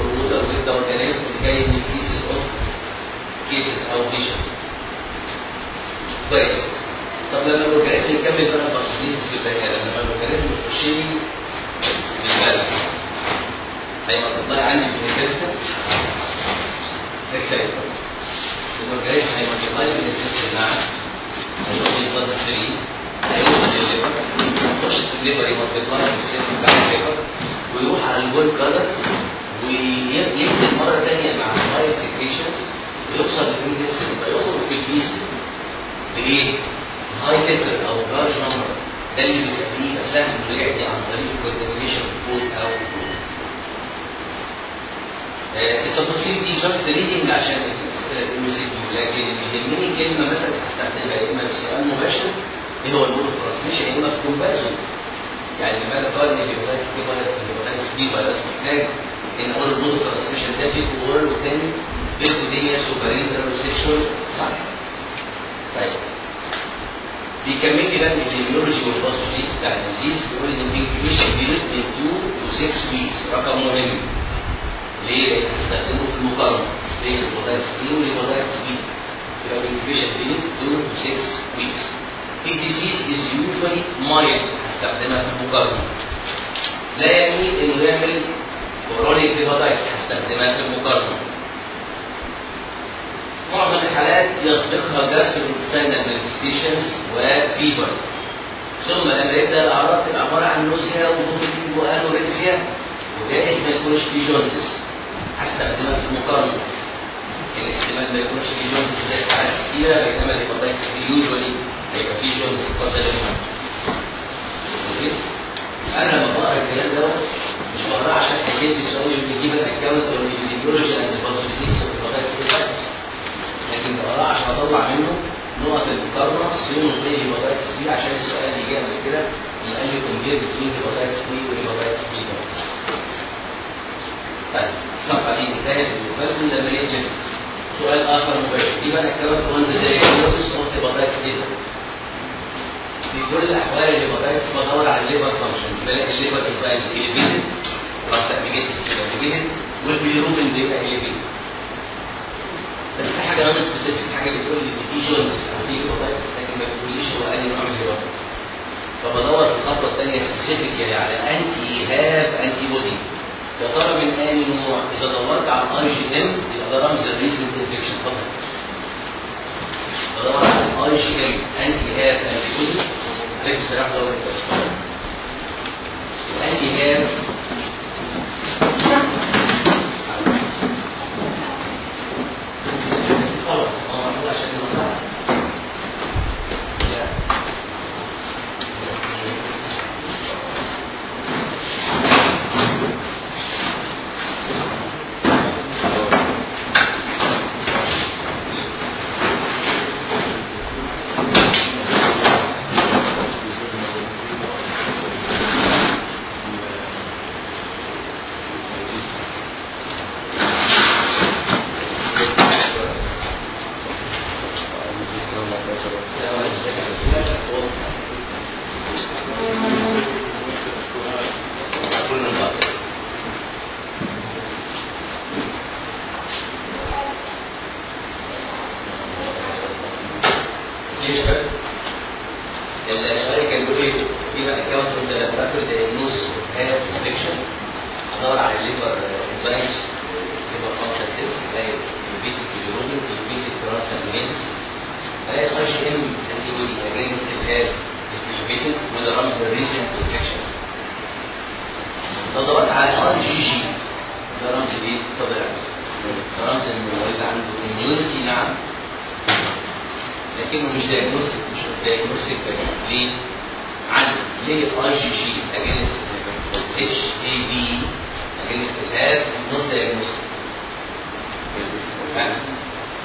الرول أو ليست جاي من كيس اوف أو بيشنز كويس طب لما الاورجانيزم يكمل بقى التصنيف في البني لما الاورجانيزم يخش لي بالبلد زي ما عندي في الكيستا نكسر الاورجانيزم هيمولتيبلاي من الكيستا مع هيمولتيبلاي 3 هيوصل للليفر يخش الليفر يمولتيبلاي بالسيستم بتاع الليفر ويروح على الجول برودكت وينزل مره ثانية مع المايل سكريشن ويوصل للجرين ديستنس فيوصل في الجيست بايه؟ هاي تمبر أو لارج نمبر ده اللي بيخليه سهل انه يعدي عن طريق الكونتنيشن فول أو التفاصيل دي جاست ريدنج عشان المسيبيو لكن يهمني كلمه مثلا تستخدمها يا اما في سؤال مباشر إيه هو ال mode of transmission يا اما في comparison يعني لماذا قال ان ال hepatitis B virus ال hepatitis B virus محتاج إن اول اوف ترانسميشن ده feco-oral والثاني percutaneous و parenteral و sexual صح؟ طيب. بيكمل بقى ال epidemiology وال pathology بتاع ال disease. بيقول إن ال incubation period من 2 to 6 weeks رقم مهم. ليه؟ لأن هستخدمه في المقارنة. بين ال hepatitis C وال hepatitis B يبقى ال incubation period 2 to 6 weeks ال disease is usually mild هستخدمها في المقارنة. لا يعني إنه يعمل chronic hepatitis هستخدمها في المقارنه معظم الحالات يسبقها gastrointestinal manifestations و fever ثم لما يبدأ الأعراض تبقى عبارة عن nausea و vomiting و anorexia وجائز ما يكونش فيه jaundice هستخدمها في المقارنه الاحتمال ما يكونش فيه jaundice زي حالات كتيرة بينما ال hepatitis B usually هيبقى فيه jaundice قد لا يكون أنا لما بقرأ الكلام ده بقراه عشان لي سؤال بيجيب ال account على ال epidemiology and pathogenesis لكن بقراه عشان أطلع منه نقط المقارنة بين غير hepatitis B عشان السؤال اللي قبل كده اللي قال لي compare بين hepatitis B و hepatitis B طيب الصفحه دي انتهت بالنسبة لكم لما يقلب سؤال آخر مباشر. دي بقى الكلام كمان زي الكلوزس اوف هيباتايتس بي في كل الأحوال الهيباتايتس بدور على الليفر فانكشن بلاقي الليفر انزايمز اليفيتد ابيجيتس اليفيتد والبيروبين بيبقى اليفيتد بس في حاجة نون سبيسيفيك حاجة بتقول لي في جوندس أو في هيباتايتس لكن ما بتقوليش هو أنهي نوع الهيباتايتس فبدور في الخطوه الثانية سبيسيفيك يعني على انتي هاب انتي بودي يا ترى من اي نوع؟ إذا دورت على الاي جي ام يبقى ده رمز الريسنت انفكشن طبعا بدور على ام انتي هاب انتي بودي عليك سلاح دور الانتي هاب Yeah.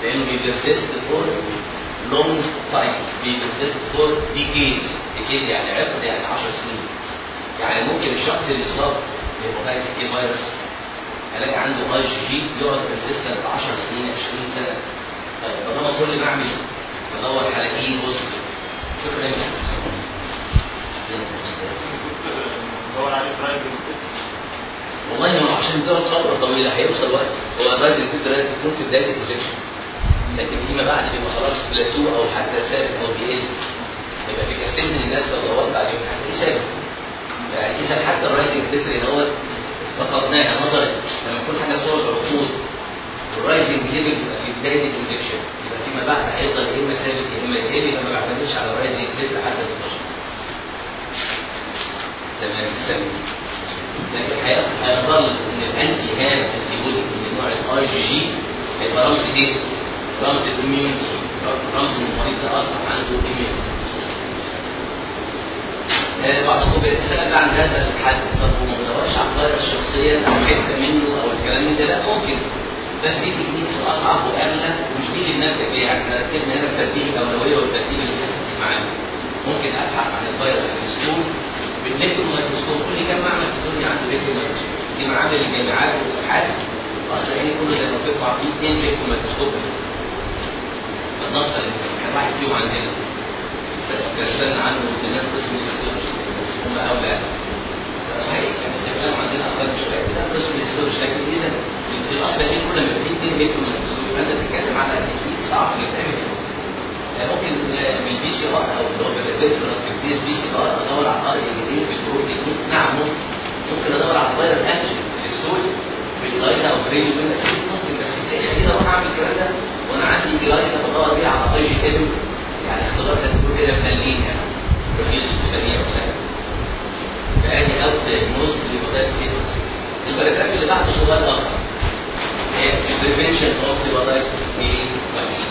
لأنه بي persist for long time بي persist for decades decade يعني عقد يعني 10 سنين. يعني ممكن الشخص اللي يصاب ب hepatitis A virus؟ ألاقي عنده اي جي جي يقعد persistent 10 سنين 20 سنة. طيب طالما كل ما أعمل؟ بدور على إيه؟ positive شكرا. دور عليه private. والله ما هو عشان ده فتره طويلة هيوصل وقت. هو ال rise الفكرة لازم تكون في بداية ال infection لكن فيما بعد بيبقى خلاص بلاتو أو حتى ثابت أو بيقل يبقى في من الناس لو دورت عليهم هتلاقيه ثابت يعني اذا حتى ال rising titre دوت فقدناها نظرا لما يكون حاجة صور العقود وال rising level بيبقى في بداية ال infection يبقى فيما بعد هيفضل يا إما ثابت يا إما يقل يبقى ما بعتمدش على ال rising level حتى في البشر تمام سليم لكن هي- هيظل إن ال anti HAV antibody من نوع الاي جي جي هيبقى رمز إيه؟ رمز ال immunity رمز ان المريض ده أصلا عنده immunity بعضكم بيتسال بقى عن هذا الحد طب هو ما على الفيروس شخصيا أو حتة منه أو الكلام من ده؟ لا ممكن. بس في techniques اصعب وأغلى ومش دي اللي بنبدا بيها إحنا رتبنا هنا الترتيب الأولوية والترتيب اللي بنسمع معانا ممكن أبحث عن الفيروس في ال stools بال electron microscope كل كام معمل في الدنيا عنده electron microscope دي معامل الجامعات والأبحاث أصلا يعني كله زي ما بتطلع فيه اثنين electron microscope بس؟ فالنقطه اللي كان واحد فيهم عندنا فاستنى عنه الناس قسم ال histology هم أولى. صحيح كان استخدام عندنا أصلا مش كده قسم ال histology لكن إذا الاصل دي كل ما في اثنين electron microscope انت بتتكلم على تكنيك صعب اللي بتعمل ممكن بال PCR أو اللي هو بالريفرنس بالبيس بي سي ار ادور على ال RNA الجديد بال probe technique نعم ممكن. ممكن أدور على ال viral antigen في ال stools بال ELISA أو by RIA ممكن بس خليني أروح اعمل الكلام ده وأنا عندي ELISA بدور بيها على IgM. يعني اختبار زي ما تقول كده مليين يعني. رخيص وسريع وسهل. فادي how to diagnose لبدايه sequence ال paragraph اللي بعده سؤال اخر هي ال prevention of hepatitis B virus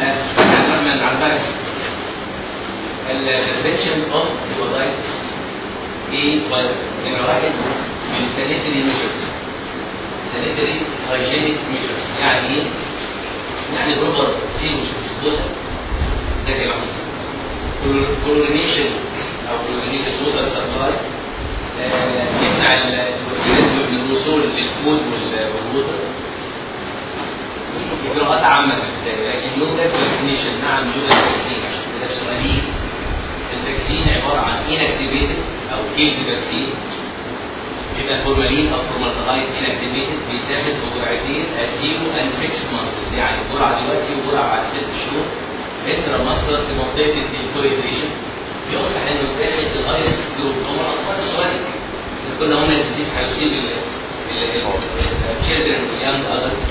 من على ال prevention of hepatitis virus نمره واحد من sanitary measures. Sanitary hygienic measures. يعني إيه؟ يعني proper sewage disposal ده كلام chlorination أو chlorination water supply يمنع ال organism من الوصول لل food وال water اجراءات عامة لكن يوجد vaccination نعم يوجد vaccine عشان كده سؤالين ال vaccine عبارة عن inactivated أو killed vaccine يبقى فورمالين أو formaldehyde inactivated بيتاخد في جرعتين zero and 6 months يعني جرعه دلوقتي وجرعه بعد ست شهور intramuscular في منطقه ال deltoid region يصلح إنه يتاخد لل high risk group هم الاطفال الصغيرين إذا كنا هنا ال disease هيصيب ال children وال young adults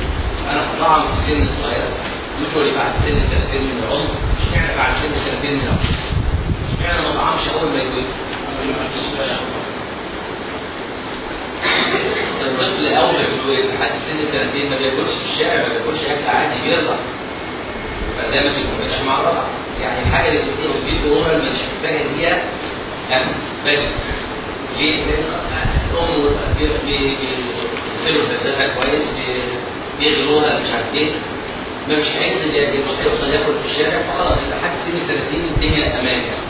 أنا هطعم في سن صغير. usually بعد سن سنتين من العمر اشمعنى بعد سن سنتين من العمر اشمعنى ما طعمش أول ما يتولد الطفل أول ما يتولد لحد سن سنتين ما بياكلش في الشارع ما بياكلش أكل عادي بيرضع فده ما بيكونش مع الرضع يعني الحاجة اللي بتديله في الأمور اللي مش محتاجة دقيقه اهم بدري ليه؟ لأن الأم بيغسلوا جسدها كويس بيغلوها مش عارف إيه. ما مش هينزل مش هيوصل ياكل في الشارع فخلاص يبقى حد سن سنتين الدنيا أمان يعني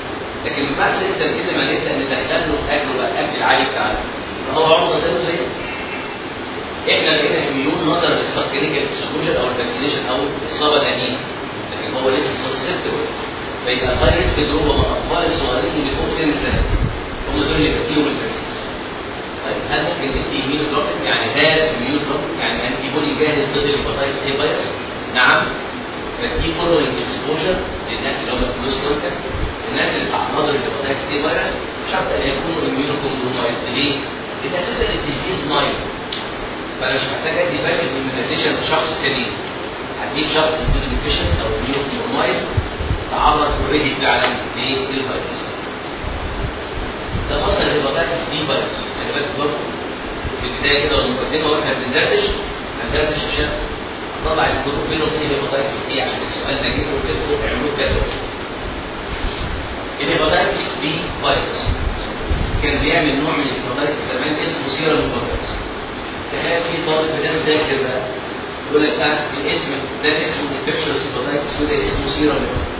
لكن من بعد سن سنتين لما نبدأ ندخل له أكل بقى الاكل العادي بتاعنا هو عرضه زيه زي إحنا لقينا immune نظر لل subclinical exposure أو ال vaccination أو الاصابه الانيميا لكن هو لسه susceptible فيبقى high risk group هم الاطفال الصغيرين اللي فوق سن السنة هم دول اللي بديهم الفاكسين طيب هل ممكن ندي immunoglobulin يعني هذا immunoglobulin يعني antibody جاهز ضد الهيباتايتس اي فيروس نعم بدي following exposure للناس اللي هم close contact الناس اللي تعرضوا لل hepatitis A virus شرط ان يكونوا immune compromised ليه؟ لأن أساسا ال disease mild فأنا مش محتاج أدي passive immunization لشخص سليم. هديك شخص immune deficient أو immune compromised تعرض already فعلا للفيروس. ده مثلا ال hepatitis B virus. في البدايه كده والمقدمه وإحنا بندردش هندردش عشان اطلع الفروق بينهم وبين ال hepatitis A عشان السؤال ده جه لكم اعملوه كذا ال hepatitis B virus كان بيعمل نوع من ال hepatitis زمان اسمه serum hepatitis تخيل في طالب ده مذاكر بقى يقول لك بقى الاسم ده اسمه infectious hepatitis وده اسمه serum hepatitis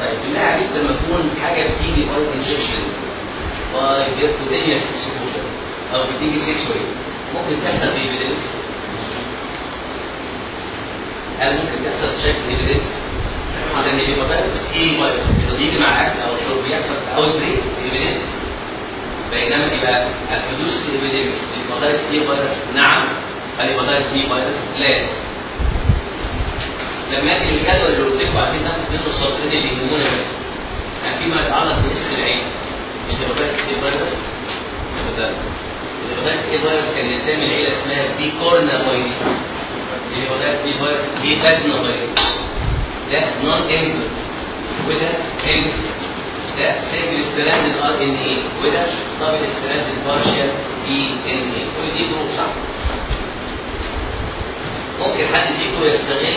طيب بالله عليك لما تكون حاجة بتيجي by injection by percutaneous exposure أو بتيجي sexually ممكن تحصل في epidemics هل ممكن تحصل بشكل epidemics؟ على ان ال hepatitis A بيجي مع أكل أو شرب بيحصل في outbreak epidemics بينما يبقى الفلوس epidemics ال hepatitis A virus نعم. ال hepatitis B virus لا. لما أجي الجدول اللي قلت لكم عايزين ناخد منه اللي يهمونا بس. يعني فيما يتعلق باسم العين. ال hepatitis A virus ال hepatitis A virus كان ينتمي لعيله اسمها picornavirus ال hepatitis A virus B hepadnavirus ده non-enveloped وده enveloped ده single strand ال RNA وده double strand ال partial DNA كل دي فروق صح. ممكن حد فيكم يستغل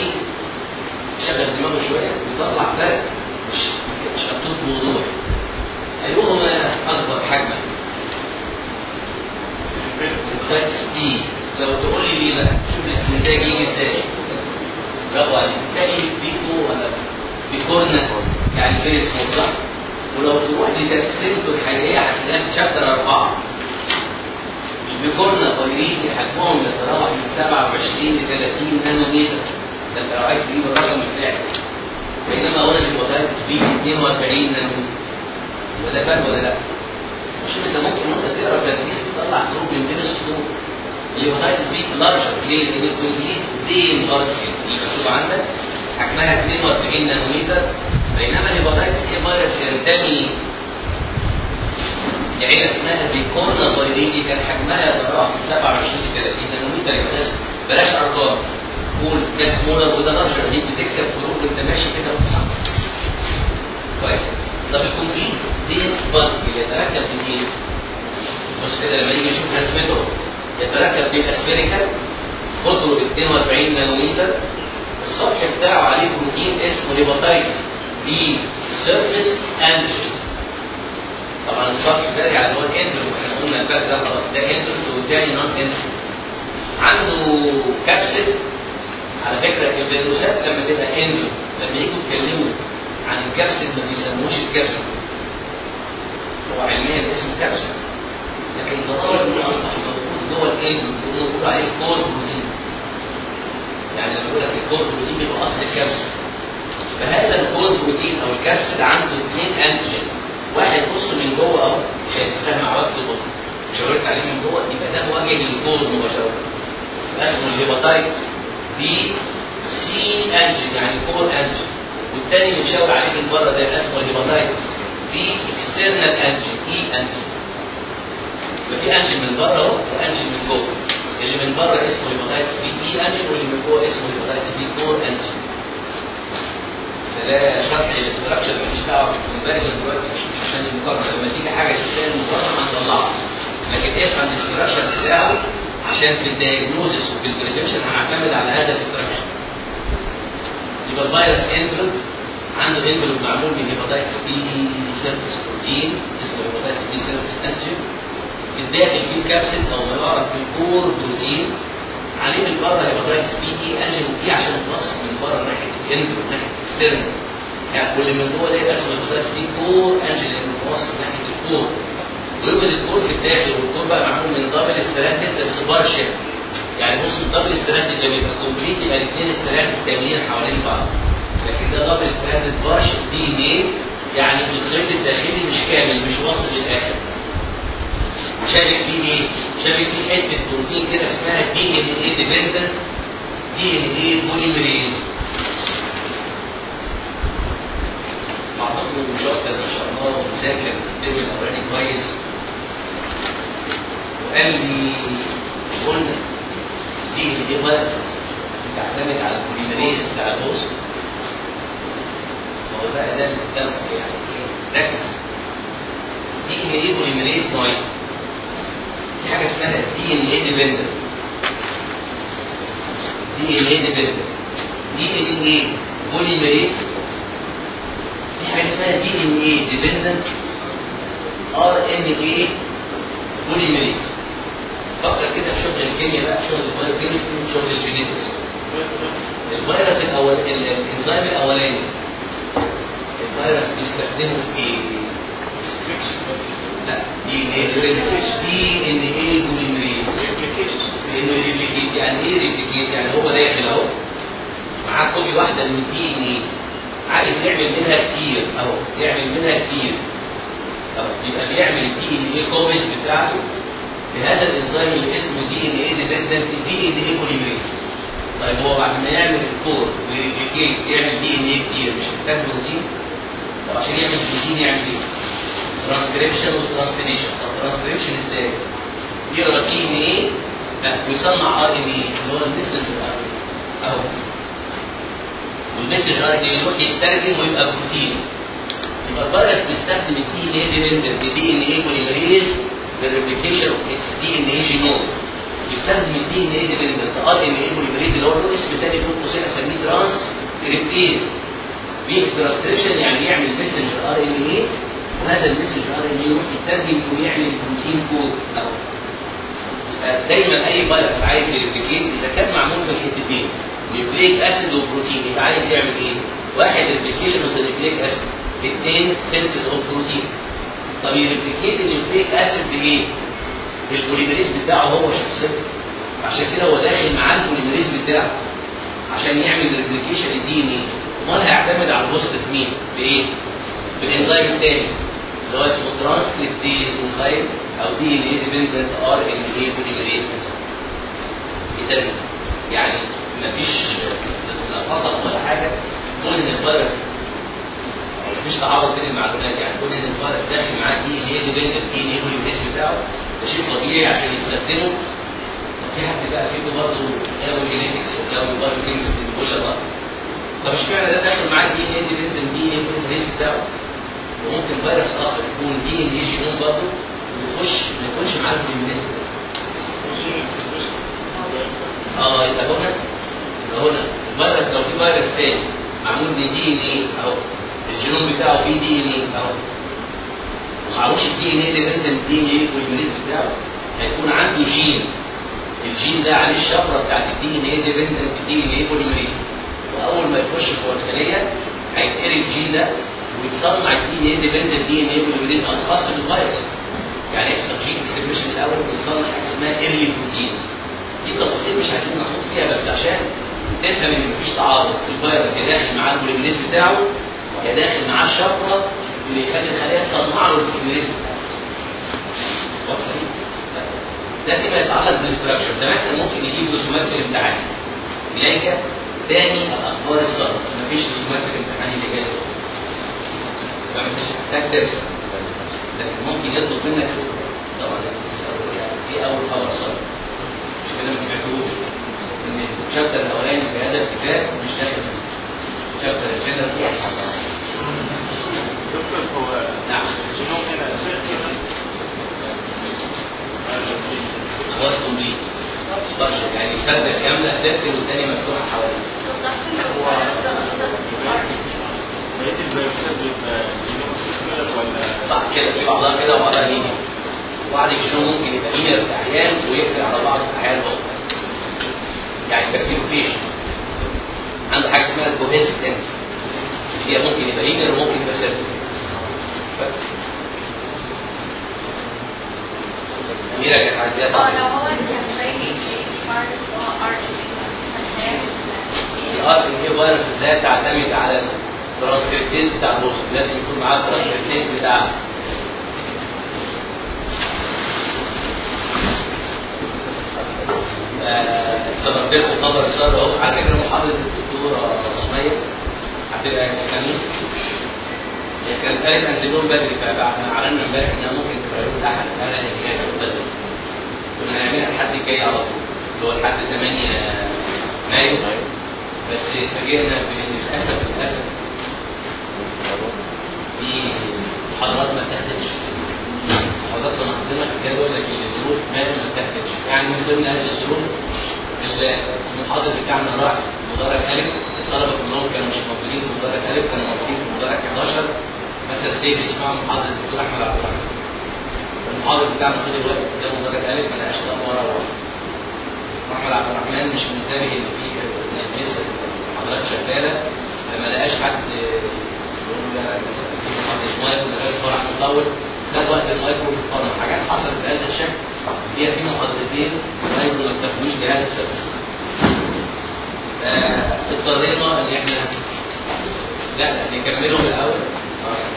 شغل دماغه شوية ويطلع فرق مش مش هتطلب موضوع. أيوه، الأمة أكبر حجما بس دي لو تقول لي ليه بقى شوف الاسم ده يجي إزاي؟ برافو عليك. ده إيه؟ pico ولا picorna يعني فين اسمه؟ صح؟ ولو تروح لتقسيمته الحقيقية هتلاقيها في chapter أربعة. ال Picornaviridae حجمهم يتراوح من 27 ل 30 نانومتر انت تجيب الرقم بتاعك بينما هنا ال hepatitis B 42 نانومتر ده؟ فرق ولا لا؟ شوف إنت ممكن وانت تقرأ تدريس تطلع حروف من بين السطور ال hepatitis B larger ليه؟ لأن زي ال particle اللي مكتوب عندك حجمها 42 نانومتر بينما ال hepatitis A virus ينتمي لعيلة اسمها Picornaviridae كان حجمها يتراوح من 27 ل 30 نانومتر يا بلاش أرقام. قول ده سمولر وده larger دي بتكسب فروق وانت ماشي كده كويس. طب ال complete particle يتركب من إيه؟ بص كده لما نيجي نشوف رسمته يتركب من spherical قطره 42 نانومتر السطح بتاعه عليه بروتين اسمه hepatitis B surface antigen طبعا السطح ده يعني هو ال envelope إحنا قلنا الفرق ده خلاص ده enveloped والتاني non-enveloped عنده capsid على فكرة الفيروسات لما تبقى enveloped لما يجوا يتكلموا عن ال capsid ما بيسموش ال capsid هو علميا اسمه capsid لكن ضروري انه اصبح موجود جوه ال envelope بيقولوا عليه core protein يعني لما يقول لك ال core protein بيبقى أصل ال capsid فهذا ال core protein أو ال capsid عنده اثنين antigen واحد بص من جوه أهو شايف السهم عوضت بص شاورت عليه من جوه يبقى ده مواجه لل core مباشرة. اسمه ال hepatitis. B C antigen يعني core antigen والتاني بنشاور عليه من بره ده اسمه ال hepatitis B external antigen E antigen يبقى في antigen من بره اهو و antigen من جوه اللي من بره اسمه hepatitis B E antigen واللي من جوه اسمه hepatitis B core antigen ده شرح ال structure ماليش دعوة بال comparison دلوقتي عشان المقارنة. لما تيجي حاجة تستاهل المقارنه هنطلعها. لكن افهم ال structure بتاعه. عشان في ال diagnosis وفي ال prevention هنعتمد على هذا ال structure يبقى الفيروس enveloped عنده envelope معمول من hepatitis B surface protein اسمه hepatitis B surface antigen في الداخل فيه capsid أو ما يعرف بال core protein. عليه من بره hepatitis B E antigen و E عشان تبص من بره ناحية ال envelope ناحية ال external يعني واللي من جوه ده اسمه hepatitis B core antigen اللي متوصل ناحية ال core. ويوجد ال core في الداخل وال core بقى معمول من double stranded بس partial يعني بص ال double stranded ده بيبقى complete يبقى الاثنين strands كاملين حوالين بعض. لكن ده double stranded partial DNA؟ يعني الخيط الداخلي مش كامل مش واصل للآخر. شابك فيه إيه؟ شابك فيه حتة بروتين كده اسمها دي ان إيه ديبندنت دي ان إيه بوليمريز أعتقد إن شاء الله ومذاكر ال term الاولاني كويس. لي قلنا DNA فيروس بتعتمد على ال polymerase بتاع ال host هو بقى ده ده يعني. إيه ركز DNA polymerase نوعين. في حاجة اسمها دي ان إيه ديبندنت دي ان إيه ديبندنت DNA polymerase في حاجة اسمها دي ان إيه ديبندنت ار ان إيه بوليمريز فكر كده في شغل الكيمياء بقى شغل ال biochemistry شغل ال genetics. الفيروس الأول الإنزيم الأولاني. الفيروس بيستخدمه في إيه؟ لا دي إن إيه؟ دي إن إيه بوليمريز لأنه replicate. يعني إيه replicate؟ يعني هو داخل أهو. معاه copy واحدة من DNA. عايز يعمل منها كتير أهو. يعمل منها كتير. أهو يبقى بيعمل ال DNA copies بتاعته. بهذا الإنزيم اللي اسمه دي ان إيه ديبندنت دي ان إيه بوليمريز طيب هو بعد ما يعمل ال core وي replicate يعمل DNA كتير مش محتاج بروتين؟ طب عشان يعمل بروتين يعمل إيه؟ ترانسكريبشن وترانسليشن طب ترانسكريبشن إزاي؟ يقرأ DNA لا ويصنع RNA اللي هو ال messenger R أهو. وال messenger RNA يروح يترجم ويبقى بروتين. يبقى الفيروس بيستخدم الدي ان إيه ديبندنت دي ان إيه بوليمريز اوف اتس دي ان إيه جينوم يستخدم ال DNA dependent RN polymerase اللي هو له اسم تاني بين قوسين اسميه ترانس كريبتيز بيعمل ترانسكريبشن يعني يعمل messenger RNA وهذا ال messenger RNA يروح يترجم ويعمل protein coat اهو دايما أي فيروس عايز ي replicate إذا كان معمول في الحتتين nucleic acid وبروتين يبقى عايز يعمل إيه؟ واحد replication of nucleic acid اثنين synthesis of protein طب ي replicate ال nucleic acid بإيه؟ بال polymerase بتاعه هو شخصيا عشان كده هو داخل معاه ال polymerase بتاعه عشان يعمل replication ال DNA أمال هيعتمد على ال host مين؟ بإيه؟ بالانزيم الثاني اللي هو اسمه ترانسكريبتيز انزيم أو دي ان إيه ديبندنت آر إن إيه بوليمريز اذا يعني مفيش لا خطا ولا حاجة ان الفيروس مفيش تعارض بين المعلومات. يعني كون ان الفيروس داخل معاه دي إن إيه ديبندنت دي إن إيه بوليمريز بتاعه. ده شيء طبيعي عشان يستخدمه. في حد بقى فيه برضه جو genetics جو biochemistry كل ده طب اشمعنى ده داخل معاه دي إن إيه ديبندنت دي إن إيه بوليمريز بتاعه؟ وممكن فيروس آخر يكون DNA genome برضه ويخش ما يكونش معاه ال polymerase آه يبقى هنا يبقى هنا. فيروس لو في فيروس تاني معمول من DNA اهو الجينوم بتاعه فيه DNA اهو معرفش ال DNA dependent DNA polymerase بتاعه. هيكون عنده جين. الجين ده عليه الشفرة بتاعت ال DNA dependent DNA polymerase وأول ما يخش جوه الخليه هيتقري الجين ده ويتصنع ال DNA dependent DNA polymerase الخاص بالفيروس يعني يحصل gene expression الأول ويتصنع حاجة اسمها early proteins دي تفاصيل مش عايزين نخوض فيها بس عشان تفهم إن مفيش تعارض الفيروس يا داخل معاه ال polymerase بتاعه داخل معاه الشفره اللي يخلي الخلية تطلع له دي؟ ده فيما يتعلق بالاستراكشر زمان كان ممكن يجيب رسومات في الامتحان. إليك تاني الأخبار السابقة. مفيش رسومات في الامتحان اللي جاي فمش محتاج درس لكن ممكن يطلب منك طبعا إيه أول خبر صادق مش كده ما سمعتوش. إن الشابتر الأولاني في هذا الكتاب مش داخل. chapter ال general دكتور هو نعم الجينوم هنا circle complete بشر يعني بقية الفيروسات بيبقى جينوم circle ولا؟ صح كده في بعضها كده وبعضها linear وبعض الجينوم ممكن يبقى linear في احيان ويقفل على بعض في احيان أخرى يعني تركيبه فيش عنده حاجة اسمها انت هي ممكن يبقى لينير وممكن يبقى سيركل أميرة كانت عندها آه طبعا لو هو كان زي شيء فيروس هو ار الار ان اي فيروس لا تعتمد على الترانسكريبتيز بتاع الهوست لازم يكون معاه الترانسكريبتيز بتاع. صدرت لكم خبر السر اهو على فكرة محاضره الدكتوره سمية هتبقى الخميس هي كانت قالت انزلون بدري فاحنا اعلنا امبارح انها ممكن تبقى يوم الأحد. هي جاية بدري. كنا هنعملها الحد الجاي على طول. اللي هو الحد 8 مايو. بس اتفاجئنا للاسف للاسف في محاضرات ما اتاخدتش محاضرات كنا حاطينها في الجدول لكن الظروف ما ما اتاخدتش يعني من ضمن هذه الظروف المحاضر بتاعنا راح. مدرج ألف. الطلبة كلهم كانوا مش موجودين. في مدرج ألف كانوا موجودين في مدرج 11 مثلا زي بيسمعوا محاضره الدكتور أحمد عبد الرحمن. المحاضر بتاعنا فضل واقف قدام مدرج الف ما لقاش ورا ورا أحمد عبد الرحمن مش منتبه ان في لسه المحاضرات شغالة. لما لقاش حد يقول له لا في محاضره مايك ولا غير فرح مطول خد وقت المايك وبيتفرج حاجات حصلت بهذا الشكل. هي في محاضرتين ما اتفقوش بهذا السبب. اضطرينا ان إحنا لا نكملهم الأول.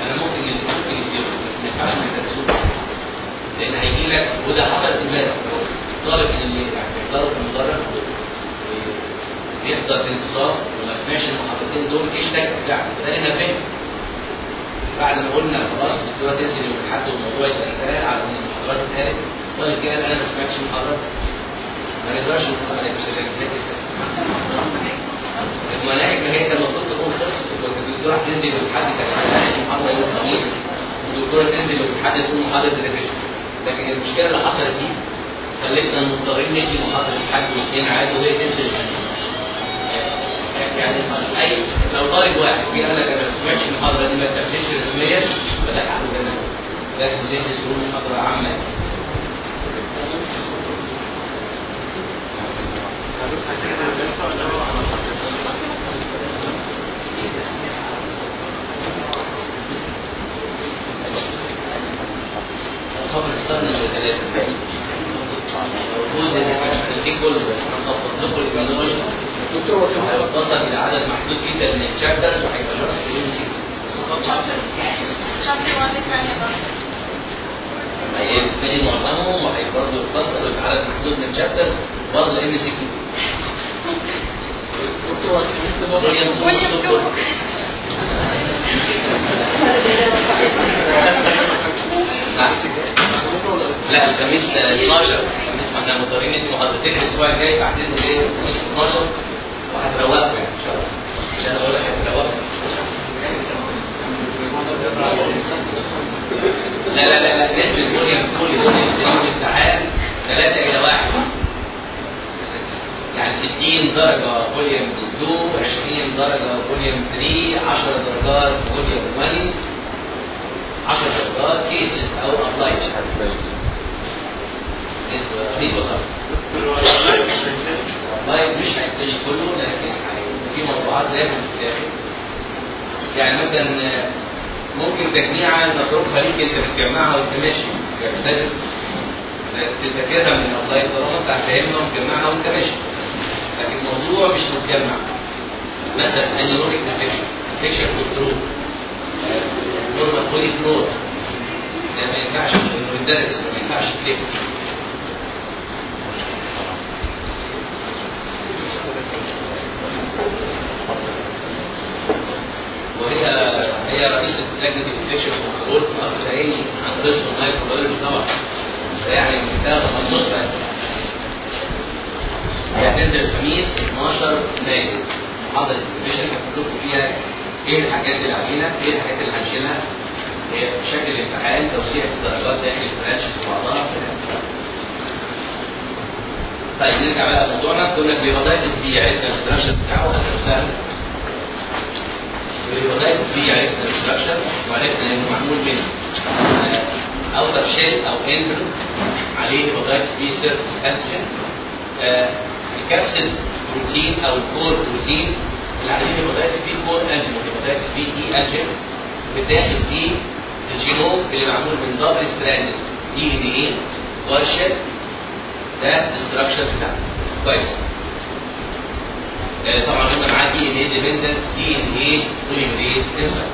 أنا ممكن ممكن بس ما لأن هيجي لك وده حصل امبارح طالب من اللي في المدرج بيحضر الانتصار وما سمعش المحاضرتين دول إيش ده؟ بتاع ده أنا فاهم بعد ما قلنا خلاص الدكتورة تنزل يوم الأحد والموضوع انتهى على إن المحاضرات اتقالت طالب جه قال أنا ما سمعتش المحاضرات. ما نقدرش المحاضرة مش هتنزل المناهج ما هي المفروض تكون خلصت. الاحد كانت هتنزل المحاضره يوم الخميس والدكتوره تنزل الاحد تكون محاضرة ريفيجن لكن المشكلة اللي حصلت دي خلتنا مضطرين ندي محاضرة الحد واثنين عادي وهي تنزل الخميس يعني اي لو طالب واحد جه قال لك أنا ما سمعتش المحاضرة دي ما اتاخدتش رسميا فده حقه تمام. لكن زي تقول محاضرة عامة. طبعا استنى الثلاثة المفروض ان إحنا في كله بس هنخفض لكم الكالوري دكتور هيوصل إلى عدد محدود جدا من الشابترز وهيبقى running about. هيبتدي معظمهم وهي برضه يتفصل ويبقى عدد محدود من الشابترز برضه ام سي كيو دكتور ممكن William Blue. لا الخميس 12 الخميس ما إحنا مضطرين ندي محاضرتين الأسبوع الجاي بعدين إيه الخميس 12 وهتروقوا يعني إن شاء الله. عشان أقول لك هتروقوا لا لا لا لا نسبة volume كل سنين سنين الامتحان 3 إلى 1 يعني 60 درجة volume 2 20 درجة volume 3 10 درجات volume 1 10 درجات cases أو applied والله مش هيبتدي كله لكن في موضوعات لازم تتاخد. يعني مثلا ممكن تجميعة نتركها ليك أنت بتجمعها وأنت ماشي يعني تذاكرها من الله طالما انت هتفهمها وتجمعها وأنت ماشي. لكن الموضوع مش متجمع. مثلا urinary infection infection control normal body flora ده ما ينفعش إنه يدرس ما ينفعش تلف وهي هي رئيسة لجنة ال infection control عيني عن قسم ال microbiology طبعا يعني منتهى تخصصها هي هتنزل الخميس 12 مايو. محاضرة ال infection لكم فيها إيه الحاجات اللي علينا إيه الحاجات اللي هنشيلها؟ شكل الامتحان توزيع الدرجات داخل ال branch في بعضها طيب نرجع بقى لموضوعنا كنا في hepatitis B عرفنا ال structure بتاعه أهلا وسهلا ال hepatitis B عرفنا ال structure وعرفنا انه معمول من outer shell أو envelope عليه hepatitis B surface antigen. ال capsid protein أو ال core protein اللي عليه hepatitis B core antigen و hepatitis B e antigen بتاخد فيه الجينوم اللي معمول من double strand DNA ورشة. ده ال structure بتاعه كويس طبعا قلنا معاه دي ان إيه ديبندنت دي ان إيه بوليمريز انزيم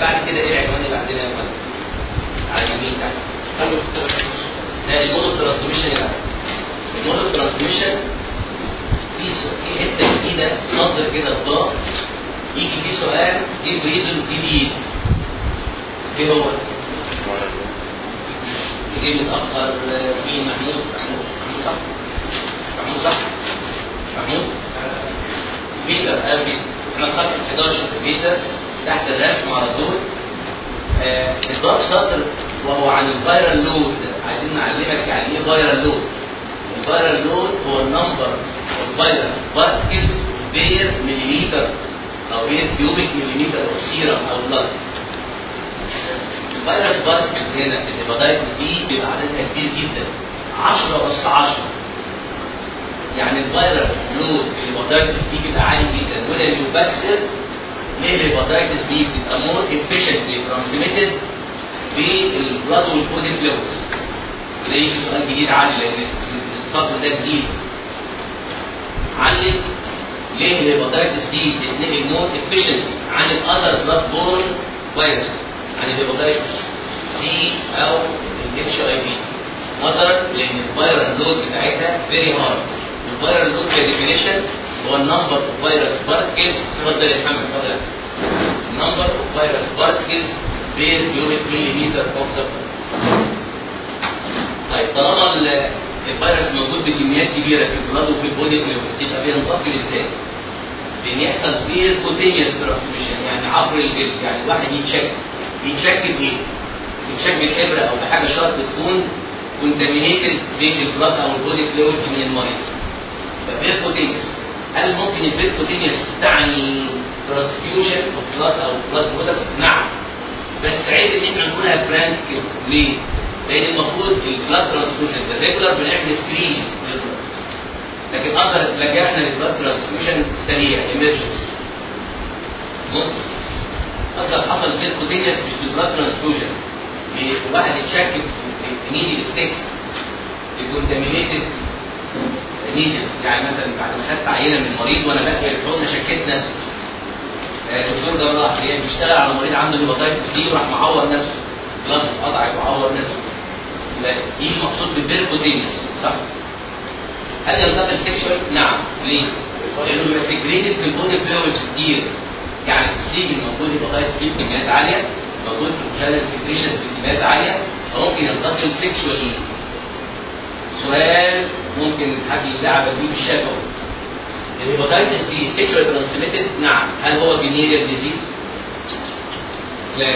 بعد كده إيه العنوان اللي عندنا يا فندم؟ على اليمين تحت. ده ال mode of transmission اللي ال mode of transmission في حتة جديدة صدر كده الضغط يجي فيه سؤال إيه ال reason جديد إيه هو؟ يجي متاخر آه، مين محمود محمود صح؟ محمود صح محمود بيتر قال بيتر. إحنا صفحه 11 في بيتر تحت الرسم على طول. آه، الضغط سطر وهو عن ال viral load. عايزين نعلمك يعني إيه viral load ال viral load هو ال number of virus particles per millimeter أو per cubic millimeter of serum أو blood ال virus particles هنا في ال hepatitis B بيبقى عددها كبير جدا. 10 اس 10 يعني ال virus load في ال hepatitis B بيبقى عالي جدا. وده اللي يفسر ليه ال hepatitis B بتبقى more efficiently transmitted في ال blood وال body fluids يجي سؤال جديد عالي لأن السطر ده جديد. علل ليه ال hepatitis B بتتنقل more efficient عن ال other blood borne virus عن ال hepatitis C أو ال HIV مثلا لأن ال viral load بتاعتها very high ال viral load ك definition هو ال number of virus particles اتفضل يا محمد اتفضل. ال number of virus particles per cubic millimeter of substance طيب طالما ال- الفيروس موجود بكميات كبيرة في ال blood وفي ال body fluids يبقى بينتقل إزاي؟ بان يحصل percutaneous transmission يعني عبر الجلد يعني الواحد يتشك. يتشك بايه؟ يتشك بالابره أو بحاجة شرط تكون contaminated by ال blood أو ال body fluids من المية. percutaneous هل ممكن ال percutaneous تعني transfusion of blood أو blood products؟ نعم. بس عيب إن إحنا نقولها فرانك ليه؟ لأن المفروض ال blood transfusion ال regular بنعمل screening لكن أقدر اتلجأنا لل blood transfusion سريع emergency ممكن. أقدر حصل percutaneous مش transfusion الواحد يتشكك في needle stick ال contaminated needle يعني مثلا بعد ما خدت عينة من مريض وأنا بقفل الحوض شكيت نفسي. آه، الدكتور ده راح بيشتغل على مريض عنده hepatitis B وراح معور نفسه. خلاص قطعت وعور نفسه. لا دي المقصود بال percutaneous صح. هل ينتقل sexual؟ نعم. ليه؟ لأنه بيبقى secreted في ال body fluids كتير. يعني في السليم الموجود hepatitis فيه بكميات عالية موجود في ال vaginal secretions بكميات عالية. فممكن ينتقل sexually سؤال ممكن حد يلعب فيه في الشفوي ال hepatitis B sexual transmitted نعم. هل هو venereal disease؟ لا.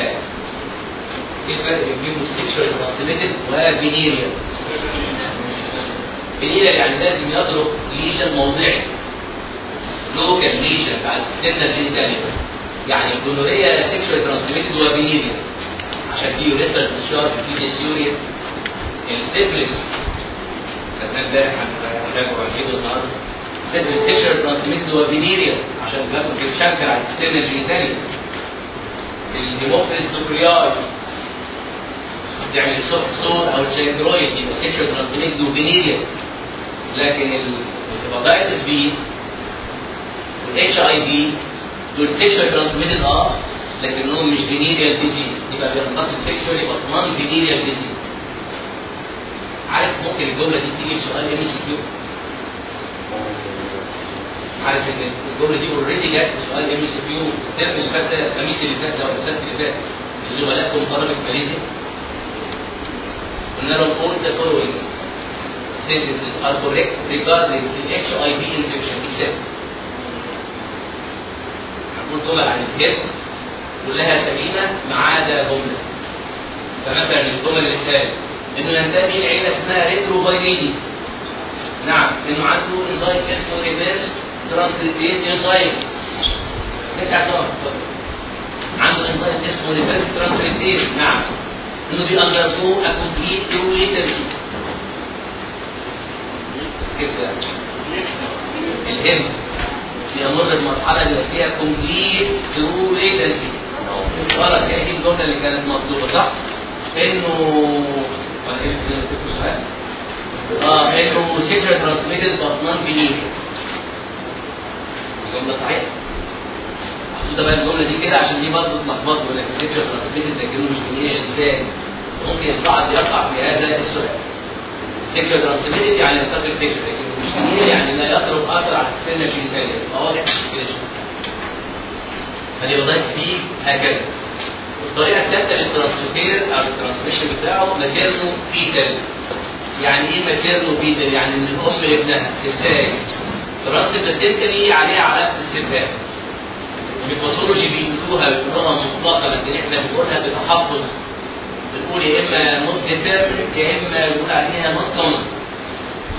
إيه الفرق بين ال sexual transmitted و venereal؟ venereal يعني لازم يضرب lesion موضعي. local lesion على ال external genitalia يعني ال gonorrhea sexual transmitted و venereal عشان في urethral discharge في dysuria ال syphilis خدناه امبارح هنراجعه هنجيبه النهارده. sexual transmitted هو venereal عشان بياخد بيتشكل على ال external genitalia ال Haemophilus ducreyi تعمل ال soft sore أو ال chancroid يبقى sexual transmitted و venereal لكن ال hepatitis B وال HIV دول sexual transmitted آه لكنهم مش venereal disease يبقى بينتقل sexually بس non venereal disease عارف ممكن الجملة دي تيجي في سؤال MCQ عارف إن الجملة دي already جت في سؤال MCQ ال term اللي فات ده الخميس اللي فات ده ولا السبت اللي فات لزملائكم طلبه ماليزيا قلنا لهم all the following sentences are correct regarding the HIV infection except جمل عن ال HIV كلها سليمه ما عدا جملة. فمثلا الجمل الثانية انه ينتمي لعيله اسمها Retroviridae نعم انه عنده انزايم اسمه ريفيرس ترانسكريبتيز انزايم تسع صور عنده انزايم اسمه ريفيرس ترانسكريبتيز نعم. إنه بي undergo a complete true latency كده. الهم بيمر بمرحلة اللي فيها complete true latency غلط هي دي الجملة اللي كانت مطلوبة صح؟ إنه السؤال؟ آه إنه sexual transmitted بس non venereal الجملة صحيحة محطوطة بقى الجملة دي كده عشان دي برضه تلخبطوا يقول لك sexual transmitted لكنه مش venereal إزاي؟ ممكن البعض يقع في هذا السؤال sexual transmitted يعني ينتقل sexual مش يعني لا يترك أثر على ال external genitalia واضح؟ كده فال hepatitis B هكذا الطريقة الثالثة لل transfer أو ال transmission بتاعه materno fetal يعني إيه materno fetal يعني من الام لابنها إزاي؟ transplacental عليها علامه استفهام ال pathology بيقولوها بيقولوها مطلقة لكن إحنا بنقولها بتحفظ. بنقول يا إما determinant يا إما بنقول عليها common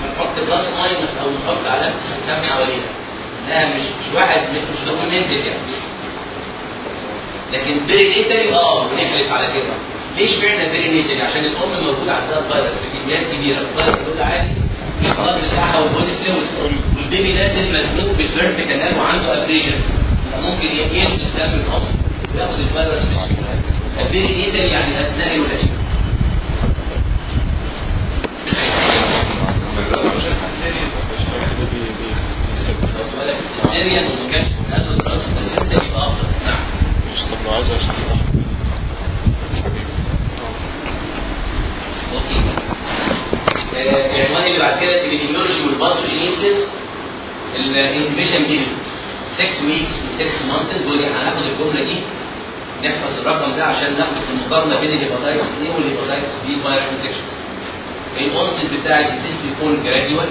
بنحط plus minus أو نحط علامه استفهام حواليها. إنها مش مش واحد مش documented يعني لكن perinatally آه بنحلف على كده. ليش معنى perinatally عشان الأم موجود عندها فيروس بكميات كبيرة. الفيروس دول عالي الضغط بتاعها وال body fluid وال baby نازل مزنوق بال birth canal وعنده abrasion فممكن يلبس دم الام وياخد الفيروس بسهولة. ال perinatally يعني اثناء الولاده ولا سيزيريان وما كانش قالوا دراسه السنتري يبقى افضل نعم طب لو عايز اشرح أوكي العنوان اللي بعد كده الابيديميولوجي والباثوجينيسيس الانتبيشن بيريود 6 ويكس و 6 مانثز ودي هناخد الجمله دي نحفظ الرقم ده عشان ناخد المقارنة بين الهيباتايتس اي والهيباتايتس بي فايرال انفكشن الانسل بتاع الديزيز بيكون جراديوال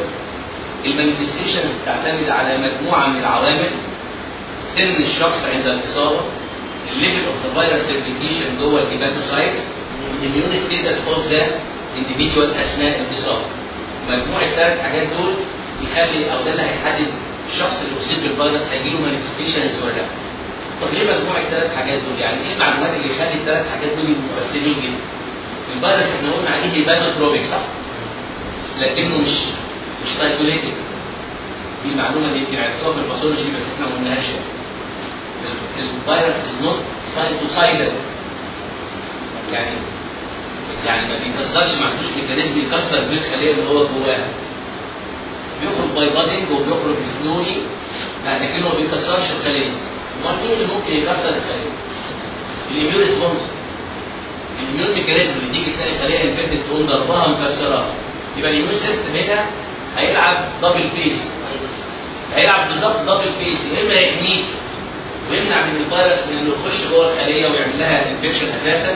ال manifestation بتعتمد على مجموعة من العوامل. سن الشخص عند الاصابه ال level of the virus replication جوه ال hepatocytes ال immune status of the individual اثناء الاصابه مجموع الثلاث حاجات دول يخلي أو ده اللي هيحدد الشخص اللي أصيب بالفيروس هيجي له manifestations ولا لا. طب ليه مجموع الثلاث حاجات دول؟ يعني إيه المعلومات اللي يخلي الثلاث حاجات دول يبقوا مؤثرين جدا الفيروس إحنا قلنا عليه hepatotropic صح؟ لكنه مش مش cytolytic دي معلومه اللي يمكن عرفتوها في ال pathology بس إحنا ما قلناهاش يعني. ال- الفيروس is not cytocidal يعني يعني ما بيكسرش ما عندوش mechanism يكسر بيه الخليه اللي هو جواها. بيخرج by budding وبيخرج slowly لكنه ما بيكسرش الخلية. امال مين اللي ممكن يكسر الخليه؟ ال immune response ال immune mechanism اللي تيجي تلاقي خليه infected تقوم ضربها مكسرها يبقى ال immune system هنا هيلعب double face هيلعب بالظبط double face يا اما يحميك ويمنع من الفيروس من انه يخش جوه الخليه ويعمل لها infection أساسا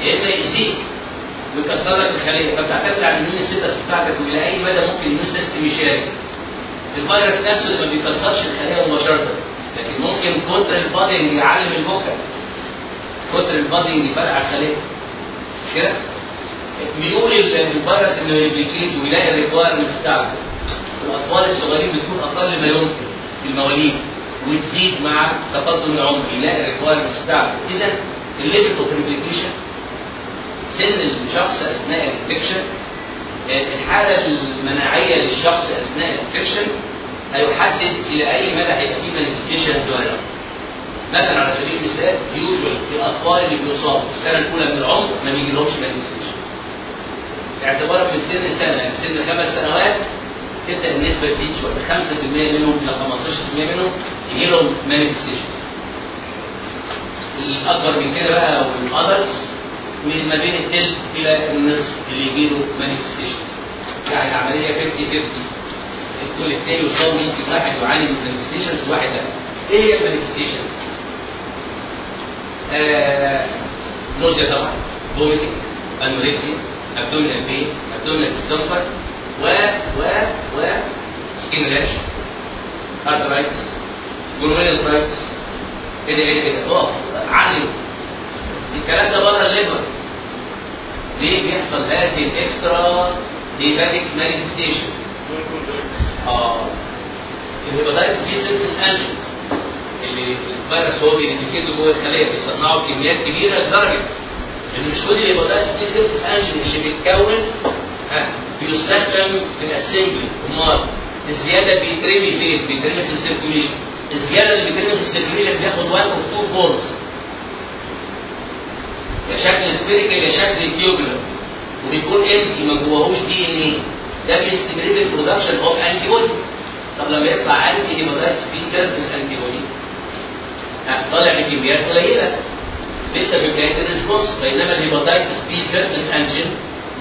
يا اما يأذيك ويكسر لك الخليه فبتعتمد على ال immune system بتاعتك والى اي مدى ممكن ال immune system يشارك الفيروس نفسه اللي ما بيكسرش الخليه مباشره لكن ممكن كتر ال budding يعلم البكا كتر ال budding يفرقع مش كده؟ ميول ال- الفيروس انه ي replicate ويلاقي ال requirements بتاعته. الأطفال الصغيرين بتكون أقل ما يمكن في المواليد وتزيد مع تقدم العمر يلاقي ال requirements بتاعته. إذا ال level of replication سن الشخص أثناء ال infection الحالة المناعية للشخص أثناء ال infection هيحدد إلى أي مدى هيبقى في manifestations ولا لا. مثلا على سبيل المثال usual الاطفال اللي بيصابوا في السنة الأولى من العمر ما بيجيلهمش manifestation. اعتبارا من سن سنة من سن خمس سنوات تبدأ النسبة تزيد شوية 5% منهم إلى 15% منهم يجي لهم manifestation. الأكبر من كده بقى وال adults من ما بين الثلث إلى النصف اللي يجي له manifestation. يعني العملية 50 50 الدول الثاني والصوم ممكن واحد يعاني من manifestations وواحد لا. إيه هي ال manifestations؟ آه nausea طبعا. vomiting anorexia abdominal pain abdominal discomfort و و و skin rash arthritis glomerulonephritis كده كده كده اقف علم الكلام ده بره ال liver ليه بيحصل هذه ال extra hepatic manifestations؟ آه. ال hepatitis B surface antigen اللي الفيروس هو بينتكده جوه الخليه بيصنعوا كميات كبيرة لدرجة ان مش كل ال hepatitis B surface antigen اللي بيتكون ها بيستخدم في ال assembly أمال الزيادة بيترمي فين؟ بيترمي في ال circulation الزيادة اللي بيترمي في ال circulation بياخد 1 of 2 forms يا شكل spherical يا شكل tubular وبيكون empty ما جواهوش DNA ده بيستمر ال production of antibody طب لما يطلع anti hepatitis B surface antibody طالع بكميات قليلة. لسه في بدايه ال response بينما ال hepatitis B surface antigen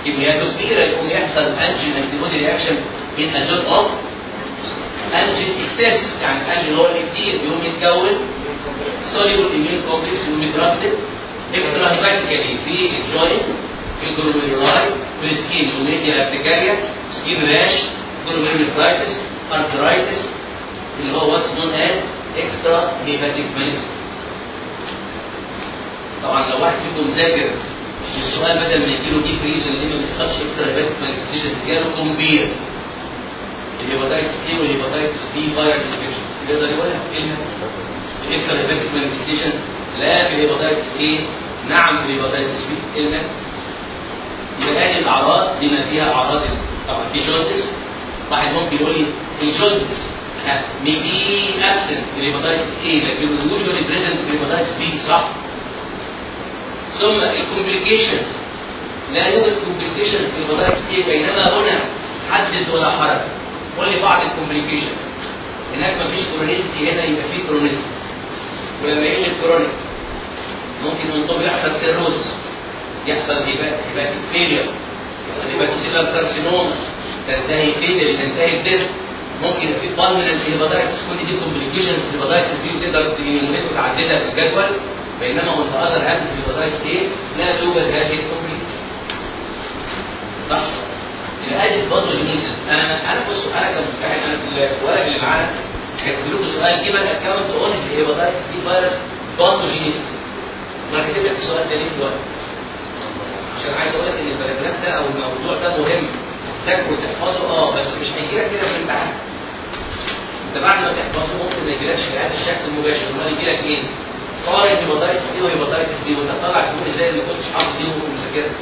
كمياته كبيرة يقوم يحصل antigen antibody reaction in a zone of antigen excess يعني قال اللي هو كتير يقوم يتكون soluble immune complex يقوم يترسب. extra hepatically في ال joints في ال glomeruli في ال skin يوميتيا urticaria skin rash glomerulitis arthritis اللي هو what's known as extra hepatic manifest طبعا لو واحد فيكم ذاكر السؤال بدل ما يجي له give reason اللي ما بيحصلش extra hepatic manifestation جاله compare. ال hepatitis A وال hepatitis B virus infection يقدر يقولها كلمة ال extra hepatic manifestation لا في ال hepatitis A نعم في ال hepatitis B كلمه هذه الأعراض بما فيها أعراض طبعا في jaundice واحد ممكن يقول لي ال jaundice may be absent في ال hepatitis A لكن usually present في ال hepatitis B صح؟ ثم ال complications لا يوجد complications في ال hepatitis A بينما هنا حدد ولا حرج. قول لي بعض ال complications هناك ما فيش chronicity هنا يبقى في chronicity ولما يجي ال chronic ممكن من طول يحصل cirrhosis يحصل hepatic failure يحصل hepatocellular carcinoma تنتهي failure تنتهي ب death ممكن في fulminant hepatitis كل دي complications في ال hepatitis B وتقدر تجنيمونات متعدده في الجدول. بينما on the other hand في ال hepatitis A لا توجد هذه ال complication صح؟ الادي باثوجينيسيس أنا أنا بصوا أنا كمفتاح أنا في الورق اللي معانا. كاتب لكم سؤال give an account on ال hepatitis B virus؟ pathogenesis أنا كاتب لك السؤال ده ليه دلوقتي؟ عشان عايز أقول لك إن ال paragraph ده أو الموضوع ده مهم. تذاكره وتحفظه آه بس مش هيجي لك كده في الامتحان أنت بعد ما تحفظه ممكن ما يجيلكش في هذا الشكل المباشر. أمال يجي لك إيه؟ قارن hepatitis B و hepatitis D وأنت طالع تقول إزاي اللي كنتش حافظ دي ومذاكرها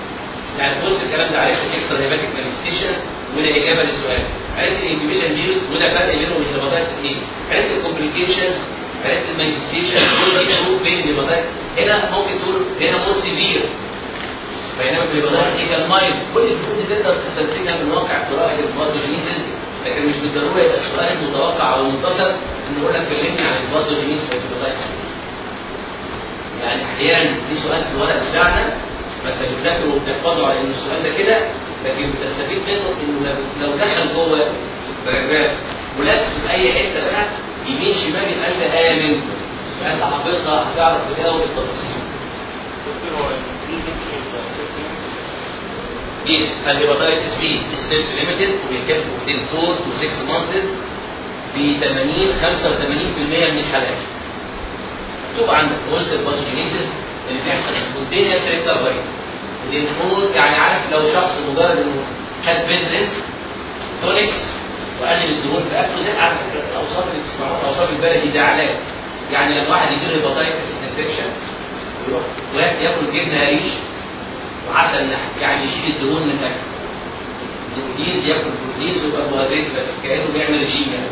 يعني بص الكلام ده عرفت extra hepatic manifestations وده اجابه للسؤال. عرفت ال incubation period وده فرق بينه وبين ال hepatitis A؟ عرفت ال complications عرفت ال manifestation كل دي فروق بين ال hepatitis هنا ممكن تقول هنا more severe بينما في ال hepatitis A كان mild كل الفروق دي تقدر تستنتجها من واقع قراءه ال pathogenesis لكن مش بالضرورة يبقى السؤال المتوقع أو المنتظر إن يقول لك كلمني عن ال pathogenesis في ال hepatitis يعني أحيانا في سؤال في الورق بتاعنا فانت بتذاكره وبتحفظه على إن السؤال ده كده لكن بتستفيد منه إنه لو- دخل جوه paragraph ولف في أي حتة بقى يمين شمال يبقى أنت آمن. يبقى انت حافظها هتعرف تجاوب التفاصيل. دكتور هو في ممكن يبقى self cure yes ال hepatitis B ال self limited وبيتكتب بين 4 و 6 months في 80 85% من الحالات. مكتوب عندك وسط ال pathogenesis اللي بيحصل spontaneous recovery المفروض يعني عارف لو شخص مجرد إنه خد bed rest tonics وقلل الدهون في أكله زي عارف الاوصاف اللي بتسمعوها الاوصاف البلدي ده علاج يعني لما واحد يجيله hepatitis infection يروح واحد ياكل جبنة قريش نحل يعني يشيل الدهون من الأكل. proteins ياكل proteins وكربوهيدرات بس كأنه بيعمل رجيم يعني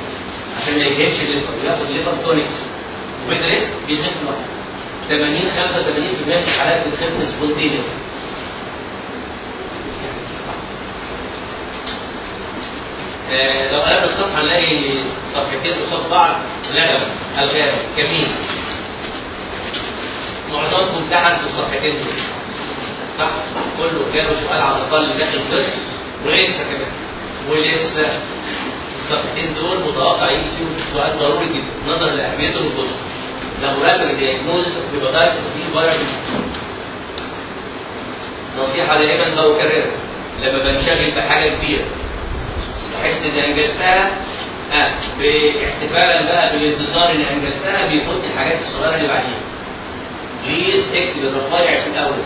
عشان ما يجهدش ال liver ياخد liver tonics. و bed rest بيخف لوحده 80 85% من الحالات بتخف spontaneous. آه، لو قلبنا الصفحه نلاقي صفحتين قصاد بعض. لا الغاز. كمين معظمكم في الصفحتين دول. صح كله جاله سؤال على الأقل داخل قسم ولسه كمان. ولسه الصفحتين دول متوقع يجي فيهم سؤال ضروري جدا. نظرا لاهميته للكتب laboratory diagnosis hepatitis B virus نصيحة دائما بكررها لما بنشغل بحاجة كبيرة. بحس إن أنجزتها آه باحتفالا بقى بالانتصار إن أنجزتها بيفوت الحاجات الصغيرة اللي بعديها. please اكتب الرفايع في الأول.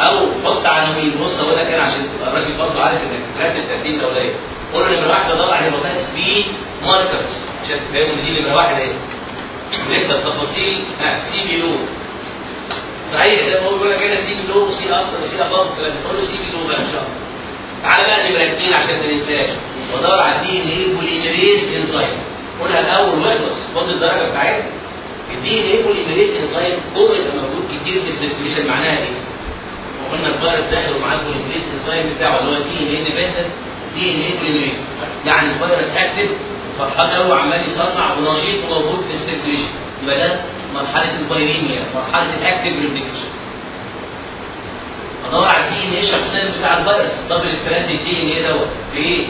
أو حط عناوين بص أقول لك أنا عشان تبقى الراجل برضه عارف إنك ترتب ترتيب الاولويه. قول له نمرة واحد بدور على hepatitis B markers عشان إن دي نمرة واحد اهي. لسه التفاصيل. see below. صحيح لما هو بيقول لك أنا see below و see أكتر و see above الكلام ده. تقول له see below بقى إن شاء الله. تعالى بقى نمرة اتنين عشان ما ننساش. ودور على ال DNA polymerase enzyme قولها الأول واخلص خد الدرجة بتاعتها. ال DNA polymerase enzyme اللي موجود كتير في ال circulation معناها إيه؟ وقلنا الفيروس داخل ومعاه ال polymerase enzyme بتاعه اللي هو ال DNA dependent DNA polymerase يعني الفيروس active فرحان قوي وعمال يصنع ونشيط وموجود في ال circulation يبقى ده مرحلة ال viremia مرحلة ال active replication ادور على ال DNA الشخصيه بتاع الفيروس double strand ال DNA دوت. في؟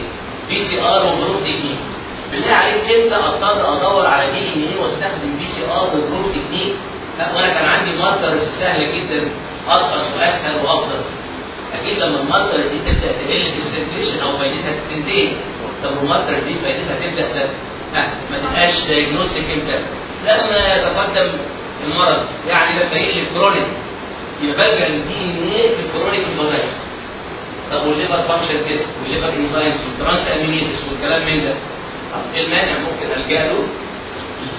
PCR و probe technique بالله عليك إمتى أضطر أدور على DNA واستخدم PCR و probe technique لا وأنا كان عندي markers سهله جدا ارخص وأسهل وأفضل. أكيد لما ال markers دي تبدأ تقل في أو فايدتها تنتهي. طب ال markers دي فايدتها تبدأ ما تبقاش diagnostic إمتى؟ لما يتقدم المرض. يعني لما يقلب chronic يبقى بلجا لل DNA في ال chronic hepatitis طب وال liver function test وال liver enzymes وال transaminases والكلام من ده. طب إيه المانع؟ ممكن ألجأ له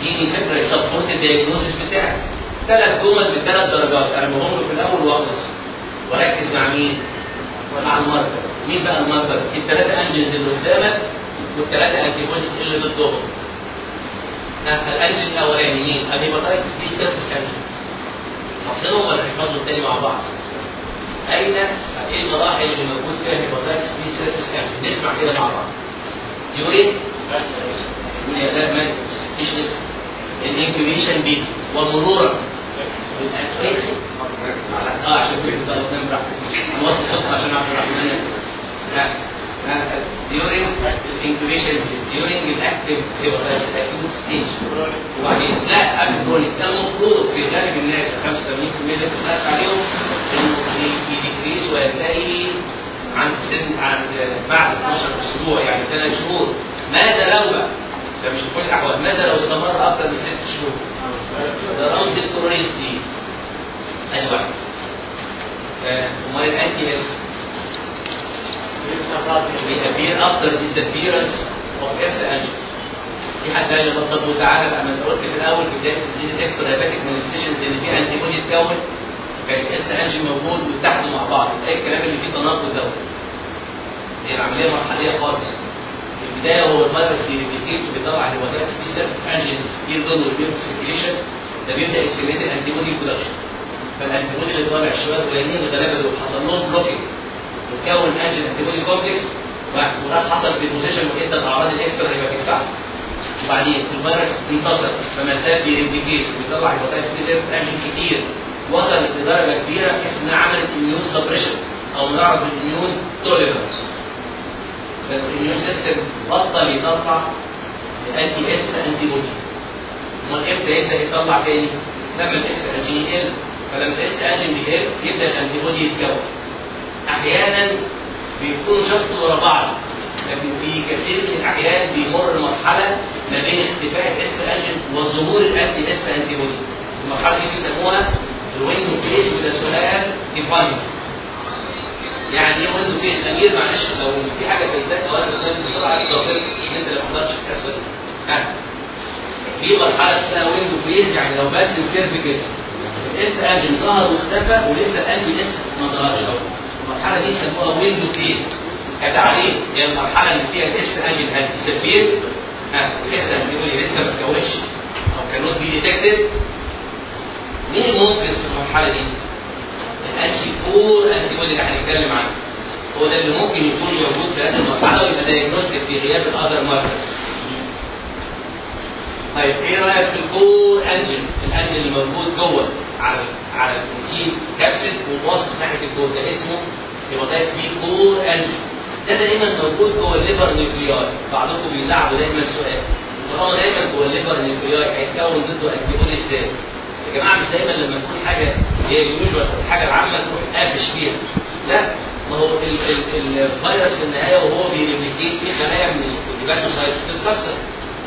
يديني فكرة ي support ال diagnosis بتاعي ثلاث جمل بثلاث درجات أنا له في الأول وأخلص وركز مع مين؟ مع ال marker مين بقى ال marker؟ الثلاثة antigens اللي قدامك والثلاثة anti اللي ضدهم ال antigen الأولاني مين؟ ال hepatitis B surface antigen نحصلهم ولا نحفظهم تاني مع بعض؟ أين إيه المراحل اللي موجود فيها هيباتايتس بي سيرفيس انجن؟ نسمع كده مع بعض. يورين لا ما مفيش الانكيوبيشن بي ومرورا بالأكويسي. آه عشان كده بقى عشان عبد الرحمن وبعدين لا ده المفروض في غالب الناس 85% اللي عليهم وينتهي عند سن عند بعد 12 أسبوع يعني ثلاث شهور ماذا لو ده مش كل الأحوال. ماذا لو استمر أكثر من ست شهور؟ رمز ال chronicity ادي واحد. آه، أمال ال anti S بي appear after disappearance of S antigen في حد قال لي طب وتعالى بقى ما انت قلت في الأول في بداية تسجيل ال extrahepatic manifestations ان في antibody اتكون كان S antigen موجود واتحدوا مع بعض. إيه الكلام اللي فيه تناقض دوت. دي العملية مرحليه خالص. البداية هو الفيروس بي replicate وبيطلع hepatitis B surface antigens كتير ضد والبيرفس circulation ده بيبدأ ي stimulate ال antibody production فال antibody اللي طالع شوية قليلين الغلابه دول حصل لهم blocking وتكون antigen antibody complex وده حصل deposition وادى الأعراض ال extrahepatic صح وبعدين الفيروس انتصر فما زال بي replicate وبيطلع hepatitis B surface antigen كتير. وصل لدرجة كبيرة بحيث إنها عملت immune suppression أو نعرف ال immune tolerance فال immune system بطل يطلع ال anti-S antibody امال إمتى يبدا يطلع تاني؟ لما ال S antigen يقل فلما ال S antigen بيقل يبدا ال antibody يتكون أحيانا بيكونوا just ورا بعض لكن في كثير من الأحيان بيمر مرحلة ما بين اختفاء ال S antigen وظهور ال anti-S antibody المرحلة دي بيسموها ال window وده سؤال define يعني إيه window phase امير معلش لو في حاجة فايتاك أو أنا بتكلم بسرعة تقدر ان انت ما الحصه دي ها؟ في مرحلة اسمها window phase يعني لو بس ال curve كده ال S antigen ظهر واختفى ولسه ال anti-S ما ظهرش أهو. المرحلة دي يسموها window phase كتعريف هي المرحلة اللي فيها ال S antigen disappeared ها؟ ال S antigen لسه ما اتكونش أو كانوت بي ديتكتد مين المنقذ في المرحلة دي؟ ال anti-core antibody اللي هنتكلم عنه هو ده اللي ممكن يكون موجود في هذه المرحله ويبقى diagnostic في غياب ال other marker طيب إيه رأيك في ال core antigen ال antigen اللي موجود جوه على على البروتين capsid وباصص ناحية ال core ده اسمه hepatitis B core antigen ده دايما موجود جوه ال liver nuclei بعضكم بيلعبوا دايما السؤال طالما دايما جوه ال liver nuclei هيتكون ضده antibody إزاي؟ يا جماعة مش دايما لما تكون حاجة هي ال usual الحاجة العامة تروح قافش فيها لا ما هو ال- ال- الفيروس في النهاية وهو بي replicate في خلايا من ال hepatocytes بتتكسر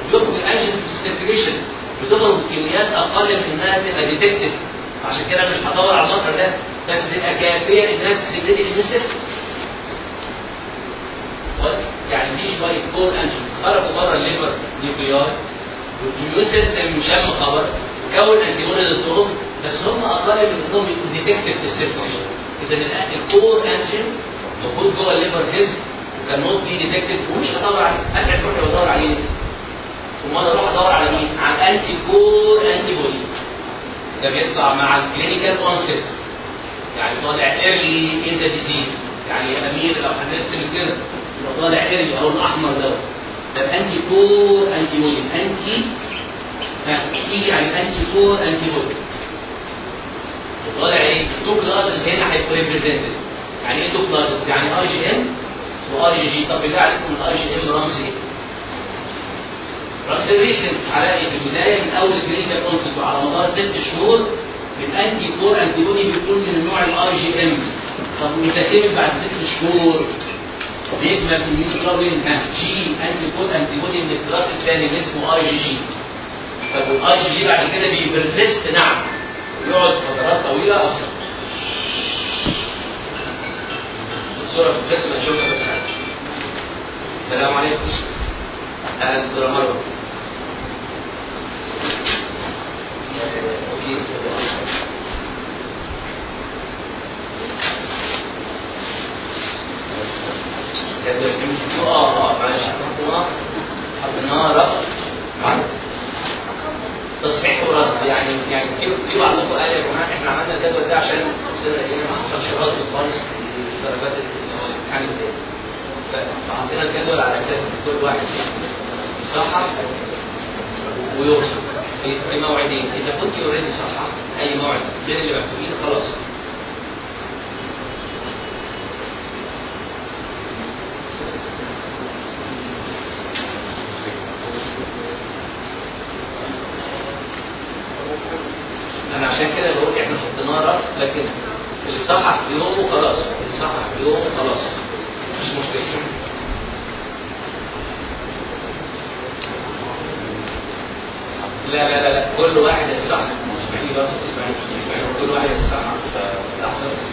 وبيخرج ال antigen في ال circulation بتخرج بكميات أقل من انها تبقى detected عشان كده مش هدور على ال marker ده بس تبقى كافية إنها تسيبلي ال immune system يعني دي شوية core antigen خرجوا بره ال liver nuclear وال immune system شم خبر. كون antibody ضدهم بس هم أقل من انهم يكونوا detected في ال circulation إذا ال core antigen موجود جوه الليفر سيلز وكان نوت بي ديتكتد ومش هدور عليه ارجع أروح بدور عليه. ليه؟ امال أروح أدور على مين؟ على ال anti-core antibody ده بيطلع مع ال clinical onset يعني طالع early in the disease يعني يا امير لو هنرسم كده. يبقى طالع early أهو الأحمر ده. ده انتي كور انتي بودي أنتي سي يعني انتي كور انتي بودي طالع إيه؟ two classes هنا هيبقوا represented يعني إيه two classes؟ يعني اي جي ام واي جي طب بالله عليكم ال IgM رمز إيه؟ رمز recent على في البدايه من اول ال clinical onset وعلى مدار ست شهور ال anti-core antibody بيكون من نوع ال IgM طب متكامل بعد ست شهور بيكمل ال immunoglobulin G anti-core antibody من ال class الثاني اللي اسمه اي جي جي فالاي جي جي بعد كده بي persist نعم. يقعد فترات طويلة أصلا الصورة في القسم نشوفها بس السلام عليكم. أهلا مروة. okay كده ال chemistry آه آه معلش. حطيناه حطيناه رقم تصحيح ورصد يعني يعني في بعضكم قال يا جماعة إحنا عملنا الجدول ده عشان إيه ما حصلش رصد خالص للدرجات اللي هو الامتحان التاني فحطينا الجدول على أساس إن كل واحد يصحح ويوصل في موعدين. إذا كنت اوريدي صححت أي موعد غير اللي مكتوبين خلاص أنا عشان كده بقول إحنا حطيناه رف لكن اللي صحح في يومه خلاص. اللي صحح في يومه خلاص. مش مشكلة. لا لا لا كل واحد يصحح اسمعني برضه اسمعني اسمعني كل واحد يصحح لحظه بس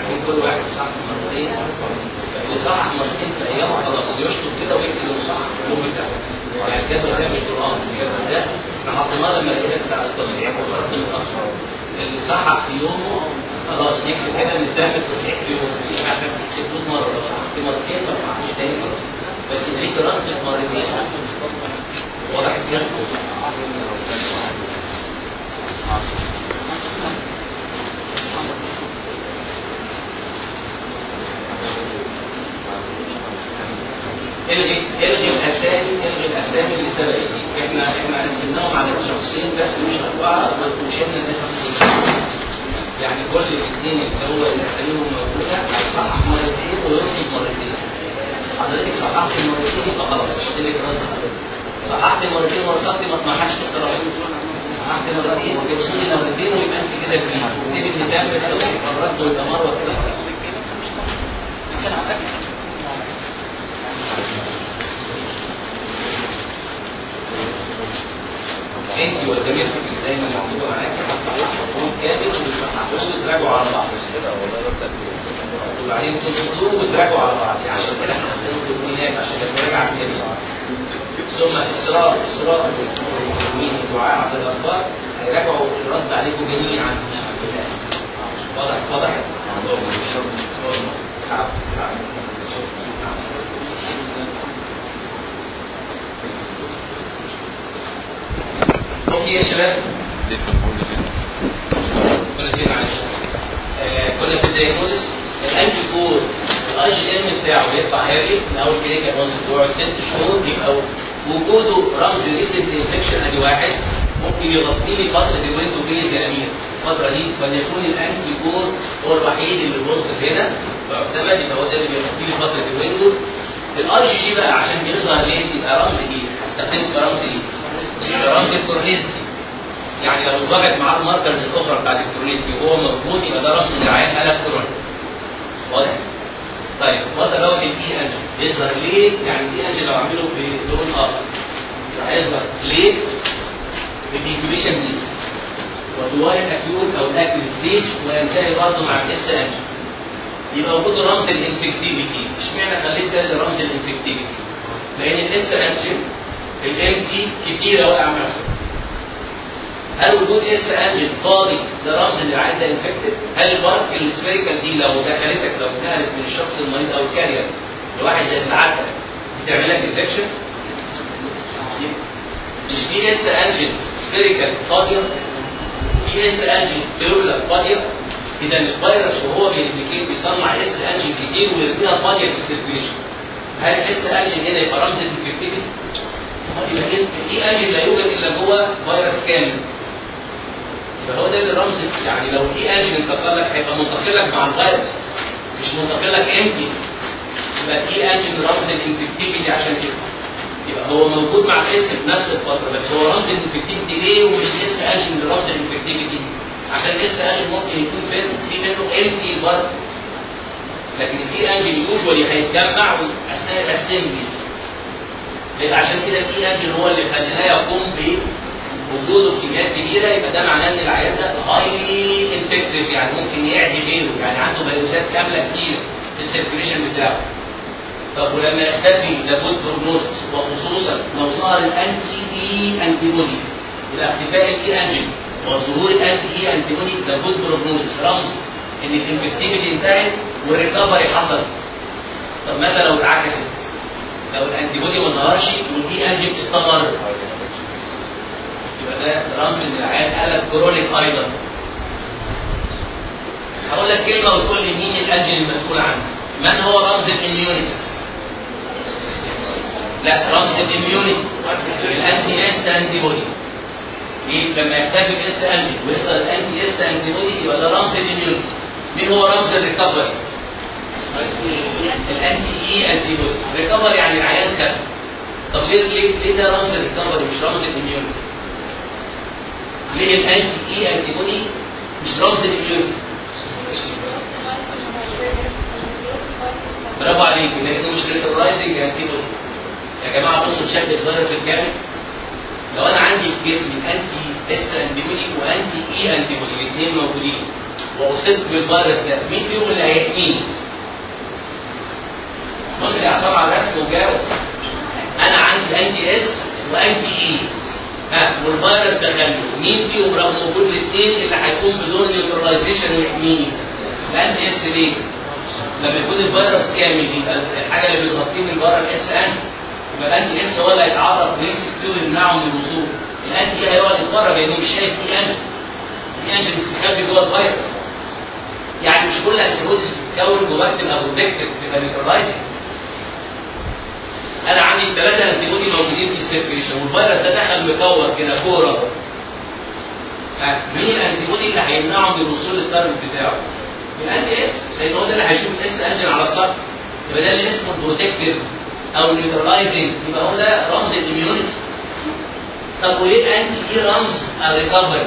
عشان كل واحد يصحح مرتين. اللي صحح مرتين في الأيام خلاص يشطب كده ويكتب اللي صحح في اليوم بتاعه. يعني الجدول ده مش قرآن الجدول ده إحنا حطيناه لما لقينا بتاع التصحيح وخلاص متاخر اللي صحح في يومه خلاص يكتب كده ان تم التصحيح في يومه. مش عارف تكتب مرة لو صححت مرتين ما تصححش تاني بس اللي دراسه مرتين. واضح كده؟ الغي الغي الأسامي الغي الأسامي اللي سبقت إحنا إحنا قسمناهم على شخصين بس مش أربعة وشلنا الناس. يعني كل الاثنين اللي هو اللي اساميهم موجوده هيصحح مرتين ويرسم مرتين. حضرتك صححت مرتين يبقى خلاص شلت لك راس صححت مرتين ورصدت ما اسمحش الصراحه صححت مرتين وتوصلي مرتين ويبقى انت كده فري تبتدي تتابع كده وخلصت ويبقى مره كده خلاص. انت وزميلتك اللي دايما موجودة معاك. هتطلعوا كامل وتبصوا تراجعوا على بعض. وبعدين تنقلوه وتراجعوا على بعض. يعني عشان كده إحنا بننقل هناك عشان نراجع تاني ثم اصرار اصرار المسلمين الدعاء على الاخبار هيراجعوا الرد عليكم جميعا. مش على الناس واضح أوكي يا شباب كنا فين معلش كنا في الدايجنوستس الانتي كور الاي جي ام بتاعه بيطلع هادي من اول كلينيكال نص أسبوع ست شهور يبقى وجوده رمز ريسنت انفكشن ادي واحد ممكن يغطي لي فتره الويندو بيز يا امير الفترة دي فليكون الانتي كور هو الوحيد اللي بيوصف هنا فاعتمد يبقى هو ده اللي بيغطي لي فتره الويندو الاي جي جي بقى عشان بيظهر ليه يبقى رمز إيه؟ هستخدمه كرمز إيه؟ رمز ال chronicity يعني لو اتوجد معاه ال markers الاخرى بتاعت ال chronicity وهو موجود يبقى ده رمز العيان قلب chronicity واضح؟ طيب what about ال e antigen يظهر ليه؟ يعني الاي انجل لو اعمله بلون آخر هيظهر ليه؟ بالانكيوبيشن دي ودوار الاكيوت أو الاكيوت ستيج وينتهي برضه مع ال s antigen يبقى وجود رمز ال infectivity اشمعنى خليت ده رمز ال infectivity؟ لأن ال s antigen ال empty كتير قوي عم يحصل هل وجود s antigen فاضي ده رمز ان ده infected؟ هل ال particle ال spherical دي لو دخلتك لو اتنقلت من الشخص المريض أو ال carrier لواحد زي سعادتك بتعمل لك infection؟ مش في s antigen spherical فاضية في s antigen tubular فاضية إذا الفيروس وهو بي replicate بيصنع s antigen كتير ويرميها فاضية في ال circulation هل ال s antigen هنا يبقى رمز ال infectivity؟ يبقى الاي انجل لا يوجد إلا جوه فيروس كامل؟ يبقى هو ده اللي رمز يعني لو الاي انجل انتقل لك هيبقى منتقل لك مع الفيروس مش منتقل لك empty يبقى الاي انجل رمز ال infectivity عشان كده؟ يبقى هو موجود مع ال s في نفس الفترة بس هو رمز ال infectivity ليه ومش s antigen رمز ال infectivity عشان ال s antigen ممكن يكون في منه empty برضه لكن ال e antigen usually هيتجمع اثناء ال assembly يبقى عشان كده الاي انجل هو اللي خليناه يقوم بوجوده بكميات كبيرة يبقى ده معناه إن العيان ده highly infective يعني ممكن يعدي غيره يعني عنده فيروسات كاملة كتير في ال circulation بتاعه طب ولما يختفي good prognosis وخصوصا لو ظهر ال anti-e antibody يبقى اختفاء الاي انجل وظهور ال anti-e antibody good prognosis رمز إن ال infectivity انتهت وال recovery حصل طب ماذا لو اتعكست؟ لو ال antibody ما ظهرش والاي انجل استمر يبقى ده رمز إن العيان قلب chronic أيضا هقول لك كلمة وتقول لي مين الانجل المسؤول عنه. من هو رمز ال immunity؟ لا رمز ال immunity. ال anti-s antibody لما يختفي ال s antigen ويصل ال anti-s antibody يبقى ده رمز ال immunity. مين هو رمز ال recovery؟ ال anti-e antibody recovery يعني العيان خف طب ليه ليه ليه ده رمز ال recovery مش رمز ال immunity ليه ال anti-e antibody مش رمز ال immunity برافو عليك لأنه مش neutralizing antibody يا جماعة بصوا شكل الفيروس الكامل لو أنا عندي في جسمي anti-s antibody و anti-e antibody الاثنين موجودين. واصبت بالفيروس ده مين فيهم اللي هيحميني؟ بص عصام على الرسم وجاوب. أنا عندي anti-s و anti-e ها والفيروس دخل مين فيهم رغم وجود الاثنين اللي هيقوم بدور neutralization ويحميني؟ ال anti-s ليه؟ لما يكون الفيروس كامل يبقى الحاجة اللي بتغطيه من بره ال S antigen يبقى ال anti-S هو اللي هيتعرف ويمسك فيه ويمنعه من الوصول. ال anti-E هيقعد يتفرج لأنه مش شايف في انجل في انجل مستخبي جوه الفيروس. يعني مش كل ال antibodies بتتكون جواها تبقى protective تبقى neutralizing أنا عندي ثلاثة antibody موجودين في ال circulation والفيروس ده دخل مكور كده كورة مين ال antibody اللي هيمنعه من الوصول لل target بتاعه؟ ال anti-S لأن هو ده اللي هيشوف ال S antigen على السطح يبقى ده اللي اسمه ال protective أو neutralizing يبقى هو ده رمز ال immunity طب وليه ال anti-E رمز ال recovery؟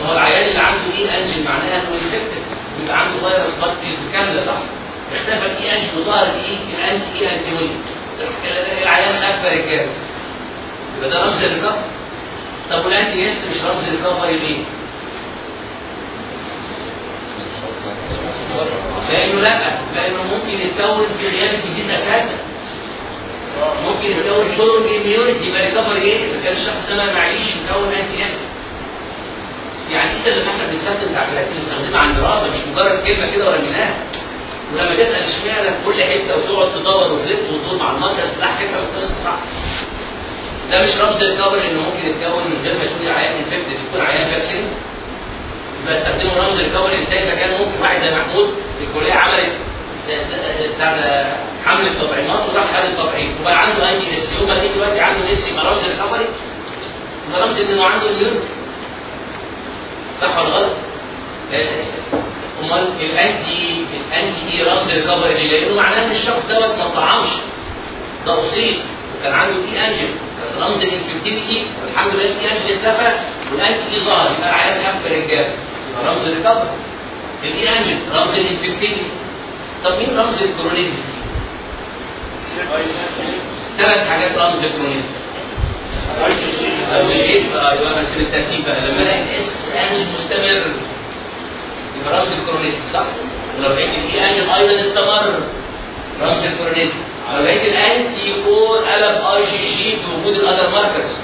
ما هو العيان اللي عنده E antigen معناها إنه infected يبقى عنده فيروس بكتيريا كامله صح؟ اختفى ال E antigen وظهرت إيه؟ ال anti-E انتي العيان اكبر الجاب يبقى ده رمز ال recovery طب والانتي اس مش رمز الريكفري ليه؟ لأنه لأ لأنه ممكن يتكون في غياب الجديد أساسا. ممكن يتكون كلون اميونيتي يبقى ريكفر إيه؟ إذا كان الشخص ده ما معيش يكون انتي اس يعني اذا اللي إحنا بنستخدم تعبيرات بنستخدمها عن دراسه مش مجرد كلمة كده ورميناها. ولما تسال اشمعنى في كل حتة وتقعد تدور وتلف وتدور مع المركز لا تفهم القصة صح. ده مش رمز الكفر إنه ممكن يتكون من غير ما يكون عيان انفكتد يكون عيان فاكسين يبقى استخدموا رمز الكفر إزاي؟ إذا كان ممكن واحد زي محمود الكلية عملت بتاع ده حمل التطعيمات وراح خد التطعيم. وبقى عنده أي إس يوم ما دلوقتي عنده إس يبقى رمز الكفري يبقى رمز إنه عنده اميونيتي صح ولا غلط؟ امال الانتي الانتي إيه رمز الريكفري ليه؟ لأنه معناه إن الشخص دوت ما طعمش. ده اصيب وكان عنده اي انجل كان رمز ال infectivity والحمد لله الاي انجل اختفى وال anti-E ظهر. يبقى عيان خف رجال يبقى رمز ال recovery الاي انجل رمز ال infectivity. طب مين رمز ال chronicity؟ ثلاث حاجات رمز ال chronicity أيوه بس بالترتيب بقى. لما الاقي S antigen مستمر يبقى رمز ال chronicity صح؟ ولو لقيت الاي انجل أيضا استمر. رمز ال chronicity لو لقيت ال anti-core قلب اي جي جي بوجود ال other markers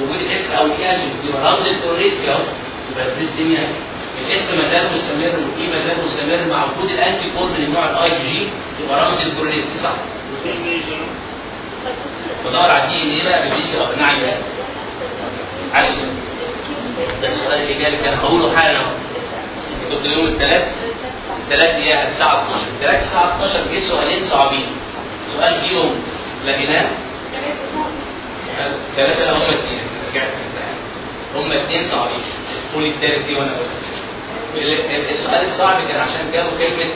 وجود ال S أو ال E antigen يبقى رمز ال chronicity اهو يبقى دي الدنيا. ال S ما زال مستمر وال E ما زال مستمر. مع وجود ال anti-core من النوع الاي جي جي. يبقى رمز ال chronicity صح؟ بدور على ال DNA بقى؟ ار نعم بقى معلش ده السؤال اللي جالي كان هقوله حالا كنت يوم الثلاث الثلاث إيه الساعة 12 الثلاث الساعة 12 جه سؤالين صعبين. سؤال فيهم لقيناه ثلاثة لا هم اثنين رجعت هم اثنين صعبين. قول الثالث دي وأنا أقول السؤال الصعب كان عشان جابوا كلمة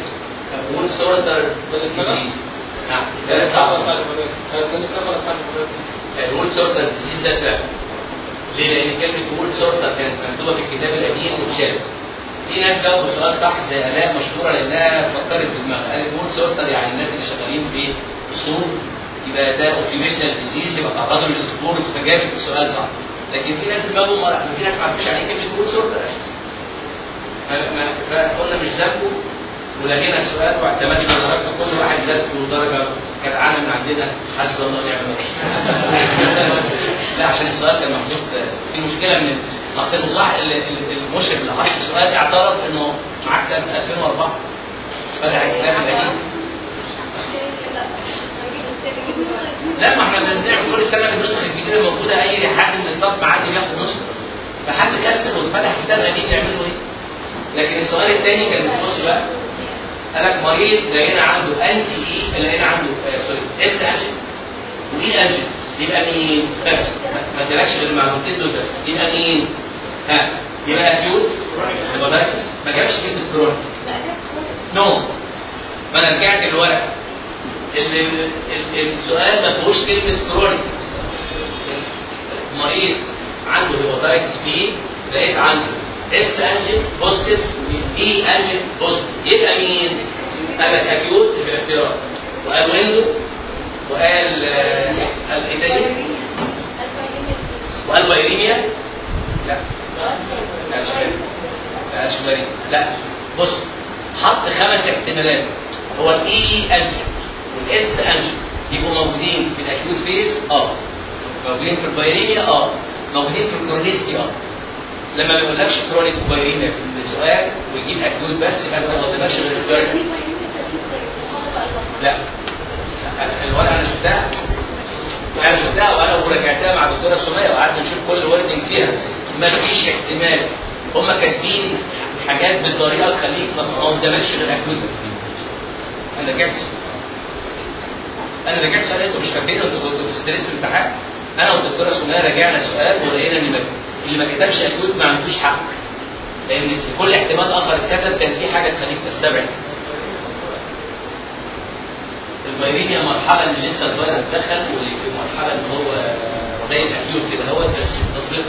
wool sorter disease نعم ثلاث صعب. ال wool sorter disease ده فعلا ليه؟ لأن كلمة wool sorter كانت مكتوبة في الكتاب القديم واتشالت في ناس جاوبوا سؤال صح زي الاء مشهورة لأنها فكرت في دماغها قالت wool sorter يعني الناس اللي شغالين في الصوف يبقى ده occupational disease يبقى تعرضوا لل spores فجابت السؤال صح. لكن في ناس دماغهم. في ناس ما عرفوش يعني إيه كلمة wool sorter فقلنا مش ذاكروا ولقينا السؤال واعتمدنا درجة كل واحد درجة كانت عالم من عندنا. حسب الله ونعم الوكيل. لا عشان السؤال كان محطوط في مشكلة من اصل المصح المشرف اللي حط السؤال اعترف إنه معاه كتاب 2004 فتح الكتاب القديم لا ما إحنا بنعمل كل سنة بالنسخ الجديدة الموجودة أي حد من الصف معدي بياخد نسخه فحد كسب وفتح كتاب قديم يعملوا إيه؟ لكن السؤال الثاني كان بص بقى. قال لك مريض لقينا عنده anti-E لقينا عنده آه sorry S antigen و E antigen يبقى مين؟ بس. ما تلاقيش غير المعلومتين دول بس. يبقى مين؟ ها يبقى acute hepatitis ما جابش كلمة chronic. no ما أنا رجعت ال- السؤال ما فيهوش كلمة chronic مريض عنده hepatitis B لقيت عنده S antigen positive E antigen positive يبقى مين؟ قال لك acute في الاختيار وقال window وقال آه، قال إيه تاني؟ وقال viremia لا. لا لا. بص حط خمس احتمالات. هو ال E antigen وال S antigen يبقوا موجودين في ال acute phase آه. موجودين في ال viremia آه. موجودين في ال chronicity آه لما ما يقولكش chronic viremia في السؤال ويجيب acute بس يبقى ما قدامكش غير لا. الورقه أنا شفتها. أنا شفتها وأنا وراجعتها مع الدكتوره سميه وقعدنا نشوف كل wording فيها. ما فيش احتمال. هم كاتبين حاجات بالطريقة تخليك ما قدامكش غير acute أنا رجعت أنا رجعت سؤال أنتوا مش فاكرين أنتوا كنتوا في stress الامتحان؟ أنا والدكتورة سميه راجعنا سؤال ولقينا إن اللي ما كتبش acute ما عندوش حق. لأن في كل احتمال آخر اتكتب كان في حاجة تخليك تستبعد. الميرينيا مرحلة اللي لسه الفيروس دخل واللي في مرحلة ان هو زي ال acute كده هو بس تصديق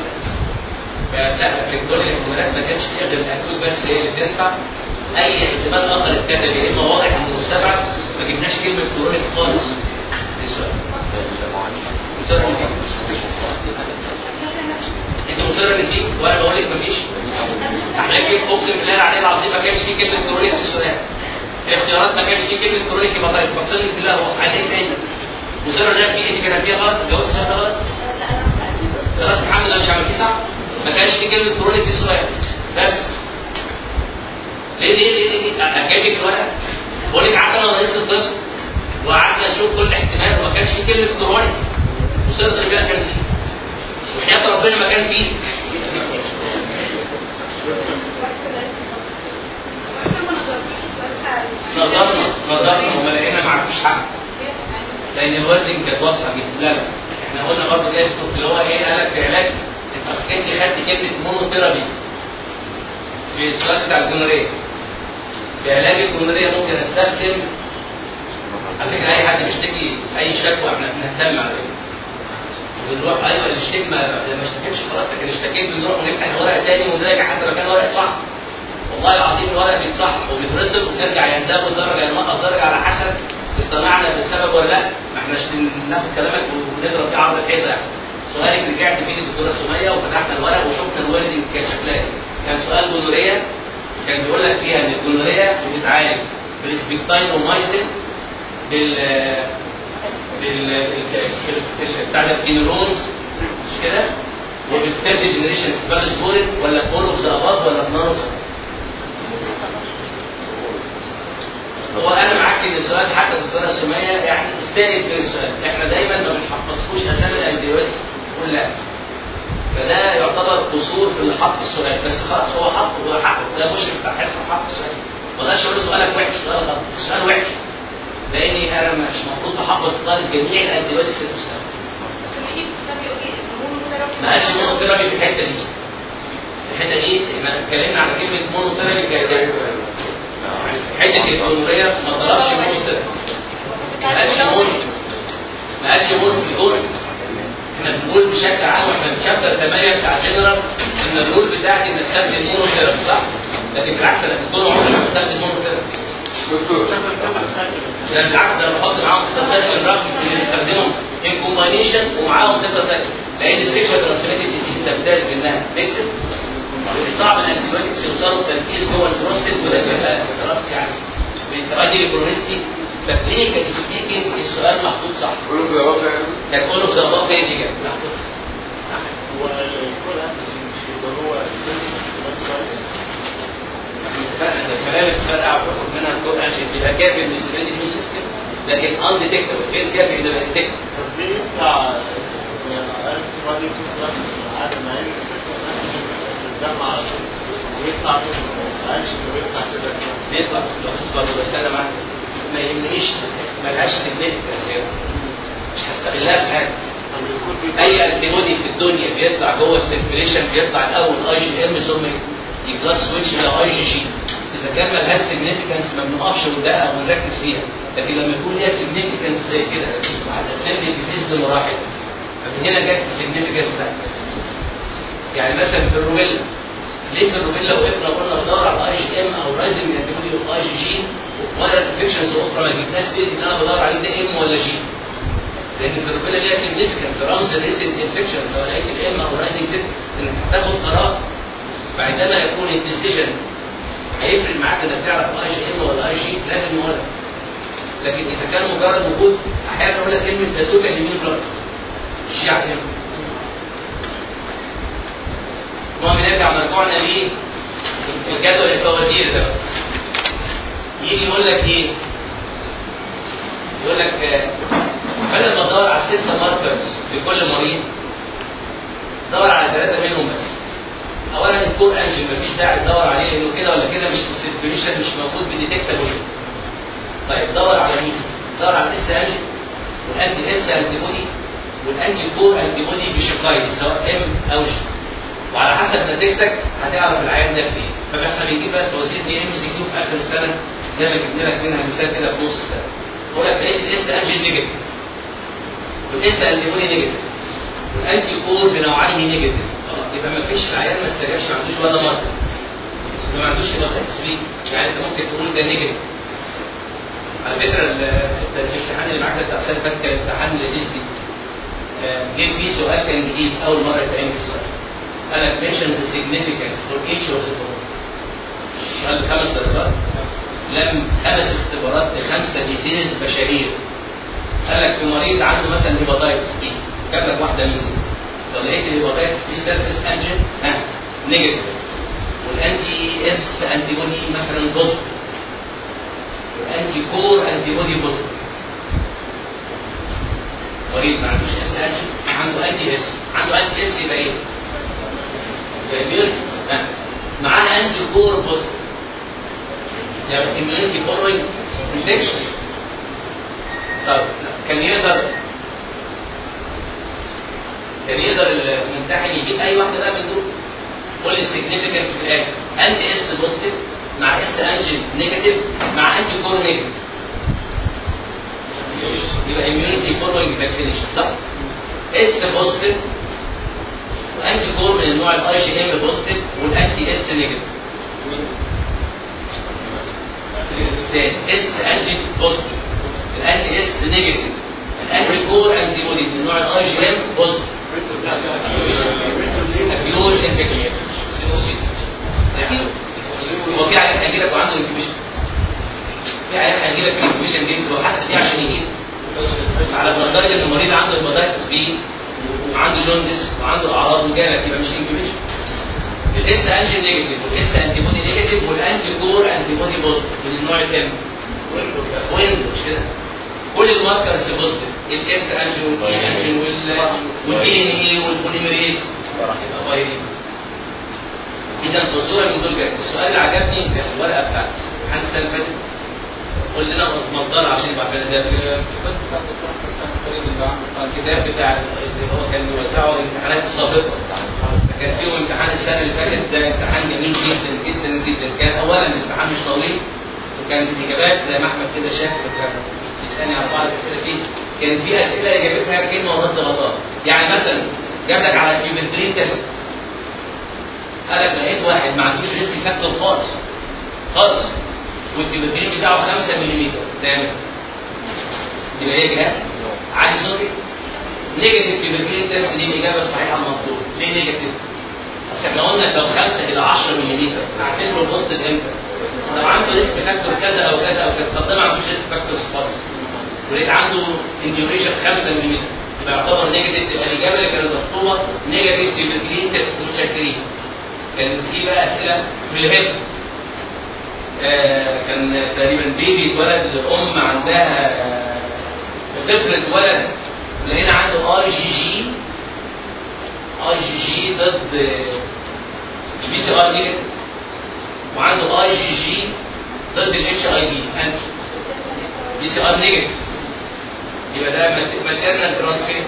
فلا في كل الاحتمالات ما كانش فيها غير ال acute بس هي اللي تنفع. أي احتمال آخر اتكتب يا إما واضح إنه مستبعد ما جبناش كلمة chronic خالص. أنت مصر إن فيك وأنا بقول لك مفيش كده أقسم بالله العلي العظيم ما كانش في كلمة chronic في السؤال. الاختيارات ما كانش في كلمة chronic يبقى طيب اقسم بالله هو عايزين تاني. مصر إن في انت كتبتيها غلط جاوبت صح غلط. خلاص محمد أنا مش عملتيه صح ما كانش في كلمة chronic في السؤال. بس. ليه ليه ليه ليه؟ جايب لك الورقه بقول لك قعدنا رئيس القسم وقعدنا نشوف كل احتمال وما كانش في كلمة chronic وصلت الرجاله كان فيه وحياة ربنا ما كان فيه. نظرنا نظرنا. وما لقينا ما عرفوش حق لأن ال wording كانت واضحة جدا. لا إحنا قلنا برضه جاي اللي هو إيه قال لك في علاج. أنت خدت كلمة مونوثيرابي في السؤال بتاع الجونورية. في علاج الجونورية ممكن أستخدم على فكره أي حد بيشتكي أي شكوى إحنا بنهتم على فكره بنروح أيوه اللي اشتكي ما اشتكيتش خلاص لكن اشتكيت بنروح ونفتح الورق تاني ونراجع حتى لو كان ورق صح والله العظيم الورق بيتصح وبيترسل وبنرجع ينزل درجه ينقص درجه على حسب اقتنعنا بالسبب ولا لا؟ ما احناش بناخد كلامك ونضرب فيه عرض الحيطه سؤالك رجعت فيه للدكتوره سميه وفتحنا الورق وشفنا ال wording كان شكلها إيه. كان سؤال gonorrhea. كان بيقول لك فيها إن ال gonorrhea بتتعالج بالسبيكتاين ومايسين بال بال بتاع ده ال quinolones مش كده؟ وبال third generation cephalosporin ولا في اول ولا في هو أنا معاك ان السؤال حتى الدكتوره سميه يعني استند من السؤال. إحنا دايما ما بنحفظكوش أسامي ال antibiotics كلها فده يعتبر قصور في اللي حط السؤال. بس خلاص هو حط هو حقه ده مشرف بتاع حصه حط السؤال. ما أقدرش أقول سؤالك وحش سؤال غلط. السؤال وحش. لأني أنا مش المفروض احفظ طالب جميع ال antibiotics في السؤال ما قالش monotherapy في الحتة دي. الحتة دي إحنا اتكلمنا على كلمة monotherapy كده حتة الجمهوريه ما طلبش monotherapy ما قالش mono ما قالش mono الجول إحنا بنقول بشكل عام وإحنا في chapter 8 بتاع جنرال إن ال rule بتاعتي ان استخدم monotherapy صح؟ لكن بالعكس أنا طول عمري ما بستخدم monotherapy دكتور. ده بالعكس أنا بحط معاهم تسلسل رغم ان بستخدمهم in combination ومعاهم تسلسل لأن ال sexual transmitted disease تمتاز بإنها mixed صعب الانتيبيوتكس يوصلوا التركيز جوه البروستيت وده بيبقى خلاص يعني. بيتؤدي للبرونستي فكلينيكال سبيكينج السؤال محطوط صح. كده بقى يعني. كان كله بصراحه هي دي كده محطوط. هو الكل مش يبقى هو الكلام الفرقع وباخد منها الكل. عشان تبقى كافي بالنسبة لي سيستم لكن ان ديتكتبل غير كافي ده ديتكتبل طب ليه body في نفس العادة ما على طول ويطلع منه ما يسألش انه يطلع كده بيطلع برضه بس أنا ما يهمنيش ملهاش significance مش هستغلها في حاجة اي antibody في الدنيا بيطلع جوه ال circulation بيطلع الأول IgM ثم ي class switch إلى اي جي جي اذا كان ملهاش significance ما بنقفش قدامها ونركز فيها لكن لما يكون ليها significance زي كده هتقسم لي ال disease لمراحل فمن هنا جت ال significance ده يعني مثلا في ال rubella ليه في ال rubella وقفنا وقلنا بدور على ال IgM أو rising antibody of IgG ولا infections أخرى؟ ما جبناش سيرة ان أنا بدور عليه ده M ولا G لأن في ال rubella ليها significance رمز recent infection سواء لقيت ال M أو rising إنك هتاخد قرار. فعندما يكون ال decision هيفرق معاك إنك تعرف آي جي إم ولا آي جي لازم نقولها لكن إذا كان مجرد وجود أحيانا أقول لك كلمه تاتوكا يمين بلاد الشيعة هنا المهم نرجع مرجوعنا ليه الجدول الفوازير ده يجي يقول لك إيه؟ يقول لك آه، ستة ماركرز لكل مريض دور على ثلاثة منهم بس اولا الكور انجن مفيش داعي تدور عليه لأنه كده ولا كده مش ديستريبيوشن مش موجود بديتكتابل طيب دور على مين؟ دور على ال S antigen وال anti S antibody وال anti core antibody بشقين سواء M أو G وعلى حسب نتيجتك هتعرف العيان ده فين. فاحنا بنجيب بقى توزيع دي MCQ في آخر السنة زي ما جبنا لك منها مثال كده في نص السنة. بقول لك لقيت ال S antigen negative. وال S antibody negative. وال anti core بنوعين negative. خلاص يبقى ما فيش العيان ما استجابش ما عندوش ولا مره ما عندوش hepatitis B. يعني أنت ممكن تقول ده negative. على فكرة ال- الامتحان اللي معاك ده بتاع السنة اللي فاتت كان امتحان لذيذ جدا. آه، جه فيه سؤال كان جديد أول مرة يتعمل في السؤال. قال لك mention the significance for each of the following سؤال بخمس درجات؟ لم خمس اختبارات لخمسة ديزيز بشرية. قال لك في مريض عنده مثلا hepatitis B جاب لك واحدة منهم. لو لقيت ال hepatitis B surface antigen ها negative وال anti S antibody مثلا positive وال anti core antibody positive مريض ما عندوش S antigen عنده anti S عنده anti S يبقى إيه؟ معاه anti core positive يعني immunity following infection طب كان يقدر كان يقدر الممتحن يجيب أي واحدة بقى من دول؟ قول ال significance في الآخر. anti S positive مع S antigen negative مع anti core negative يبقى immunity following vaccination صح؟ S positive و anti core من النوع ال IgM positive وال anti S negative S anti positive ال anti S negative ال anti core antibody من النوع ال IgM positive pure infection هو في عيان هيجي لك وعنده incubation في عيان هيجي لك ال incubation دي لو حاسس دي عشان يجي على نفترض ان المريض عنده hepatitis B وعنده jaundice وعنده اعراض وجالك يبقى مش incubation ال S antigen negative وال S antibody negative وال anti core antibody positive من النوع الثاني وين؟ مش كده. كل ال markers positive ال S antigen وال DNA وال polymerase اذا الصورة من دول جاية. السؤال اللي عجبني كان الورقه بتاعتي امتحان السنة اللي فاتت قول لنا مصدر عشان يبقى عندنا ده في الكتاب بتاع اللي هو كان بيوزعه الامتحانات السابقه كان فيهم امتحان السنة اللي فاتت ده امتحان جميل جدا جدا جدا. كان اولا الامتحان مش طويل وكان الاجابات زي ما أحمد كده شاف بيسالني على بعض الاسئله فيه. كان في أسئلة إجابتها كلمة أو رد غلط. يعني مثلا جاب لك على ال tuberculin test قال لك لقيت واحد ما عندوش risk factor خالص. خالص. وال tuberculin بتاعه 5 ملم تمام؟ يبقى إيه كده؟ عالي صوتي negative tuberculin test دي الاجابه الصحيحه المطلوبه ليه negative؟ إحنا قلنا لو 5 إلى 10 mm هعتبره positive إمتى؟ لو عنده risk factor كذا أو كذا أو كذا. طب ده ما عندوش risk factor خالص. ولقيت عنده induration 5 mm يبقى يعتبر negative تبقى الإجابة اللي كانت مطلوبة. negative tuberculin test متشكرين كان في بقى أسئلة في الهيد. آه كان تقريبا baby اتولد الام عندها آه طفل اتولد. لقينا عنده IgG IgG ضد ال PCR negative وعنده IgG ضد ال HAV PCR negative يبقى ده maternal transfer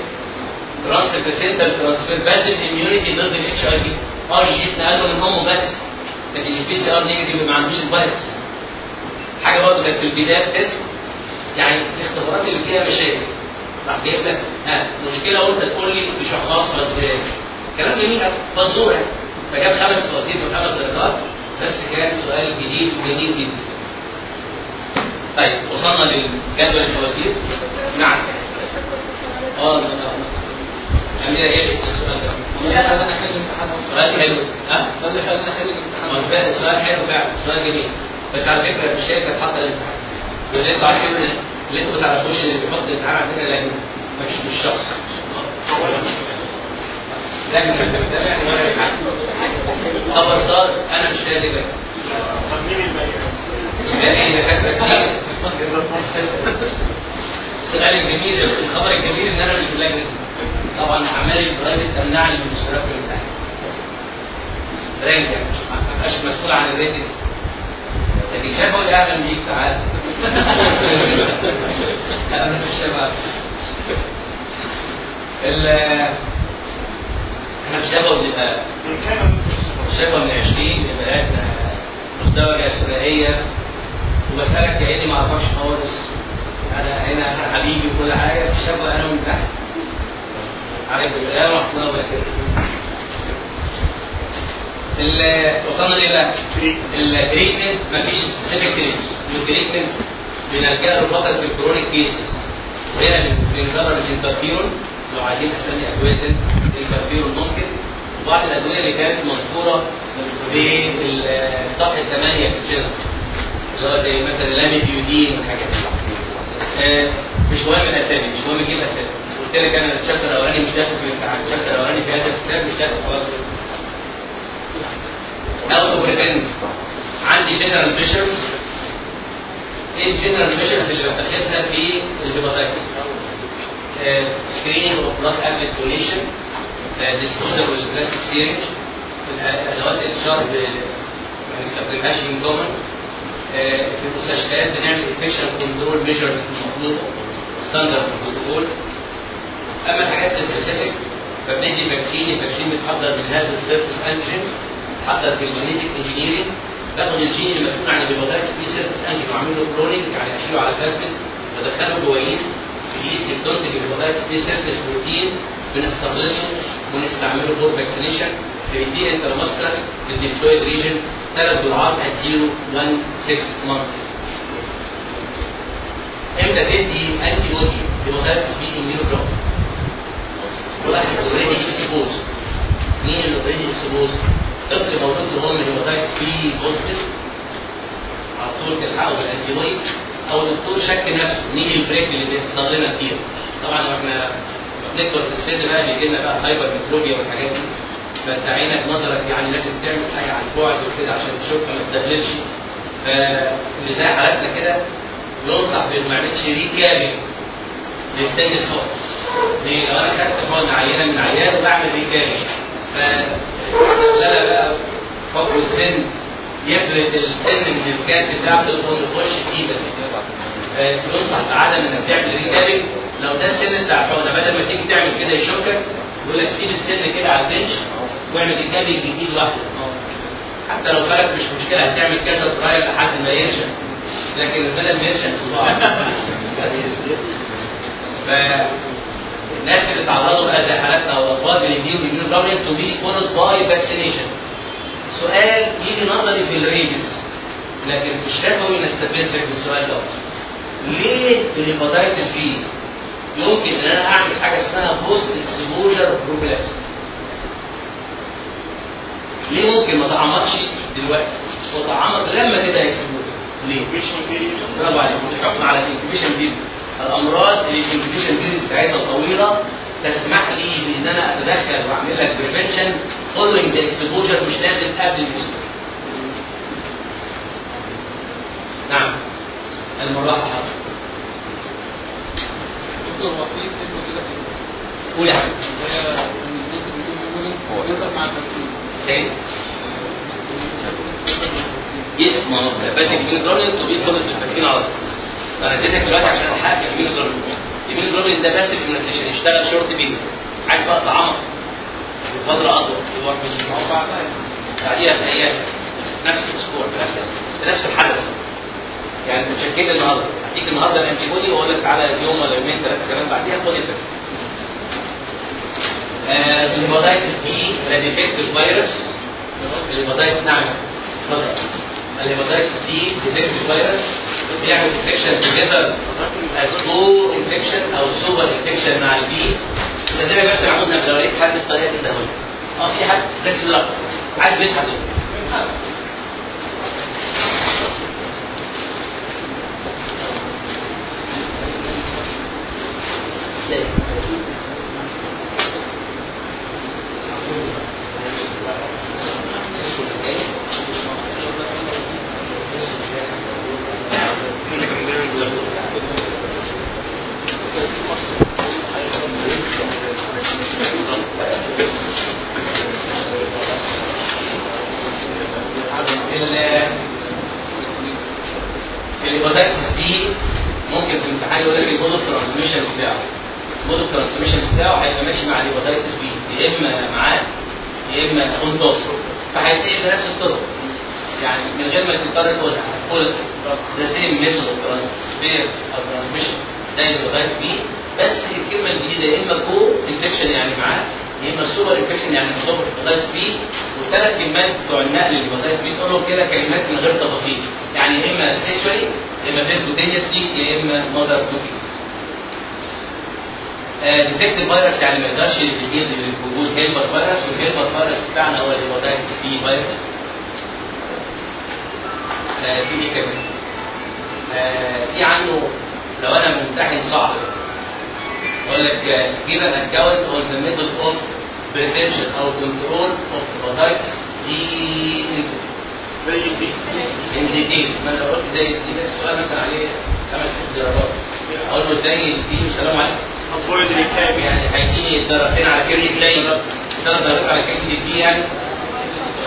transfer placental transfer passive immunity ضد ال HAV IgG اتنقل له من امه بس ال PCR negative ما عندوش الفيروس. حاجة برضه كانت في البداية test يعني الاختبارات اللي فيها مشاكل. راح جايب لك ها مشكلة وانت تقول لي تشخصها إزاي كلام جميل قوي فزورة. فجاب خمس فوازير وخمس درجات. بس كان سؤال جديد وجميل جدا. طيب وصلنا للجدول الفوازير نعم. آه أميرة إيه السؤال ده؟ سؤال حلو. ها؟ ده اللي خلاني احل الامتحان سؤال حلو فعلا. سؤال جميل. بس على فكرة مش هي كانت حاطه الامتحان. واللي أنتوا عارفين اللي أنتوا ما تعرفوش اللي بيحط الامتحان على فكرة لأن مش مش شخص. لكن انت بتتابعني وأنا الامتحان خبر صار أنا مش لازم. طب مين الباقي؟ كتير السؤال الجميل الخبر الجميل إن أنا مش اللجنه طبعا أعمالي البرايفت تمنعني من الاشتراك في الامتحان رانك ما بقاش مسؤول عن الريتنج. لكن شافه يقول أهلا بيك تعال أهلا بالشباب ال إحنا في شباب بنبقى شباب من 20 بنبقى مزدوجه ثنائيه وبسألك كأني ما اعرفكش خالص. أنا هنا أنا حبيبي وكل حاجة شباب أنا من تحت. عليكم السلام ورحمة الله وبركاته. وصلنا بقى؟ ال treatment مفيش specific treatment ال treatment بنلجأ له فقط في ال chronic cases وهنا بنجرب الانترفيرون. لو عايزين اسامي أدوية الانترفيرون ممكن. وبعض الأدوية اللي كانت مذكورة في الصفحه 8 في الجنرال اللي هو زي مثلا lamivudine والحاجات دي. آه، مش مهم الأسامي مش مهم أجيب أسامي. لك أنا ال chapter الأولاني مش داخل في الامتحان ال chapter الأولاني في هذا الكتاب مش داخل خلاص how to prevent عندي general measures إيه ال general measures اللي بتخذها في ال hepatitis؟ screening of blood قبل ال donation disposable plastic syringe الأدوات الاشاره ما نستخدمهاش in common في المستشفيات بنعمل infection control measures المطلوبه standard protocol أما الحاجات ال specific فبندي vaccine ال vaccine بيتحضر من هذا ال surface antigen بيتحضر بال genetic engineering باخد الجين المسؤول عن ال hepatitis B surface antigen واعمل له cloning يعني اشيله على بلازميد وادخله جوه yeast ال yeast بتنتج ال hepatitis B surface protein بنستخلصه ونستعمله for vaccination بنديه intramuscular لل deltoid region ثلاث جرعات at 0 1 6 months. إمتى تدي antibody hepatitis B immunoglobulin واحد already exposed مين اللي already exposed؟ طفل مولود له هو hepatitis B positive على طول تلحقه بال antibody أو الدكتور شك نفسه. مين ال prick اللي بيحصل لنا كتير؟ طبعا إحنا بنكبر في السن بقى بيجي لنا بقى hypermetropia والحاجات دي فانت عينك نظرك يعني لازم تعمل حاجة عن بعد وكده عشان تشوفها ما تدهلش فاللي زي حالاتنا كده ينصح بإنه ما يعملش recapping للسن الخاص ليه؟ لو أنا خدت حقن عينه من عيان وبعمل recapping ف لا لا بقى حكم السن يفرد السن من ال cap بتاعته وهو يخش في إيدك. ينصح بعدم إنك تعمل recapping لو ده السن بتاع الحقنه بدل ما تيجي تعمل كده يشكك يقول لك سيب السن كده على ال bench واعمل recapping بايد واحدة حتى لو فرق مش مشكلة هتعمل كذا trial لحد ما يرشق لكن بدل ما يرشق صباع فالناس اللي تعرضوا بقى زي حالاتنا أو اطفال بنديهم immunoglobulin to be followed by vaccination سؤال يجي نظري في الريبس لكن مش شفوي نستفزك بالسؤال ده ليه ال hepatitis B يمكن إن أنا أعمل حاجة اسمها post exposure prophylaxis ليه ممكن ما اتعمقش دلوقتي؟ واتعمق لما كده exposure ليه؟ برافو عليك. على ال incubation period الأمراض اللي ال incubation period بتاعتها طويلة تسمح لي بإن أنا أتدخل وأعمل لك prevention فولوينج ذا اكسبوجر مش لازم قبل الاكسبوجر نعم. المراحل حاضر دكتور هو في كلمه كده قول يا حبيبي. يس ما هو بدي اليمين جلوبولين تو بي فولد بالفاكسين على طول. أنا اديتك دلوقتي عشان جلوبولين اليمين جلوبولين ده بس في المنسيشن يشتغل شورت بينج عايز بقى تعمق بفتره أطول. يروح مش بعدها بعديها بايام نفس الأسبوع بنفس بنفس الحدث. يعني شكيت النهارده. هديك النهارده الأنتي بودي وأقول لك تعالى يوم ولا يومين ثلاثة كمان بعديها خد البس الهيباتايتس بي ريديفكتيف فيروس. الهيباتايتس نعم. اتفضل الهيباتايتس دي ديزيكت فيروس بيعمل انفكشن توجذر سلو انفكشن أو سوبر انفكشن مع البي. صدقني بس عملنا لو لقيت حد بطريقه كده ده آه في حد ركز ضرب عايز بيت حد. Thank you. الهيباتايتس D ممكن في الامتحان يقول لك ال mode of بتاعه. ال mode of بتاعه هيبقى ماشي مع ال hepatitis B. يا إما معاه يا إما تكون دوس فهيتقل بنفس الطرق. يعني من غير ما تضطر تقول هتقول the same method of transfer أو transmission زي ال hepatitis B. بس الكلمة الجديدة يا إما co-infection يعني معاه يا اما super infection يعني مصاب بال hepatitis B والثلاث كلمات بتوع النقل لل hepatitis B تقولهم كده كلمات من غير تفاصيل. يعني يا إما sexually يا إما percutaneously يا إما mother to defective virus يعني ما يقدرش يجيب وجود helper virus وال helper virus بتاعنا هو ال hepatitis B virus. آه، في إيه كمان؟ آه، في عنه لو أنا ممتحن صعب. يقول لك give an account on the method of prevention أو control of hepatitis دي زي دي. detail ما أنا قلت زي دي بس السؤال مثلا عليه خمس ست درجات. أقول له زي دي والسلام عليكم. avoid recap يعني هيديني درجتين على كلمه زي ثلاث درجات على كلمه دي يعني.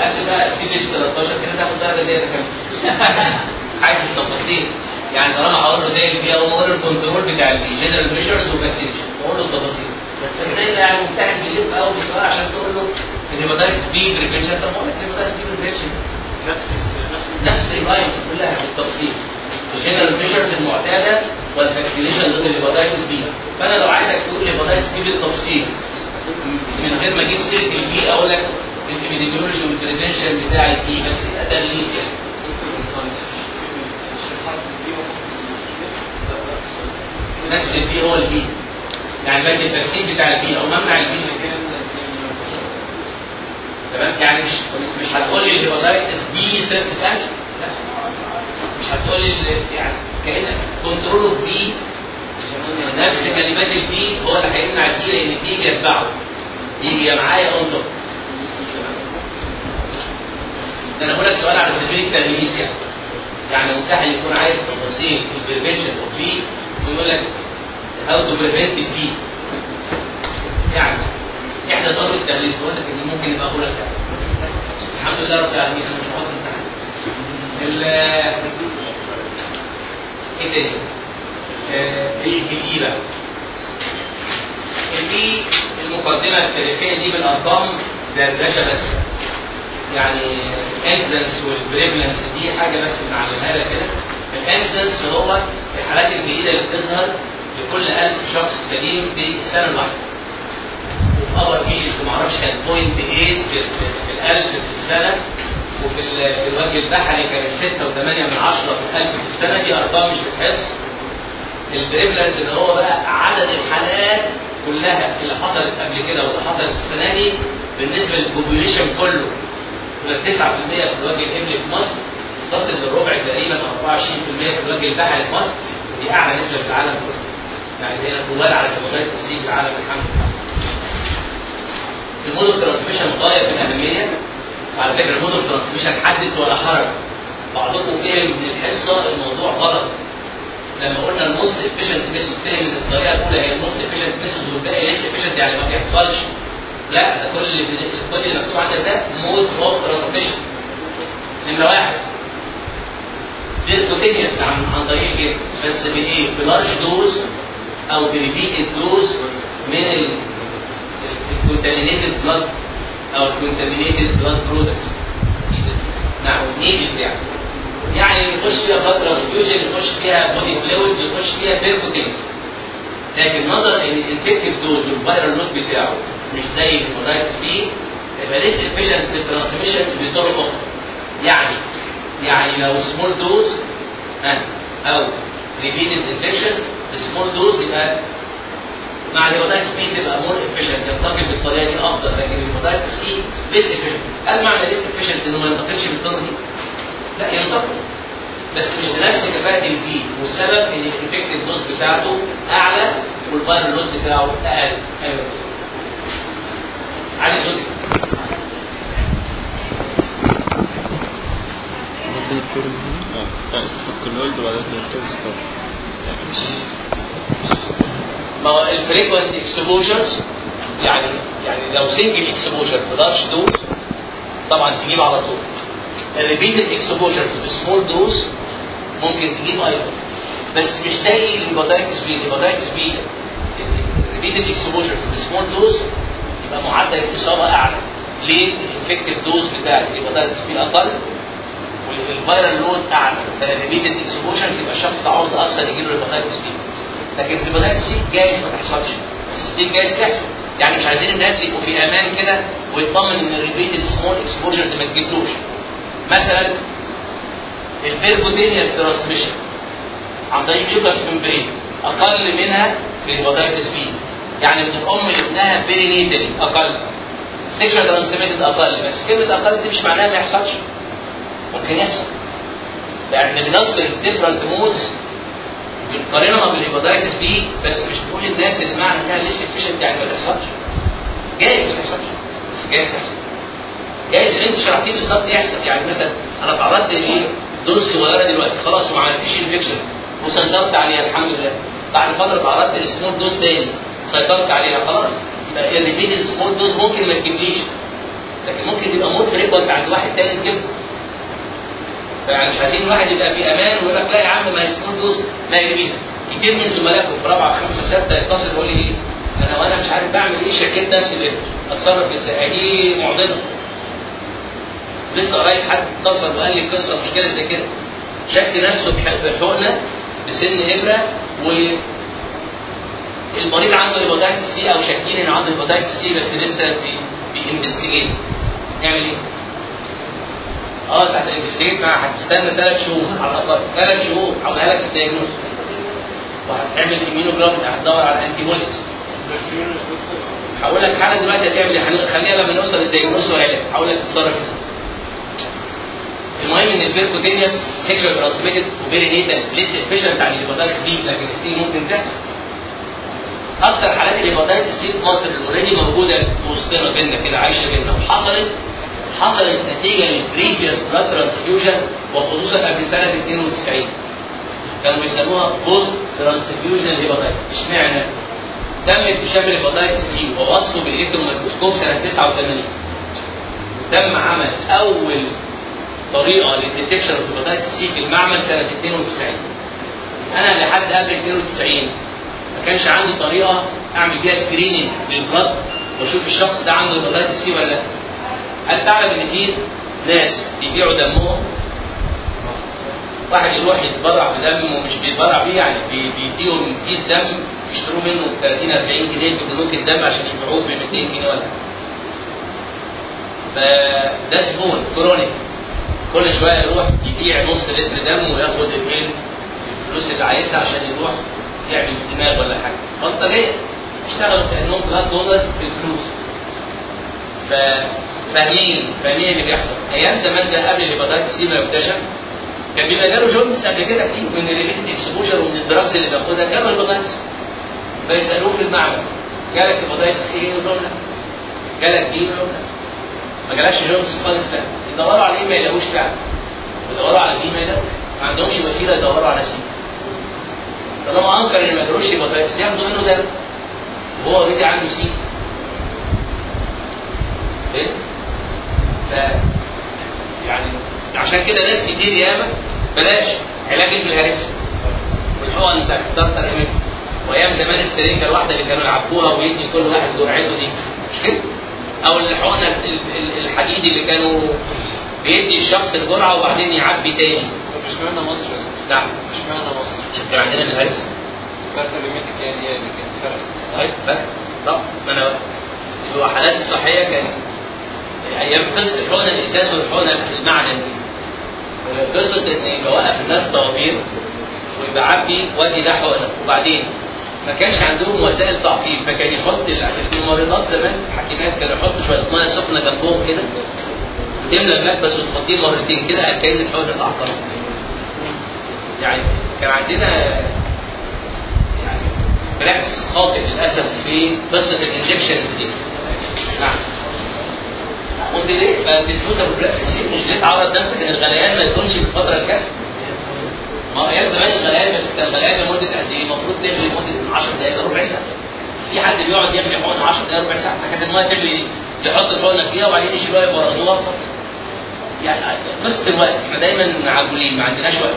قبل بقى سي بي 13 كده تاخد درجة زيادة كمان. عايز التفاصيل. يعني طالما زي البيئه واقول له الكنترول بتاع الجنرال ميجرز وفاكسينيشن واقول له التفاصيل بس. إزاي يعني ممتحن بيلف قوي بسؤال عشان تقول له ال hepatitis B prevention طب ما هو ال hepatitis B prevention نفس نفس ال lines كلها بالتفصيل ال general measures المعتادة وال vaccination ضد ال hepatitis B فأنا لو عايزك تقول ال hepatitis B بالتفصيل من غير ما أجيب سيره ال B أقول لك ال epidemiology وال prevention بتاع ال B بس ده تدليس يعني نفس البي هو البي يعني بدي الترسيب بتاع البي أو ممنع البي تمام؟ يعني مش مش هتقول لي الهيباتايتس بي سيرف سانكشن مش هتقول لي يعني كأنك كنترول اوف بي نفس كلمات البي هو اللي هيمنع البي لأن البي بيتبعه يجي يا معايا اون ده أنا بقول لك سؤال على سبيل التلميذ يعني. يعني ممتحن يكون عايز تفاصيل في البريفنشن اوف بي ويقول لك هاو تو بريفنت بي يعني احدى طرق التدريس بقول لك إن ممكن يبقى أولى سنة. الحمد لله رب العالمين أنا مش هحط امتحان ال إيه تاني؟ البي بقى البي المقدمة التاريخية دي بالأرقام دردشه بس. يعني ال incidence وال prevalence دي حاجة بس بنعلمها لك كده. ال incidence هو الحالات الجديدة اللي بتظهر لكل 1000 شخص سليم في السنة الواحدة. Upper Egypt ما أعرفش كان 0.8 في, في, في الألف في السنة وفي ال- في الوجه البحري كانت 6 و8 من 10 في الألف في السنة دي أرقام مش بتحفظ. ال prevalence اللي هو بقى عدد الحالات كلها اللي حصلت قبل كده واللي حصلت السنة دي بالنسبة لل population كله. يبقى 9% في الوجه القبلي في مصر تصل للربع تقريبا أو 24% في الوجه البحري في مصر ودي أعلى نسبة في العالم كله. يعني هي طوال على كميات ال C العالم الحمد لله. ال mode of transmission غاية في الاهميه وعلى فكرة ال mode of transmission حدث ولا حرج. بعضكم فهم من الحصة الموضوع غلط. لما قلنا ال most efficient method فهم من الطريقة الأولى هي ال most efficient method والباقي ليس efficient يعني ما بيحصلش. لا ده كل اللي كل اللي مكتوب عندك ده mode of transmission نمرة واحد. percutaneous عن عن طريق إيه؟ بس بإيه؟ ب large dose أو ب repeated dose من ال ال contaminated blood أو ال contaminated blood products نعم needles يعني. يعني يخش فيها blood transfusion يخش فيها body fluids يخش فيها percutaneous لكن نظرا إن ال infective dose وال viral load بتاعه مش زي ال hepatitis B يبقى less efficient في ال transmission بطرق أخرى. يعني يعني لو small dose أو repeated infection small dose يبقى مع ال hepatitis B تبقى more efficient ينتقل بالطريقة دي أفضل لكن ال hepatitis C less efficient هل معنى less efficient إنه ما ينتقلش بالطريقة دي؟ لا ينتقل. بس مش بنفس كفاءه ال B والسبب إن ال infective dose بتاعته أعلى وال viral load بتاعه أقل. أيوه. علي صوتك كنولد وبعدين تنتظر ما هو ال frequent exposures يعني يعني لو single exposure ما تقدرش dose طبعا تجيب على طول. الريبيتد اكسبوجرز بسمول دوز ممكن تجيب أيضا. بس مش زي ال hepatitis B. ال hepatitis B repeated exposure في ال small dose يبقى معدل الإصابة أعلى. ليه؟ ال infective dose بتاع ال hepatitis B أقل. وال viral load اعلى فال repeated exposure يبقى الشخص عرضه أكثر يجي له hepatitis B لكن في ال hepatitis C جايز ما تحصلش. بس دي جايز تحصل. يعني مش عايزين الناس يبقوا في أمان كده ويطمن إن ال repeated small exposures ما تجيبلوش. مثلا ال percutaneous transmission. عن طريق mucous membrane. أقل منها في ال hepatitis B. يعني من الأم لابنها perinatally أقل. sexual transmitted أقل. بس كلمة أقل دي مش معناها ما يحصلش. ممكن يحصل. يعني بنذكر ال different modes بنقارنها بال hepatitis B بس مش بنقول للناس ان معنى إنها less efficient يعني ما تحصلش. جايز ما تحصلش. بس جايز تحصل. جايز اللي أنت شرحتيه بالظبط يحصل. يعني مثلا أنا اتعرضت لايه dose صغيرة دلوقتي. خلاص وما عملتش infection وسيطرت عليها الحمد لله. بعد فترة اتعرضت ل small dose تاني. سيطرت عليها خلاص. يبقى ال repeated ال small dose ممكن ما تجيبليش. لكن ممكن تبقى more frequent عند واحد تاني تجيب فيعني مش عايزين الواحد يبقى في أمان ويقول لك لا يا عم ما small dose ما جميلة. كتير من زملائكم في رابعة خمسة ستة يتصل يقول لي إيه أنا وأنا مش عارف بعمل إيه شكيت نفسي ليه؟ أتصرف إزاي؟ دي معضلة. لسه قريب حد اتصل وقال لي قصة مشكلة زي كده. شك نفسه بحقنة بسن إبرة و المريض عنده hepatitis C أو شاكين إن عنده hepatitis C بس لسه بي بي investigate يعمل إيه؟ آه تحت مع هتستنى ثلاث شهور. على الاقل ثلاث شهور. هقولها لك في ال diagnosis. وهتعمل immunogram هتدور على antibodies هقول لك حالا دلوقتي هتعمل إيه؟ خليها لما نوصل لل diagnosis والعلاج هقول لك تتصرف إزاي المهم إن ال percutaneous sexual transmitted و perinatal efficient عن ال hepatitis B لكن ال C ممكن تحصل. أكثر حالات ال hepatitis C في مصر already موجودة في وسطنا بينا كده عايشة بينا وحصلت حصلت نتيجة لل previous blood transfusion وخصوصا قبل سنة 92 كانوا بيسموها post transfusion hepatitis اشمعنى؟ تم اكتشاف ال hepatitis C ووصفه بال electron microscope سنه 89 تم عمل أول طريقة لل detection of hepatitis C في المعمل سنة 92 أنا لحد قبل 92 ما كانش عندي طريقة أعمل بيها screening لل blood وأشوف الشخص ده عنده hepatitis C ولا لأ. هل تعلم ان في ناس بيبيعوا دمهم. واحد يروح يتبرع بدم ومش بيتبرع بيه يعني بي- بيديهم كيس دم يشتروا منه ب 30 40 جنيه في بنوك الدم عشان يبيعوه ب 200 جنيه ولا. فده زبون chronic كل شوية يروح يبيع نص لتر دم وياخد الايه الفلوس اللي عايزها عشان يروح يعمل دماغ ولا حاجة. بلطجية. اشتغلوا كأنهم blood donors بالفلوس. ففاهمين فاهمين اللي بيحصل. أيام زمان ده قبل ال hepatitis C ما يكتشف. كان بيبقى جاله jaundice قبل كده كتير من ال repeated exposure ومن ال drugs اللي بياخدها. جاله hepatitis فيسألوه في المعمل جالك hepatitis C يقول لهم لا جالك B يقول لا ما جالكش jaundice خالص لا يدوروا على A ما يلاقوش فعلا. يدوروا على B ما يلاقوش. ما عندهمش وسيلة يدوروا على C طالما أنكر إن ما جالوش hepatitis ياخدوا منه دم وهو already عنده C ف يعني عشان كده ناس كتير ياما بلاش علاج البلهارسيا والحقن بتاعت الدكتور ايمن وأيام زمان السرنجه الواحده اللي كانوا يعبوها ويدي كل واحد جرعته دي. مش كده؟ أو الحقنه ال- ال- الحديد اللي كانوا بيدي الشخص الجرعة وبعدين يعبي تاني. طب اشمعنى مصر؟ نعم. اشمعنى مصر؟ عشان كان عندنا الهرسه بس الليميتك يعني هي اللي كانت فرقت طيب بس. طب ما أنا الوحدات الصحية كانت أيام قصة الحقنه الاساس والحقنة المعدن قصة إن يبقى واقف الناس طوابير ويبقى عبي وادي ده حقنة. وبعدين ما كانش عندهم وسائل تعقيم فكان يحط ال- الممرضات زمان الحكيمات كانوا يحطوا شوية ميه سخنة جنبهم كده تملى المكبس وتفضيه مرتين كده كان الحقنه اتعقمت يعني كان عندنا يعني بالعكس خاطئ للأسف في قصة ال injections دي. نعم. قلت ليه؟ ال disposable plastic مش ليه تعرض نفسك ان الغليان ما يكونش في الفترة الكافيه ما أيام زمان الغليان بس كان الغليان لمدة قد إيه؟ المفروض تغلي لمدة 10 دقائق ربع ساعة. في حد بيقعد يغلي حقن 10 دقائق ربع ساعة؟ فكانت الميه تغلي يحط الحقنه فيها وبعدين يشيلوها يبردوها يعني قصة الوقت. إحنا دايما عجولين ما عندناش وقت.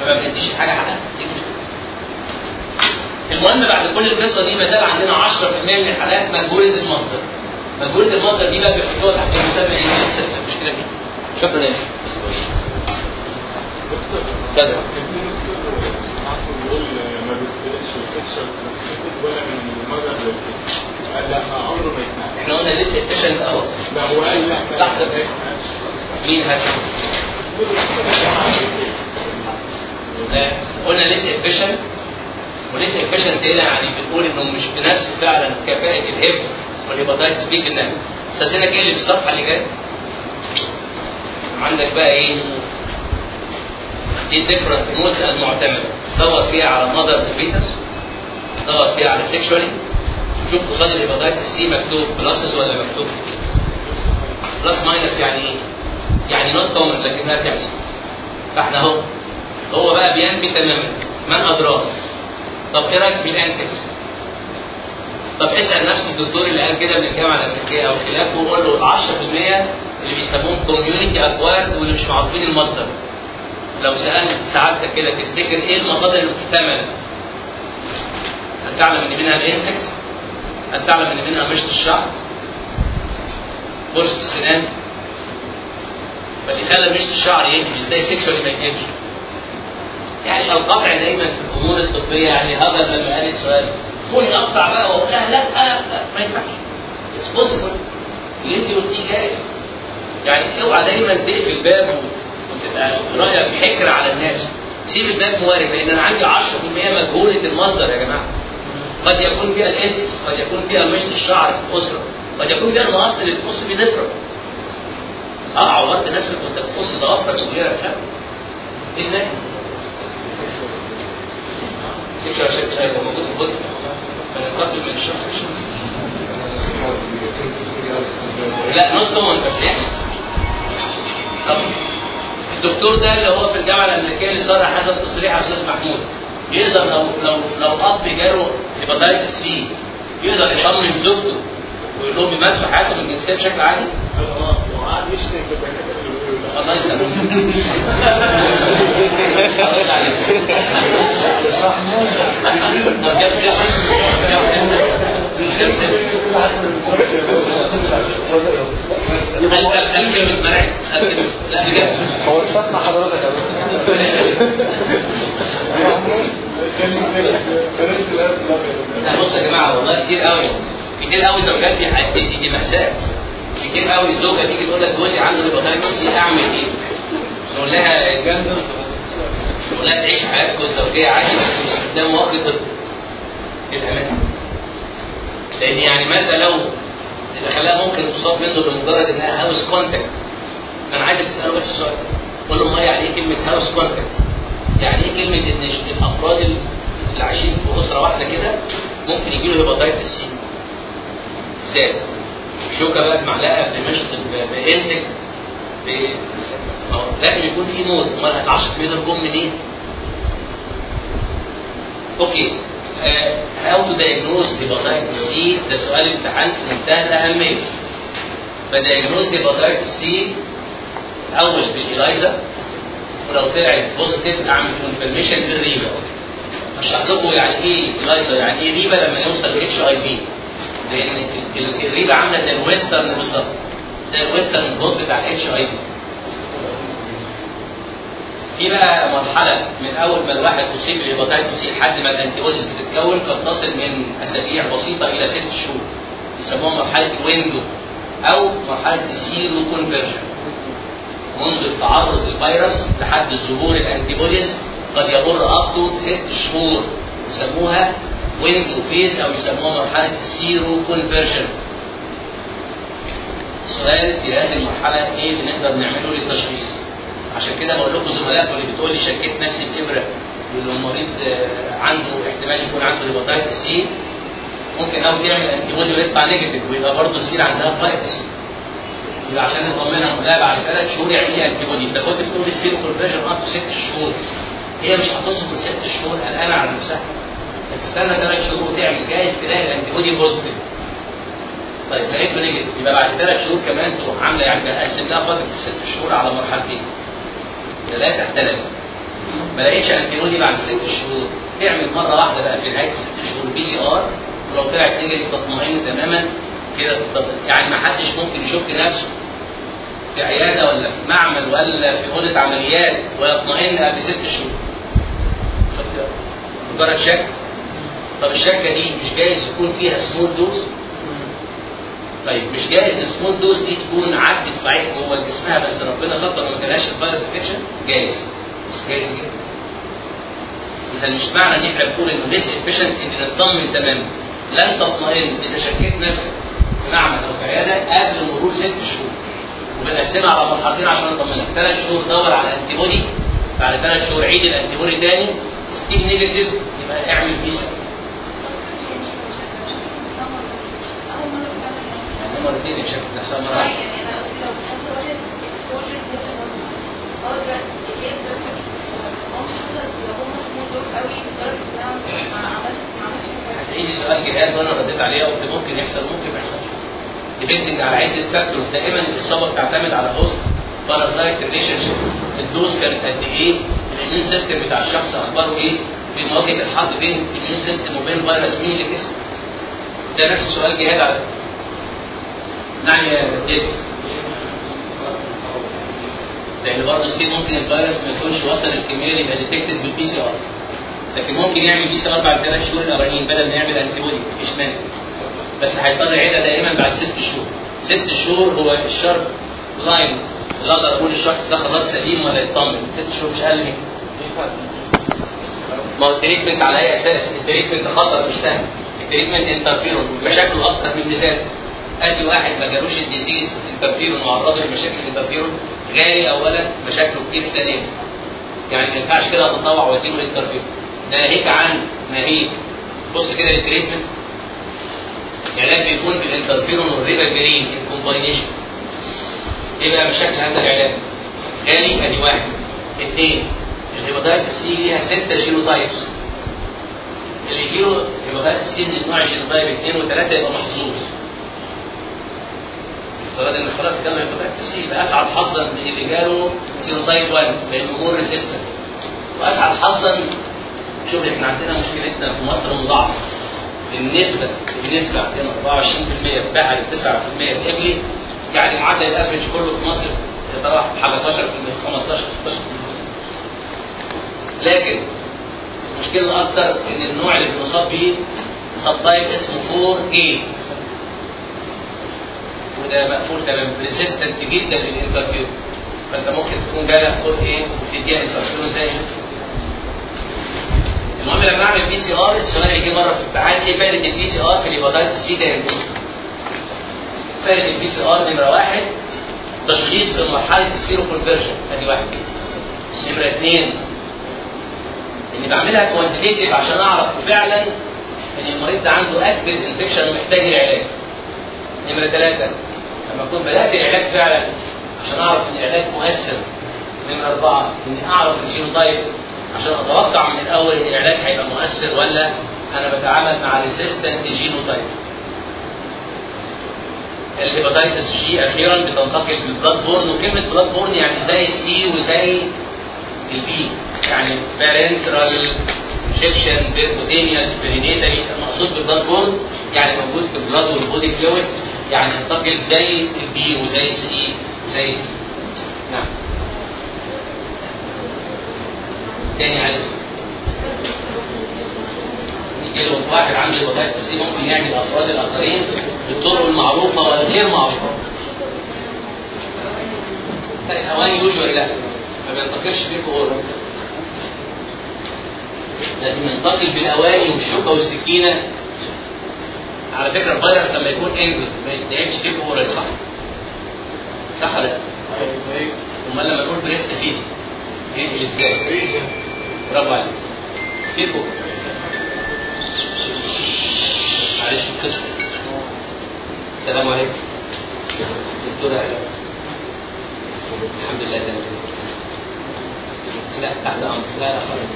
فما بنديش حاجة حقها. دي مشكله المهم بعد كل القصة دي ما زال عندنا 10% من الحالات مجهولة المصدر. مجهوله المصدر دي بقى بيحطوها تحت مسمى إيه؟ المشكلة دي شكرا يا دكتور. عفوا بيقول ما بيتقلقش ال sexual transmitted ولا من ال mother لل fetus قال لا عمره ما يتنقل. إحنا قلنا less efficient أهو. لا هو قال لا. ما يتنقلش. مين لا، قلنا less efficient و less efficient هنا يعني بنقول إنه مش بنفس فعلا كفاءة ال hep. وال hepatitis B في إيه اللي في الصفحه اللي جاية؟ عندك بقى إيه؟ دي different modes المعتمده دور فيها على mother fetus دور فيها على sexually شوف قصاد ال hepatitis C مكتوب pluses ولا مكتوب. plus minus يعني إيه؟ يعني not common لكنها تحصل. فإحنا أهو. هو بقى بينفي تماما. من أدراك؟ طب إيه رأيك في ال insects؟ طب اسأل نفس الدكتور اللي قال كده من الجامعة الأمريكية أو خلافه وقول له ال 10% اللي بيسموهم community acquired واللي مش معروفين المصدر لو سألت سعادتك كده تفتكر إيه المصادر المحتمله؟ هل تعلم إن منها ال insects؟ هل تعلم إن منها مشط الشعر؟ فرشة السنان؟ فاللي خلى مشط الشعر يعدي إزاي sexually ما يعديش؟ يعني القطع دايما في الأمور الطبية يعني هذا لما قالت سؤال قولي اقطع بقى واقول لها لا ما ينفعش. it's possible اللي انت قلتيه جائز يعني اوعى دايما تقفل الباب وتبقى رأيك حكر على الناس. سيب الباب موارب لأن أنا عندي 10% مجهولة المصدر يا جماعة. قد يكون فيها ال insects قد يكون فيها مشط الشعر في الأسرة قد يكون فيها المقص اللي بتقص بيه ضفرك آه عورت نفسك وأنت بتقص ضوافرك وغيرك لا إيه موجود في البطن فننتقل من الشخص للشخص لا not common بس يحصل الدكتور ده اللي هو في الجامعة الأمريكية اللي صرح هذا التصريح يا أستاذ محمود يقدر لو لو لو أب جاله hepatitis C يقدر يطمن زوجته ويقول لهم يمارسوا حياتهم الجنسية بشكل عادي؟ آه الله يسلمك. هو استثنى حضرتك بص يا جماعة والله كتير قوي كتير قوي زوجات في حياتي دي, مأساة كتير قوي الزوجه تيجي تقول لك جوزي عنده hepatitis C اعمل إيه؟ نقول لها نقول لها تعيش حياتكم الزوجية عادي باستخدام واقي طب للامانه لأن يعني مثلا لو اللي خلاها ممكن تصاب منه بمجرد إنها house contact أنا عايزك تسأله بس سؤال. قول له ما يعني إيه كلمة house contact؟ يعني إيه كلمة إن الأفراد اللي عايشين في أسرة واحدة كده ممكن يجي له hepatitis C إزاي؟ شوكه بقى بمعلقه بمشط ب insect ب- ما هو لازم يكون في mode. امال هتعشق كده الجم منين؟ okay. how to diagnose hepatitis C ده سؤال امتحان في منتهى الأهمية. ف diagnose hepatitis C اول بال ELISA ولو طلعت positive اعمل confirmation بال RIBA أشرح لكم يعني إيه ELISA يعني إيه RIBA لما يوصل ل HIV لأن ال- ال- ال RIBA عاملة زي ال Western بالظبط زي ال Western blot بتاع ال HIV في بقى مرحلة من أول ما الواحد يصيب بال hepatitis C لحد ما ال antibodies تتكون قد تصل من أسابيع بسيطة إلى ست شهور. يسموها مرحلة ال window أو مرحلة ال seroconversion منذ التعرض للفيروس لحد ظهور ال antibodies قد يمر to ست شهور. يسموها window phase أو يسموها مرحلة ال seroconversion السؤال في هذه المرحلة إيه اللي نقدر نعمله للتشخيص؟ عشان كده بقول لكم زملائكم اللي بتقول لي شكيت نفسي بابره واللي المريض آه، عنده احتمال يكون عنده hepatitis C ممكن قوي تعمل antibody ويطلع negative ويبقى برضه السير عندها فايروس يبقى عشان نطمنها لها بعد ثلاث شهور اعملي antibody إذا كنت بتقول ال seroconversion up ست شهور هي مش هتصبر ست شهور قلقانة على نفسها. تستنى ثلاث شهور وتعمل جايز تلاقي ال antibody positive طيب لقيته negative يبقى بعد ثلاث شهور كمان تروح عاملة يعني بنقسم لها فتره الست شهور على مرحلتين. لا تحتلم ما لقيتش antibody بعد ست شهور. اعمل مرة واحدة بقى في نهاية ست شهور. PCR. ولو طلعت negative تطمئن تماما كده يعني ما حدش ممكن يشك نفسه. في عيادة ولا في معمل ولا في اوضه عمليات ويطمئن قبل ست شهور؟ مجرد شك. طب الشكة دي مش جايز يكون فيها small dose طيب مش جايز ال small dose دي تكون عدت صحيح جوه جسمها بس ربنا ستر وما كانش الفيروس infection؟ جايز بس جايز جدا. إذا مش معنى إن إحنا بنقول إنه less efficient إن نطمن تماما لن تطمئن. إذا شكيت نفسك في معمل أو في عيادة قبل مرور ست شهور. وبنقسمها على مرحلتين عشان نطمنك. ثلاث شهور دور على antibody بعد ثلاث شهور عيد ال antibody تاني. still negative يبقى اعمل فيسا مرتين بشكل مره واحدة هيجي سؤال جهاد وأنا رديت عليه قلت ممكن يحصل ممكن ما يحصلش. depending على عدة factors دائما الإصابة بتعتمد على host parasite relationship ال dose كانت قد إيه؟ ال immune system بتاع الشخص أخباره إيه؟ في مواجهة الحرب بين ال immune system وبين فيروس مين اللي كسب؟ ده نفس سؤال جهاد على فكرة. نعم يا جد لأن برضه still ممكن الفيروس ما يكونش وصل الكميه اللي يبقى detected بال PCR لكن ممكن يعمل PCR بعد ثلاث شهور الاولانيين بدل ما يعمل antibody مفيش مانع بس هيضطر يعيدها دائما بعد ست شهور. ست شهور هو ال short line اللي أقدر أقول الشخص ده خلاص سليم ولا يطمن. ست شهور مش أقل من ما هو ال treatment على أي أساس؟ ال treatment خطر مش سهل. ال treatment interferon مشاكله أكتر من مثال. ادي واحد ما جالوش ال disease interferon وعرضه لمشاكل الانترفيرون غالي اولا مشاكله كتير ثانيا. يعني ما ينفعش كده اتطوع واديله انترفيرون ناهيك عن ناهيك بص كده لل treatment. العلاج بيكون بال interferon وال ribavirin ال combination. إيه بقى مشاكل هذا العلاج؟ غالي ادي واحد. اثنين الهيباتايتس سي ليها ستة جينوتايبس. اللي يجيله هيباتايتس سي من النوع جينوتايب اثنين وثلاثة يبقى محظوظ. افترض أن خلاص كان سي يبقى اسعد حظا من اللي جاله سينوتايب 1 لأنه مور ريسيستنت وأسعد حظا شوف إحنا عندنا مشكلتنا في مصر مضاعفة. النسبة النسبة عندنا 24% بقى ل 9% الابلي يعني معدل ال average كله في مصر يتراوح حاجة 12% 15 16% لكن المشكلة الأكثر إن النوع اللي بنصاب بيه subtype اسمه 4A وده مقفول تماما resistant جدا للانترفيو فأنت ممكن تكون جالك 4A وتديها انترفيو زي المهم لما أعمل PCR السؤال جه مرة في الامتحان إيه فائده ال PCR في ال hepatitis C ده فائده ال PCR نمرة واحد تشخيص في مرحلة ال seroconversion أدي واحد. نمرة اثنين إني بعملها quantitative عشان أعرف فعلا إن المريض ده عنده active infection ومحتاج العلاج. نمرة ثلاثة لما اكون بدأت العلاج فعلا عشان أعرف إن العلاج مؤثر نمره اربعه إني أعرف ال genotype عشان أتوقع من الأول إن العلاج هيبقى مؤثر ولا أنا بتعامل مع resistant genotype ال hepatitis G أخيرا بتنتقل بال blood-borne وكلمة blood-borne يعني زي ال C وزي ال B يعني parenteral injection percutaneous perinatally المقصود بال blood يعني موجود في ال blood وال body fluid يعني ينتقل زي ال B وزي ال C وزي نعم. تاني عايز يجي له واحد عنده هيباتيتس سي ممكن يعمل افراد الآخرين. بالطرق المعروفه والغير معروفة؟ الاواني يوجوالي لا. ما بينتقلش اورال لازم ينتقل بالأواني والشوكة والسكينة. على فكرة الفيروس لما يكون انجل ما يتنقلش فيه اورال صح؟ صح ولا لا؟ أمال لما تقول بريست فيه. ينقل إزاي؟ برافو عليك. فيكو معلش القسم السلام عليكم. دكتورة علاء الحمد لله تمام. لا أمر لا لا خالص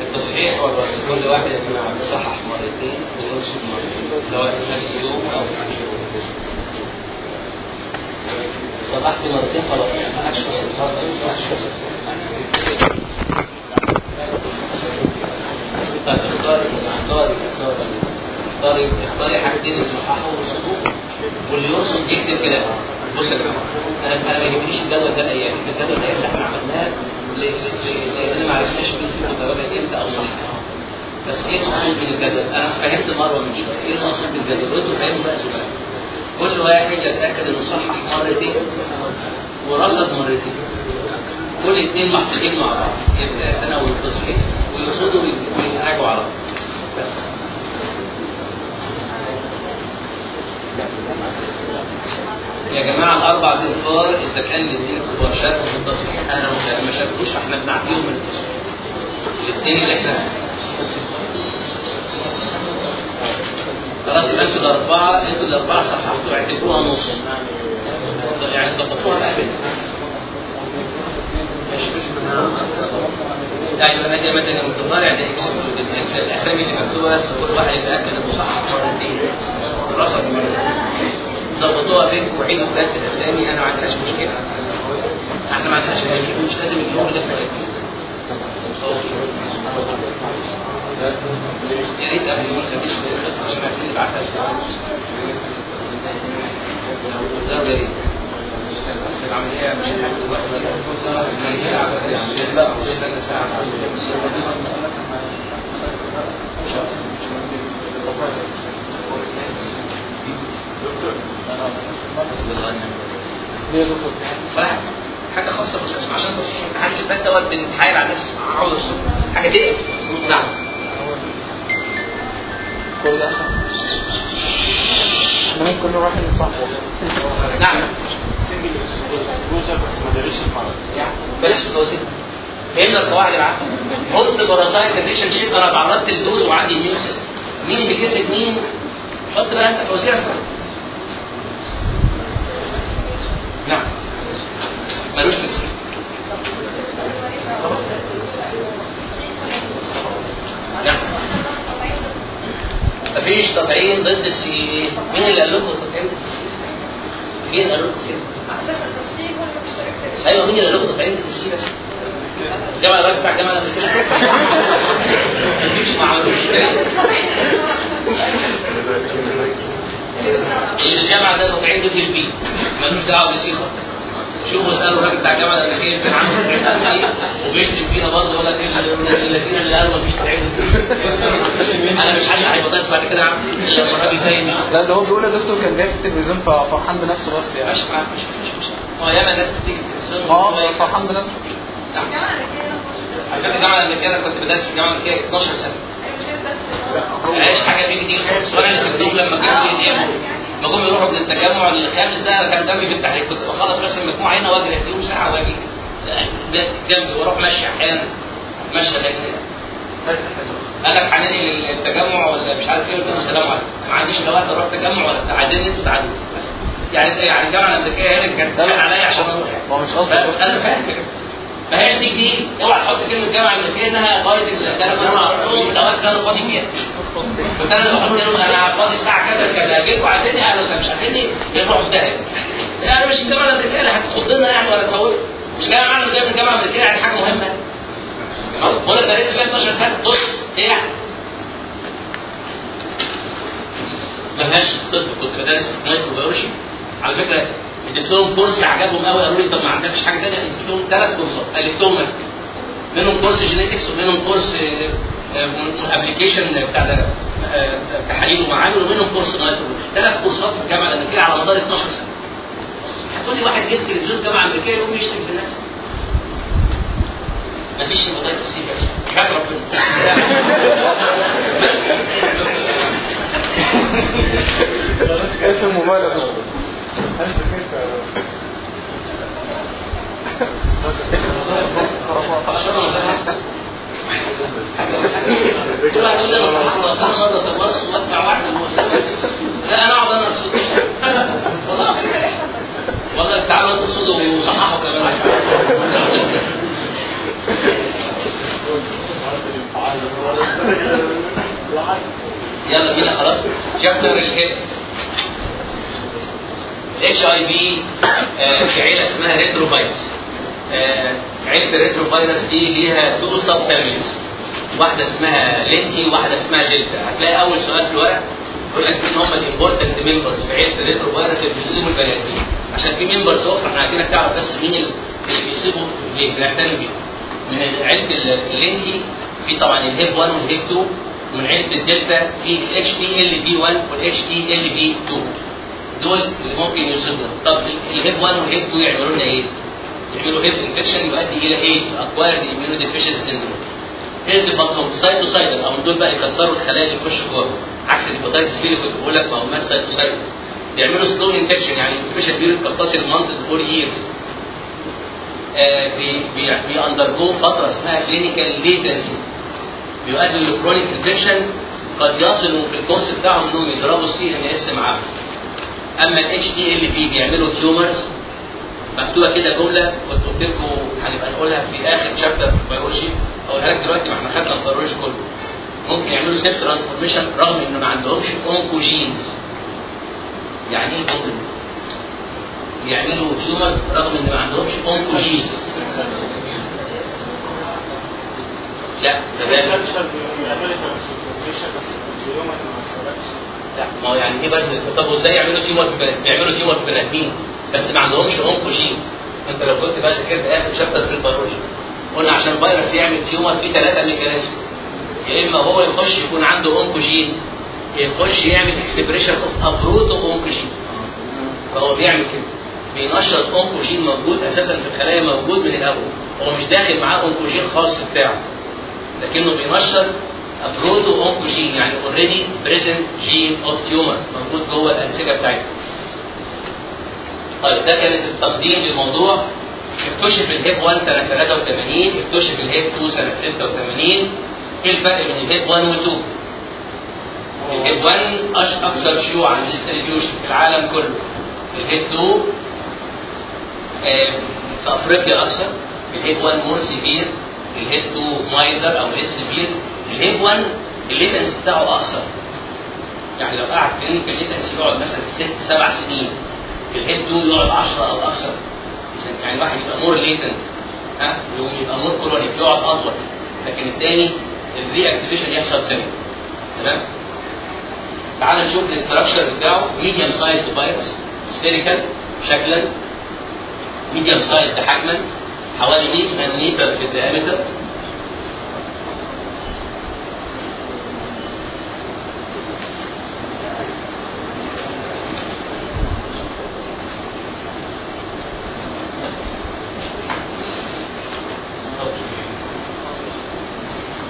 التصحيح بس كل واحد يجمع بيصحح مرتين ويرصد مرتين سواء في نفس اليوم أو في اليوم صلحت مرتين خلاص. ما عادش تصحيحات ما عادش تصحيحات طيب اختاري اختاري حاجتين يصححوا ويرصدوهم واللي يرصد يكتب كده. بص يا جماعة أنا أنا ما يهمنيش الجدول ده الأيام الجدول ده اللي إحنا عملناه لأن ما عرفناش مين فيهم متواجد إمتى أو صح. بس إيه المقصود من؟ أنا فهمت مرة من شوية. إيه المقصود من الجدول؟ أنتوا فهموا بقى سؤال. كل واحد يتأكد إنه صحح مرتين ورصد مرتين. كل اثنين محطوطين مع بعض. يبقى تناول التصحيح ويرصدوا ويراجعوا على بعض بس يا جماعة الأربع تنفار إذا كان الاثنين كبار شاركوا في التصحيح أنا ما شاركوش فإحنا بنعطيهم من التصحيح الاثنين اللي إحنا خلاص يبقى أنتوا الاربعه أنتوا الأربعة صححتوا اعتبروها نص. يعني ظبطوها بقى كده أيوه أنا جاي مثلا المتطالع ده اكسكلودد الاسامي اللي مكتوبة بس كل واحد يتأكد إنه صحح مرتين رصد مرتين ظبطوها بينكم وعيدوا ثلاث الأسامي أنا ما عندناش مشكلة. إحنا ما عندناش مشكلة مش لازم إحنا كاتبينه يا ريت قبل يوم الخميس عشان نبعتها ده العملية مش هتاخد وقت. لا استنى ساعة. حاجة خاصة بالقسم عشان تصحيح. الامتحان اللي فات دوت بنتحايل على الناس عاوز الصبح حاجة دي نعم. كل ده إحنا ممكن نروح نصحح نعم. بلاش التوزيع فهمنا القواعد العامة بص باراسايت ريليشن شيب أنا تعرضت للدوز وعندي مين سيستم مين اللي كسب مين؟ حط بقى أنت توزيع نعم ملوش تفسير نعم مفيش تطعيم ضد السي مين اللي قال لكم تطعيم ضد السي؟ مين قال لكم كده؟ أيوه مين اللي قال لكم تطعيم ضد السي بس؟ الجامعة الراجل بتاع الجامعة الامريكيه مفيش ما عملوش الجامعة ده تطعيم ضد البي. ملوش دعوة خالص شوفوا اسالوا الراجل بتاع الجامعة الامريكيه كان عنده تطعيم وبيشتم فينا برضه يقول لك إيه الذين اللي قالوا مفيش تطعيم أنا مش هشرح هيبقى بعد كده يا عم. لما الراجل فاهم لا ده هو بيقول يا دكتور كان جاي في التلفزيون ففرحان بنفسه بس يعني. مش مش مش مش هو ياما ناس بتيجي التلفزيون آه فرحان بنفسه. الجامعة الامريكيه أنا كنت بدرس في الجامعة الامريكيه 12 سنة. معيش حاجة بيجي دي خالص وأنا اللي كنت لما كانوا بيديموا لما جم يروحوا من التجمع الخامس ده كان جنبي في التحرير كنت بخلص بس المجموعة هنا واجري فيهم ساعة واجي. جنبي وأروح ماشي أحيانا. ماشي لأن قال لك حناني للتجمع ولا مش عارف إيه؟ قلت له السلام عليكم. ما عنديش لا وقت أروح تجمع ولا عايزين إنتوا تعالوا. يعني يعني الجامعة الأمريكية هنا كانت عليا عشان أروح. هو مش أنا فاهم. ما هيش دي جديد اوعى تحط كلمه جامعه امريكيه إنها قايد ده أنا أنا أروح لو كانوا فاضي فيها. كنت أنا بحط لهم أنا فاضي الساعة كذا كذا. اجيبكم عايزيني أهلا وسهلا مش عايزيني يروحوا في داهيه يعني مش الجامعة الامريكيه اللي هتخضنا يعني ولا تسوي مش جاي معانا جايب الجامعة الامريكيه يعني حاجة مهمة. وأنا درست فيها 12 سنة. بص إيه يعني؟ ملهاش طب. كنت بدرس microbiology على فكرة اديت لهم course عجبهم قوي قالوا لي طب ما عندكش حاجة ثانية اديت لهم ثلاث كورسات. الفتهم. منهم course genetics ومنهم course application بتاع ده آه، تحاليل ومعامل ومنهم course microbiology ثلاث كورسات في الجامعة الأمريكية على مدار 12 سنة. هتقول لي واحد جه تلفزيون الجامعة الامريكيه يقوم يشتم في الناس. مفيش الموضوع تفسير يا حاجة ربنا. اسم مبالغ واحد يقول لي يلا بينا خلاص. chapter ال HIV ال HIV في عيلة اسمها ريترو فيروس آه، عيلة الريترو فيروس دي ليها two subfamilies واحدة اسمها lenti وواحده اسمها دلتا هتلاقي أول سؤال في الورق يقول لك مين هم ال important members في عيلة الريترو فيروس اللي بيصيبوا البني آدمين. عشان في members أخرى إحنا عايزينك تعرف بس مين اللي بيصيبوا اللي بنهتم بيه. من عيلة اللينتي في طبعا الهيب 1 والهيب 2 ومن عيلة الدلتا في الاتش تي ال في 1 والاتش تي ال في 2 دول اللي ممكن يصيبوا طب الهيب 1 والهيب 2 يعملوا لنا إيه؟ يعملوا هيب انفكشن يؤدي إلى ايدز اكوايرد اميونو ديفيشنسي سيندروم ايدز بطنهم سايتوسايدل أو دول بقى يكسروا الخلايا اللي تخش جوه. عكس الهيباتيتس بي اللي كنت بقول لك ما هماش سايتوسايدل يعملوا سلو انفكشن يعني الانفكشن بيريد قد تصل لمنطقه 4 ييرز بي undergo فترة اسمها clinical latency بيؤدي ل chronic infection قد يصلوا في ال course بتاعهم إنهم يضربوا ال CNS معاهم. أما ال بي بيعملوا tumors مكتوبة كده جملة كنت قلت لكم هنبقى نقولها في آخر chapter في ال virology اقولها لك دلوقتي ما إحنا خدنا ال virology كله. ممكن يعملوا cell transformation رغم إنه ما عندهمش oncogenes يعني إيه الجمله دي؟ يعملوا tumors رغم ان ما عندهمش oncogenes لا ده لا ما هو يعني إيه بس طب وازاي يعملوا tumor في بني- بيعملوا tumor في بني ادمين بس ما عندهمش oncogene انت لو كنت بقى ذاكرت اخر chapter في ال virology قلنا عشان الفيروس يعمل tumor في ثلاثة mechanism يا إما هو يخش يكون عنده oncogene يخش يعمل expression of a proto oncogene فهو بيعمل كده. بينشط oncogene موجود أساسا في الخلايا موجود من الأول هو مش داخل معاه oncogene خاص بتاعه. لكنه بينشط a proto oncogene يعني already present gene of tumor موجود جوه الأنسجة بتاعتنا. طيب ده كانت التقديم للموضوع اكتشف ال HIV 1 سنة 83 اكتشف ال HIV 2 سنة 86 إيه الفرق بين ال HIV 1 و 2؟ ال HIV 1 أش- أكثر شيوعا distribution في العالم كله ال HIV 2 آه، في أفريقيا أكثر ال HIV 1 more severe ال HIV 2 milder أو less severe ال HIV 1 ال latence بتاعه أقصر. يعني لو قعد clinical latence يقعد مثلا ست سبع سنين. ال HIV 2 يقعد 10 أو أكثر يعني الواحد يبقى more latent ها؟ يقوم يبقى more chronic يقعد أطول. لكن الثاني ال reactivation يحصل ثاني تمام؟ تعال نشوف ال structure بتاعه. medium size virus spherical شكلا. medium size حجما. حوالي 100 نانومتر في ال diameter.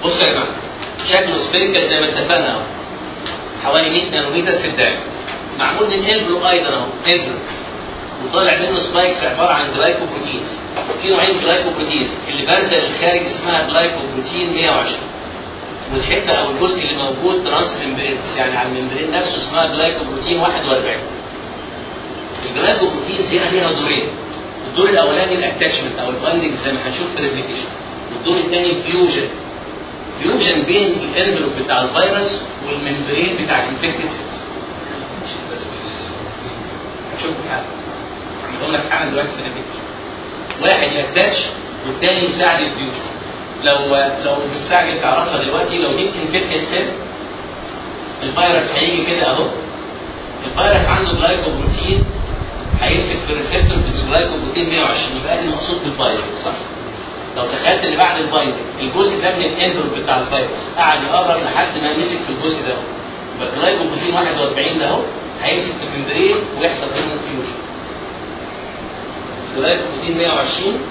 بصوا يا جماعة شكله spherical زي ما اتفقنا اهو. حوالي 100 نانومتر في ال diameter معمول من envelope أيضا أهو envelope وطالع منه spikes عبارة عن glycoproteins في نوعين glycoproteins اللي بارزه للخارج اسمها glycoprotein 120 والحتة أو الجزء اللي موجود trans membranes يعني على ال membrane نفسه اسمها glycoprotein 41 ال glycoproteins هنا ليها دورين. الدور الأولاني ال attachment أو ال binding زي ما هنشوف في ال replication والدور الثاني ال fusion fusion بين ال envelope بتاع الفيروس وال membrane بتاع ال infected cells هتشوف حاجة هقول لك حاجة دلوقتي في ال replication واحد ي attach والثاني يساعد ال fusion لو لو مستعجل تعرفها دلوقتي لو جبت infected cell الفيروس هيجي كده أهو. الفيروس عنده glycoprotein هيمسك في ال receptors بال glycoprotein 120 يبقى ده المقصود بالفيروس صح؟ لو تخيلت ان بعد ال binding الجزء ده من ال envelope بتاع الفيروس قعد يقرب لحد ما مسك في الجزء ده. يبقى ال glycoprotein 41 ده أهو هيمسك في ال membrane ويحصل منه fusion ال glycoprotein 120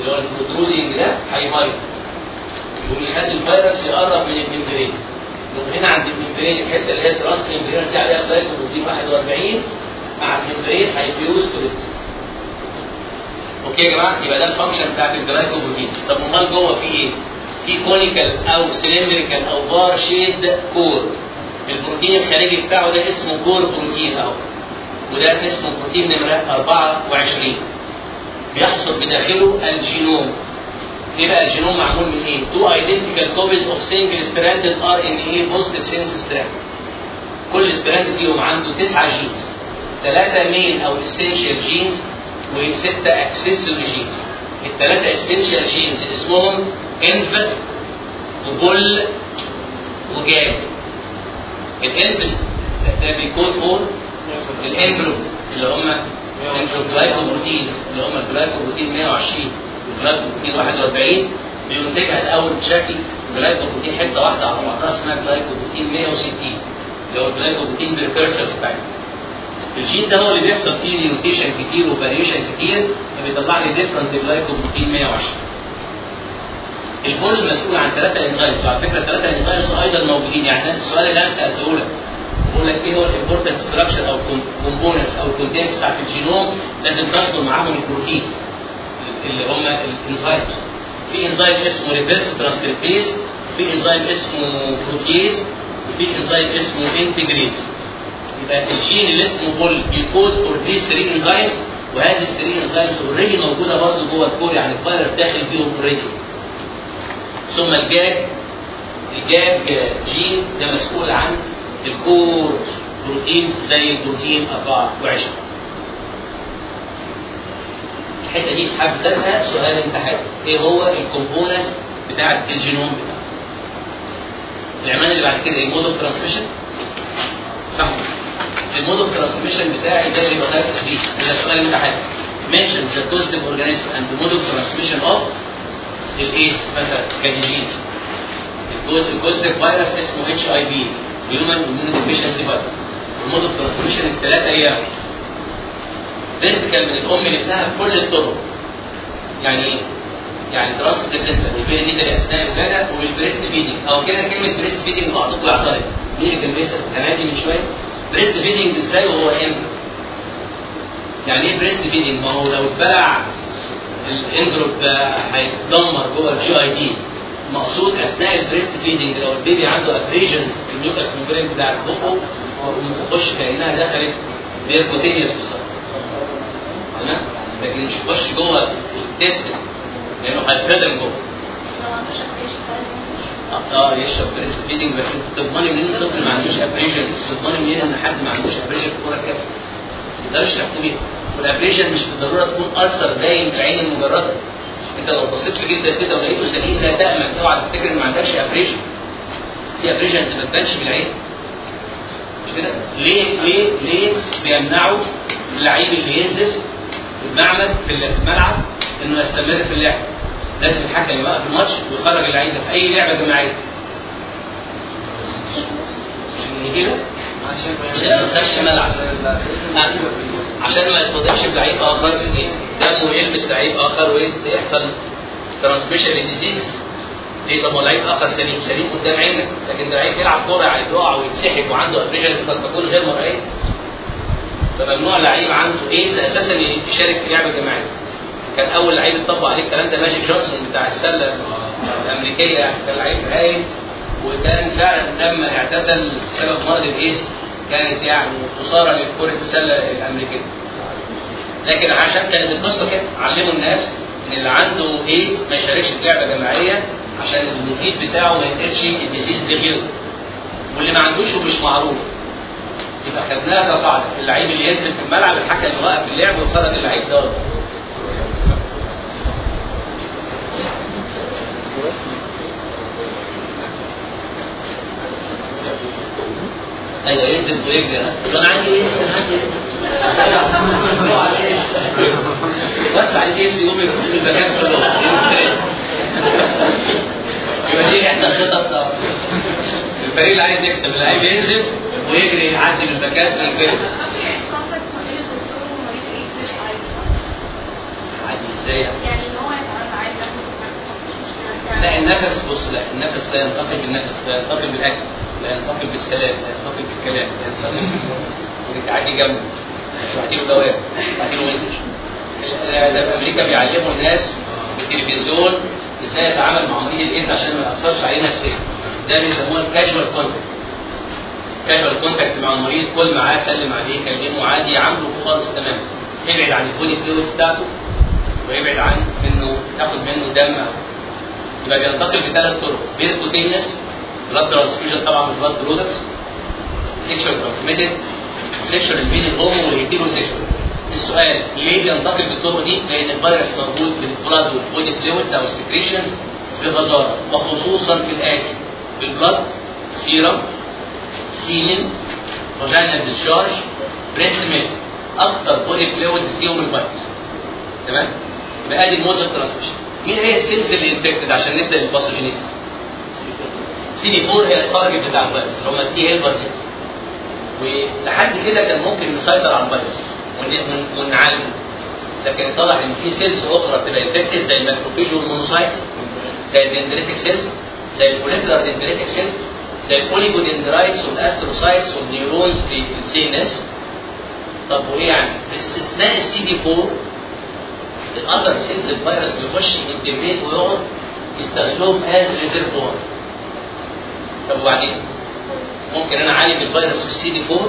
اللي هو ال protruding ده هي bind ويخلي الفيروس يقرب من ال membrane هنا عند ال membrane الحتة اللي هي trans ال membrane دي عليها glycoprotein 41 مع ال membrane هي fuse كوليسترول okay يا جماعة؟ يبقى ده ال function بتاعت ال glycoprotein طب أمال جوه في إيه؟ في conical أو cylindrical أو bar shaped core البروتين الخارجي بتاعه ده اسمه core protein أهو. وده اسمه بروتين نمرة 24 بيحصل بداخله الجينوم. إيه بقى الجينوم معمول من إيه؟ two identical copies of single stranded RNA positive sense strand. كل strand فيهم عنده تسعة genes ثلاثة main أو essential genes وستة accessory genes الثلاثة essential genes اسمهم env و pol و gag ال env ده بي code for ال envelope اللي هم ال glycoproteins اللي هم ال glycoprotein 120 وال glycoprotein 41 بينتجها الأول بشكل glycoprotein حتة واحدة على بعضها اسمها glycoprotein 160 اللي هو ال glycoprotein precursors بتاعتها الجين ده هو اللي بيحصل فيه mutation كتير و variation كتير فبيطلع لي different glycoprotein 120 ال pol مسؤول عن ثلاثة enzymes وعلى فكرة ثلاثة enzymes أيضا موجودين يعني السؤال اللي أنا سألته لك. بقول لك إيه هو ال important structure أو components أو ال contents بتاعت الجينوم لازم تذكر معاهم البروتين اللي هم ال enzymes في انزيم اسمه ريفرس ترانسكريبتيز في انزيم اسمه protease وفي انزيم اسمه integrase يبقى الجين اللي اسمه pol بي code for these 3 enzymes وهذه ال 3 enzymes already موجودة برضه جوه ال core يعني الفيروس داخل فيهم already ثم الجاج الجاج جين ده مسؤول عن ال core protein زي البروتين 24 الحتة دي في حد ذاتها سؤال امتحان إيه هو ال component بتاعه الجينوم بتاعه؟ العنوان اللي بعد كده ال mode of transmission صح. ال mode of transmission بتاعي زي اللي بدات فيه ده سؤال امتحان mention the causative organism and the mode of transmission of مثلا ك disease ال causative virus اسمه HIV human immuno deficiency virus ال mode of transmission الثلاثه أيام. vertical من الأم لابنها بكل الطرق. يعني إيه؟ يعني across placenta ال perinatal اثناء الولاده وال breast feeding أو كده كلمة breast feeding بعضكم يعترض مين اللي كان بيسال هنادي من شوية. breast feeding إزاي وهو إمتى؟ يعني إيه breast feeding؟ ما هو لو اتبلع ال envelope هيتدمر جوه ال GIT مقصود أثناء ال breast feeding لو ال baby عنده abrasions في ال mucous membrane بتاع بقه تخش كأنها دخلت percutaneous بصراحه تمام؟ لكن مش تخش جوه ال GIT لأنه هيتفضل جوه. آه يشرب breast feeding بس أنت تضمني منين الطفل ما عندوش abrasions تضمني منين ان حد ما عندوش abrasion في الكوره كده ده مش تحكمين وال abrasion مش بالضرورة تكون ulcer باين بالعين المجرده انت لو بصيت في جلدك كده ولقيته سليم لا تأمن اوعى تفتكر إن ما عندكش abrasion في ابريشنز ما تبانش بالعين مش كده؟ ليه ليه ليه بيمنعوا اللعيب اللي ينزل في المعمل في الملعب إنه يستمر في اللعب؟ لازم الحكم يوقف الماتش ويخرج اللعيبة في أي لعبة جماعية. عشان كده؟ عشان ما يصطدمش بلعيب آخر دمه يلبس لعيب آخر ويحصل transmission لل disease ليه طب لعيب آخر سليم. سليم قدام عينك. لكن ده لعيب يلعب كورة يعني يقع ويتسحب وعنده abrasions قد تكون غير مرئيه فممنوع لعيب عنده ايدز أساسا يشارك في لعبة جماعية. كان أول لعيب اتطبق عليه الكلام ده ماجيك جونسون بتاع السلة الأمريكية. كان لعيب هايل. وكان فعلا لما اعتزل بسبب مرض الإيدز كانت يعني خسارة لكرة السلة الأمريكية. لكن عشان كانت القصة كده علموا الناس إن اللي عنده إيدز ما يشاركش في لعبة جماعية عشان المفيد بتاعه ما ينقلش الديزيز دي غيره. واللي ما عندوش ومش معروف. يبقى خدناها كقاعدة. اللعيب اللي ينزل في الملعب الحكم يوقف اللعب ويخرج اللعيب ده. أيوه ينزل ويجري أنا عندي إيه؟ أنا عندي إيه؟ بس على الايه يقوم في المكان كله. يبقى دي احدى الخطط الفريق اللي عايز يكسب اللعيب ينزل ويجري يعدي من المكان للفريق عادي إزاي يعني ان هو يتعرض عادي لا النفس بص لا النفس لا ينتقل بالنفس لا ينتقل بالأكل. لا ينتقل بالسلام لا ينتقل بالكلام لا ينتقل انك تعدي جنبه. تعدي له دواه تعدي له مسج ده في أمريكا بيعلموا الناس في التلفزيون إزاي يتعامل مع مريض الايدز عشان ما يأثرش عليه نفسيا ده بيسموه ال casual contact casual contact مع المريض كل معاه سلم عليه كلمه عادي عامله خالص تماما. ابعد عن ال body fluids بتاعته ويبعد عن إنه تاخد منه دم يبقى بينتقل بثلاث طرق. percutaneous blood transfusion طبعا مش blood products sexual transmitted sexual بين ال homo وال heterosexual السؤال ليه بينتقل بالطرق دي؟ لأن الفيروس موجود في ال blood وال body fluids أو ال secretions بغزاره وخصوصا في الاتي في ال blood serum semen vaginal discharge breast milk أكتر body fluids فيهم الفيروس تمام؟ يبقى ادي ال mode of transmission مين هي ال cells اللي infected عشان نبدأ ال pathogenesis؟ CD 4 هي ال target بتاع الفيروس اللي هم ال T helper cells ولحد كده كان ممكن نسيطر على الفيروس ون- ونعالجه. لكن اتضح إن في cells أخرى بتبقى infected زي ال macrophage وال monocyte زي ال dendritic cells زي ال follicular dendritic cells زي ال oligodendrocytes وال astrocytes وال neurons في ال CNS طب وايه يعني؟ باستثناء السي دي 4 ال other cells الفيروس بيخش ينتميت ويقعد يستغلهم as reservoir طب وبعدين؟ ممكن أنا اعالج الفيروس في السي دي 4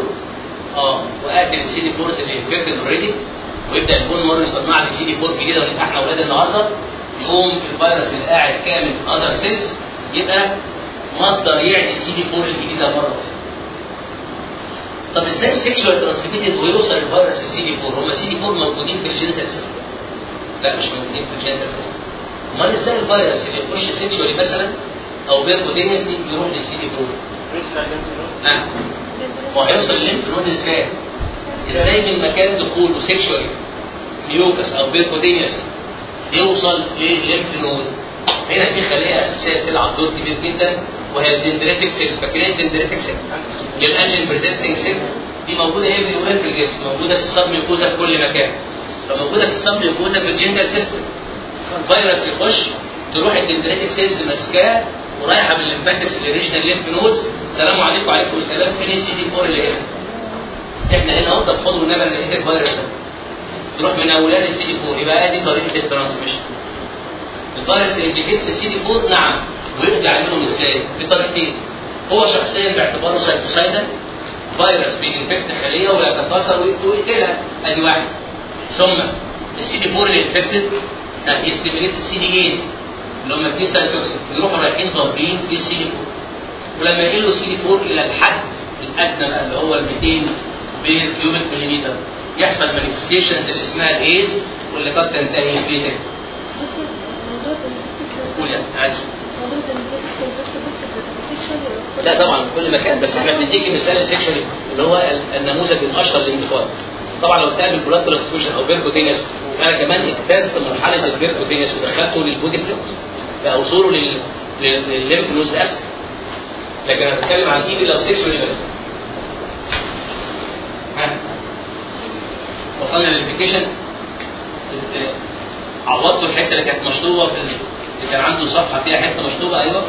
آه واقتل السي دي 4 اللي infected already ويبدأ ال bone marrow يصنع لي سي دي 4 جديده ونبقى إحنا أولاد النهارده يقوم الفيروس اللي قاعد كامن في ال other cells يبقى مصدر يعدي السي دي 4 الجديده مرة ثانية. طب إزاي sexual transmitted ويوصل الفيروس للسي دي 4 هم سي دي 4 موجودين في ال genital system لا مش موجودين في ال genital system أمال إزاي الفيروس اللي يخش sexually مثلا أو percutaneously يروح للسي دي 4 نعم. هو هيوصل للل lymph node إزاي؟ إزاي من مكان دخوله sexually mucous أو percutaneous يوصل للل lymph node هنا في خلية أساسية بتلعب دور كبير جدا وهي ال dendritic cell فاكرين ال dendritic cell؟ هي ال antigen presenting cell دي موجودة إيه وين في الجسم موجودة في ال submucosa في كل مكان. فموجودة في ال submucosa في ال genital system فيروس يخش تروح ال dendritic cells ماسكاه ورايحه بال lymphatics ال regional lymph nodes سلام عليكم وعليكم السلام. فين السي دي 4 اللي هنا. إحنا هنا أهو في حضن النبي لقيت الفيروس ده. تروح من أولاد السي دي 4 يبقى أدي طريقة ال transmission. الفيروس اللي بيجيب السي دي 4 نعم ويقضي عليهم إزاي؟ بطريقتين. هو شخصيا باعتباره cytocidal فيروس بي infect خلية ويتكاثر ويقتلها. أدي واحد. ثم السي دي 4 اللي infected ي stimulate ال CD 8 اللي هم اثنين سايتوكسين يروحوا رايحين ضاربين في دي 4 ولما يقل له السي دي 4 إلى الحد الأدنى بقى اللي هو ال 200 per cubic millimeter يحصل manifestations اللي اسمها الايدز واللي قد تنتهي في ده قول يا عادي لا طبعا في كل مكان بس إحنا بنديكي مثال سيكشن اللي هو النموذج الأشهر للانتقال طبعا لو اتقابل blood transfusion أو percutaneous أنا كمان اجتزت مرحلة البيركوتينيس ودخلته لل body fluid بقى وصوله لل لل- لل lymph nodes أسهل. لكن أنا بتكلم عن ايدي لو sexually بس. ها؟ وصلنا لل replication عوضتوا الحتة اللي كانت مشطوبه في ال- اللي كان عنده صفحة فيها حتة مشطوبه أيوه.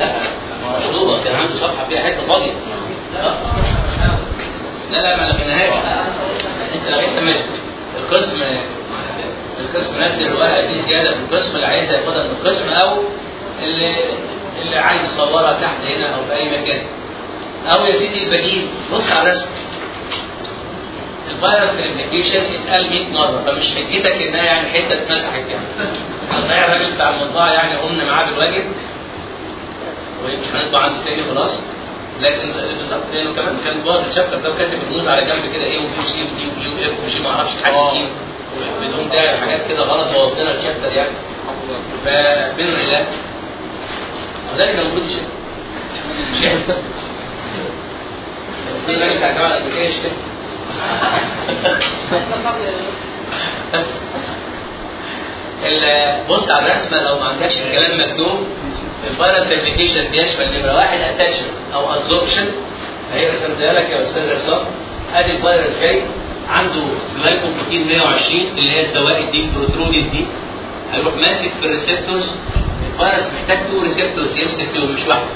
لا مشطوبه كان عنده صفحة فيها حتة فاضية. لا لا ما لقيناهاش أنت لقيتها ماشي القسم القسم نزل الورقه دي زيادة في القسم اللي عايزها ياخدها من القسم أو اللي اللي عايز يصورها تحت هنا أو في أي مكان. أو يا سيدي البديل بص على الرسم. الفيروس كليفيكيشن اتقال 100 مرة فمش حجتك إنها يعني حتة اتمسحت يعني. صحيح الراجل بتاع المطبعة يعني قمنا معاه بالواجب ومش هنطبع عنده تاني خلاص. لكن بالظبط لأنه كمان كان باظ الشابتر ده وكاتب الرموز على جنب كده إيه وبي وسي ودي وبي واف وجي ما أعرفش حاجة كتير بدون داعي حاجات كده غلط بوظ لنا الشابتر يعني. فبين الله. وذلك كان مش إحنا في الراجل بتاع الجامعة الأمريكية بص على الرسمه لو ما عندكش الكلام مكتوب الفيروس replication بيشمل نمرة واحد attachment أو adsorption هي رسمتها لك يا أستاذ عصام أدي الفيروس جاي عنده glycoprotein 120 اللي هي الزوائد دي ال protruding دي هيروح ماسك في ال receptors. الفيروس محتاج two receptors يمسك فيهم مش واحدة.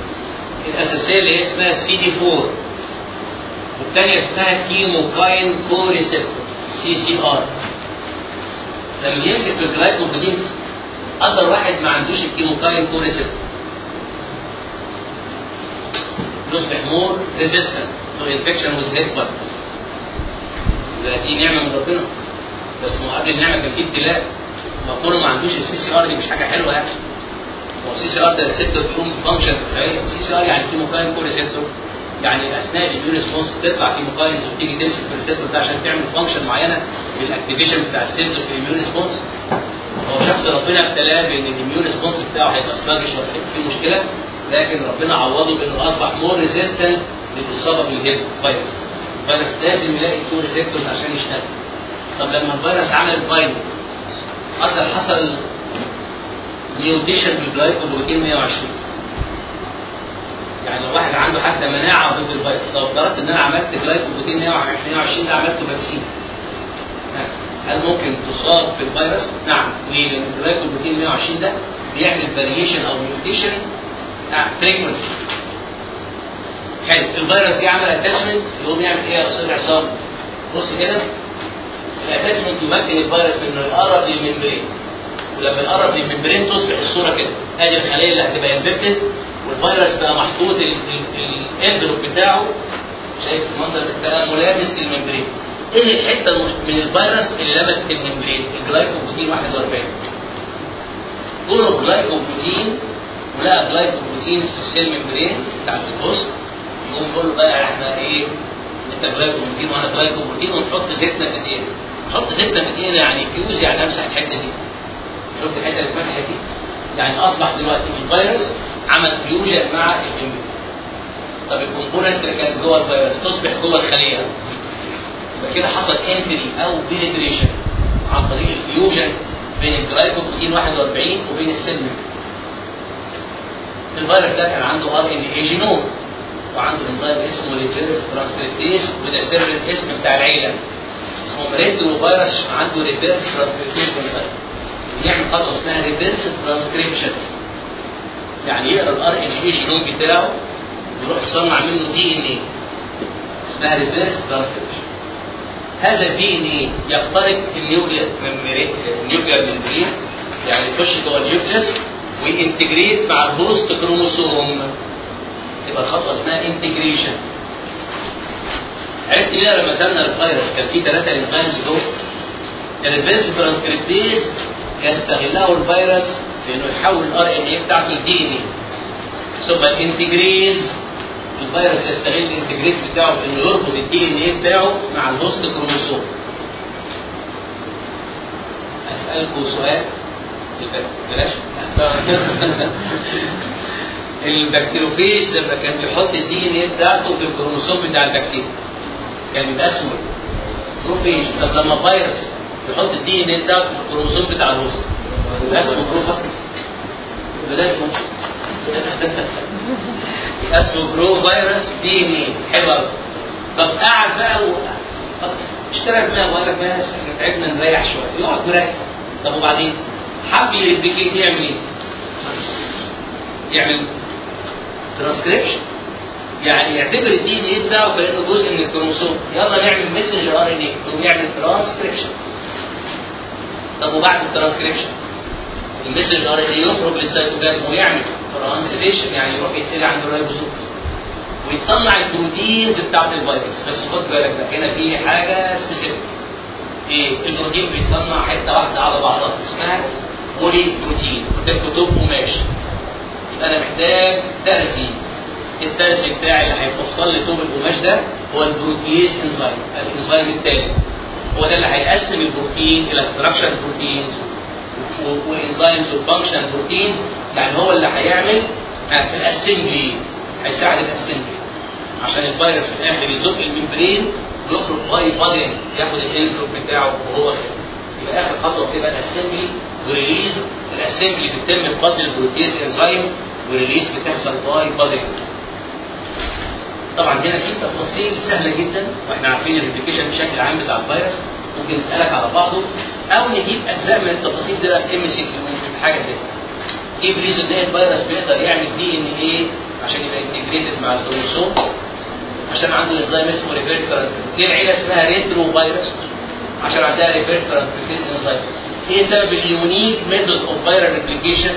الأساسية اللي هي اسمها سي دي 4 والثانيه اسمها chemokine co receptor CCR. لما يمسك في ال glycoprotein أكتر واحد ما عندوش ال chemokine co-receptor يصبح more resistant to infection with HIV بلاد دي نعمة من ربنا. بس ما قبل النعمة كان في ابتلاء. مفهوم ما عندوش ال CCR دي مش حاجة حلوة يعني. هو ال CCR ده receptor بيقوم ب function تخيل؟ ال CCR يعني chemokine co-receptor يعني اثناء ال immune response تطلع chemokines وتيجي تمسك في ال receptor ده عشان تعمل function معينة بال activation بتاع ال cells في ال immune response هو شخص ربنا ابتلاه بإن ال immune response بتاعه هيبقى sluggish ولا هيبقى فيه مشكلة لكن ربنا عوضه بإنه أصبح more resistant للاصابه بال HIV فيروس الفيروس لازم يلاقي two receptors عشان يشتغل. طب لما الفيروس عمل bind قدر حصل mutation في ال glycoprotein 120 يعني لو واحد عنده حتى مناعة ضد الفيروس لو افترضت إن أنا عملت glycoprotein 120 ده عملته vaccine. هل ممكن تصاب في الفيروس؟ نعم. ليه؟ لأن ال glycoprotein 120 ده بيعمل variation أو mutation frequency حلو. الفيروس جه عمل attachment يقوم يعمل إيه يا أستاذ عصام؟ بص كده. ال attachment يمكن الفيروس انه يقرب لل membrane. ولما يقرب للممبرين تصبح الصورة كده. أدي الخلية اللي هتبقى infected والفيروس بقى محطوط ال envelope بتاعه. شايف المنظر بقى ملامس لل membrane إيه الحتة من الفيروس اللي لمست ال membrane؟ ال glycoprotein 41 كله glycoprotein ولقى glycoprotein في ال cell membrane بتاعت ال host يقوم يقول له بقى إحنا إيه؟ إنت glycoprotein وأنا glycoprotein ونحط زيتنا في دقيقنا نحط زيتنا في دقيقنا يعني فيوز يعني امسح الحتة دي. شفت الحتة اللي اتمسحت دي؟ يعني أصبح دلوقتي الفيروس عمل fusion مع ال membrane طب ال components اللي كانت جوه الفيروس تصبح جوه الخلية. يبقى كده حصل entry أو penetration عن طريق ال fusion بين ال glycoprotein 41 وبين ال cell الفيروس ده كان عنده RNA genome وعنده انزيم اسمه ريفيرس ترانسكريبتيز سر الاسم بتاع العيلة. اسمه ريترو فيروس عنده ريفيرس ترانسكريبتيز انزيم يعمل خطوة اسمها ريفيرس ترانسكريبشن يعني يقرأ ال RNA genome بتاعه يروح يصنع منه DNA اسمها ريفيرس ترانسكريبشن هذا ال DNA يخترق ال nucleus ال nuclear membrane يعني يخش جوه ال nucleus و integrate مع ال host chromosome. يبقى الخطوه اسمها integration عرفت ليه لما سألنا الفيروس كان في ثلاثة enzymes دول الريفيرس ترانسكريبتيز يستغله الفيروس في انه يحول ال RNA بتاعته ل DNA ثم ال integrase الفيروس يستغل ال integrase بتاعه في انه يربط ال DNA بتاعه مع ال host chromosome. أسألكم سؤال. بلاش. ال bacteriophage لما كان بيحط ال DNA بتاعته في الكروموسوم بتاع البكتيريا. كان بيبقى اسمه prophage. طب لما فيروس بيحط ال DNA بتاعته في الكروموسوم بتاع ال host يبقى اسمه provirus يبقى اسمه اسمه provirus DNA حلو قوي طب قعد بقى و... اشترى دماغه وقال لك بس إحنا تعبنا نريح شوية. يقعد مريح طب وبعدين؟ حب ي replicate يعمل إيه؟ يعمل ترانسكريبشن يعني يعتبر ال DNA بتاعه كانه جزء من الكروموسوم. يلا نعمل messenger RNA ويعمل ترانسكريبشن طب وبعد الترانسكريبشن؟ ال messenger RNA يخرج للسيتوبلازم ويعمل translation يعني يروح يتقري عند الرايبوزوم ويتصنع ال proteins بتاعت الفيروس بس خد بالك بقى هنا في حاجة specific إيه البروتين بيتصنع حتة واحدة على بعضها اسمها polyprotein ده توب قماش. يبقى أنا محتاج ترزي الترزي بتاعي اللي هيفصل لي توب القماش ده هو ال protease enzyme الانزيم الثالث هو ده اللي هيقسم البروتين إلى structure proteins و enzymes و functional proteins يعني هو اللي هيعمل ال assembly هيساعد ال assembly عشان الفيروس في الآخر يزق ال membrane ويخرج by budding ياخد ال envelope بتاعه وهو خارج. يبقى آخر خطوة بتبقى ال assembly و release ال assembly بتتم بفضل ال protease enzyme و release بتحصل by budding طبعا هنا في تفاصيل سهلة جدا وإحنا عارفين ال replication بشكل عام بتاع الفيروس. ممكن نسألك على بعضه أو نجيب أجزاء من التفاصيل دي في MCQ حاجة زي كده. give reason ده الفيروس بيقدر يعمل DNA عشان يبقى integrated مع الكروموسوم عشان عنده إنزيم اسمه reverse دي العيله اسمها ريترو فيروس عشان عندها ريفيرس ترانسكريبتيز انزيم إيه سبب ال unique method of viral replication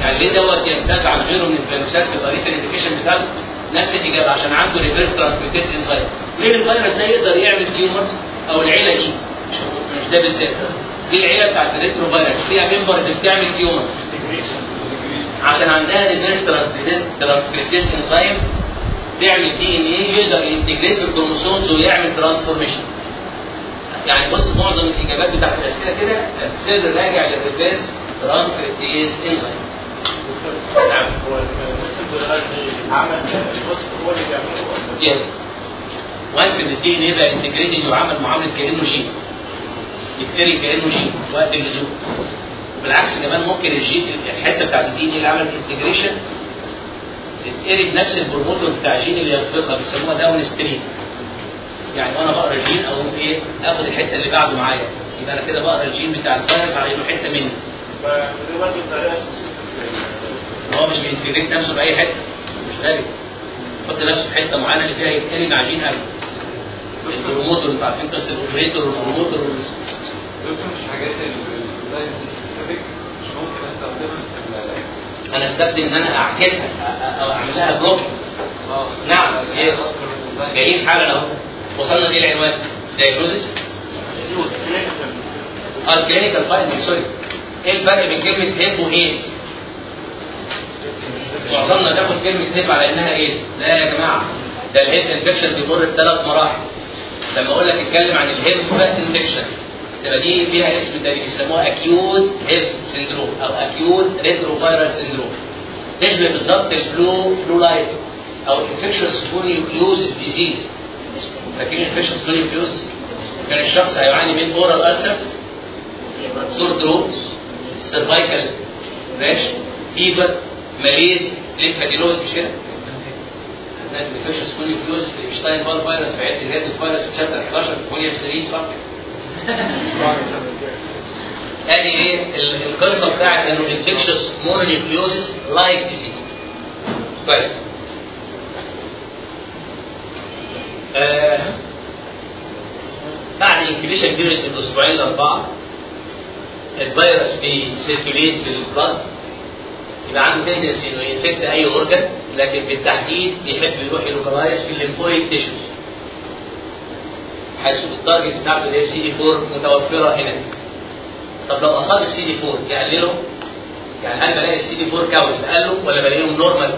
يعني ليه دوت يمتاز عن غيره من الفيروسات في طريقة ال replication بتاعته؟ نفس الإجابة عشان عنده ريفيرس ترانسكريبتيز انزيم ليه الفيروس ده يقدر يعمل tumors أو العيلة دي؟ مش مش ده بالذات. دي العيلة بتاعت الريترو فيروس فيها members بتعمل tumors عشان عندها ريفيرس ترانسكريبتيز انزيم بيعمل دي ان إيه يقدر ينتجريت الكروموسومز ويعمل ترانسفورميشن يعني بص معظم الإجابات بتاعت الأسئلة كده السر راجع للريفيرس ترانسكريبتيز انزيم نعم. هو عمل الوصف هو اللي بيعمله. yes once ان ال DNA بقى integrated وعمل معاملة كأنه جين. يتقري كأنه جين وقت اللزوم بالعكس كمان ممكن الجين الحتة بتاعت ال DNA اللي عملت integration تتقري بنفس ال promoter بتاع الجين اللي يسبقها بيسموها downstream يعني وأنا بقرا الجين اقوم إيه اخد الحته اللي بعده معايا. يبقى أنا كده بقرا الجين بتاع الفيروس على انه حتة مني. هو مش بي integrate نفسه في اي حتة مش غالب يحط نفسه في حتة معينة اللي فيها يتقري مع جين قلب ال promoter أنتوا عارفين قصه ال operator وال promoter وال- دكتور مش حاجات ال specific مش ممكن استخدمها أنا استخدم إن أنا أعكسها أو أعمل لها block نعم جايين حالا أهو. وصلنا لايه العنوان؟ diagnosis آه ال clinical finding sorry. إيه الفرق بين كلمة HIV وايدز؟ معظمنا ناخد كلمة HIV على إنها إيدز. لا يا جماعة ده ال HIV infection بيمر بثلاث مراحل. لما أقول لك اتكلم عن ال HIV infection تبقى دي فيها اسم تاني بيسموها acute HIV syndrome أو acute retroviral syndrome تشبه بالظبط ال flu flu like أو infectious mononucleosis disease فاكرين infectious mononucleosis كان الشخص هيعاني من oral ulcers sore throat cervical rash fever malaise lymphadenopathy مش كده؟ infectious mononucleosis Epstein-Barr virus في عده الهيربس فيروس في chapter 11 28 صح؟ ادي إيه؟ ال- القصة بتاعت إنه infectious mononucleosis like disease كويس. بعد incubation period من أسبوعين لاربعه الفيروس بي circulate في ال blood يبقى عنده tendency إنه ي infect أي organ لكن بالتحديد بيحب يروح ي localize في ال lymphoid tissues حيث ال target بتاعته اللي هي سي دي 4 متوفرة هنا. طب لو أصاب السي دي 4 يقلله يعني هل بلاقي السي دي 4 count قل ولا بلاقيهم normal؟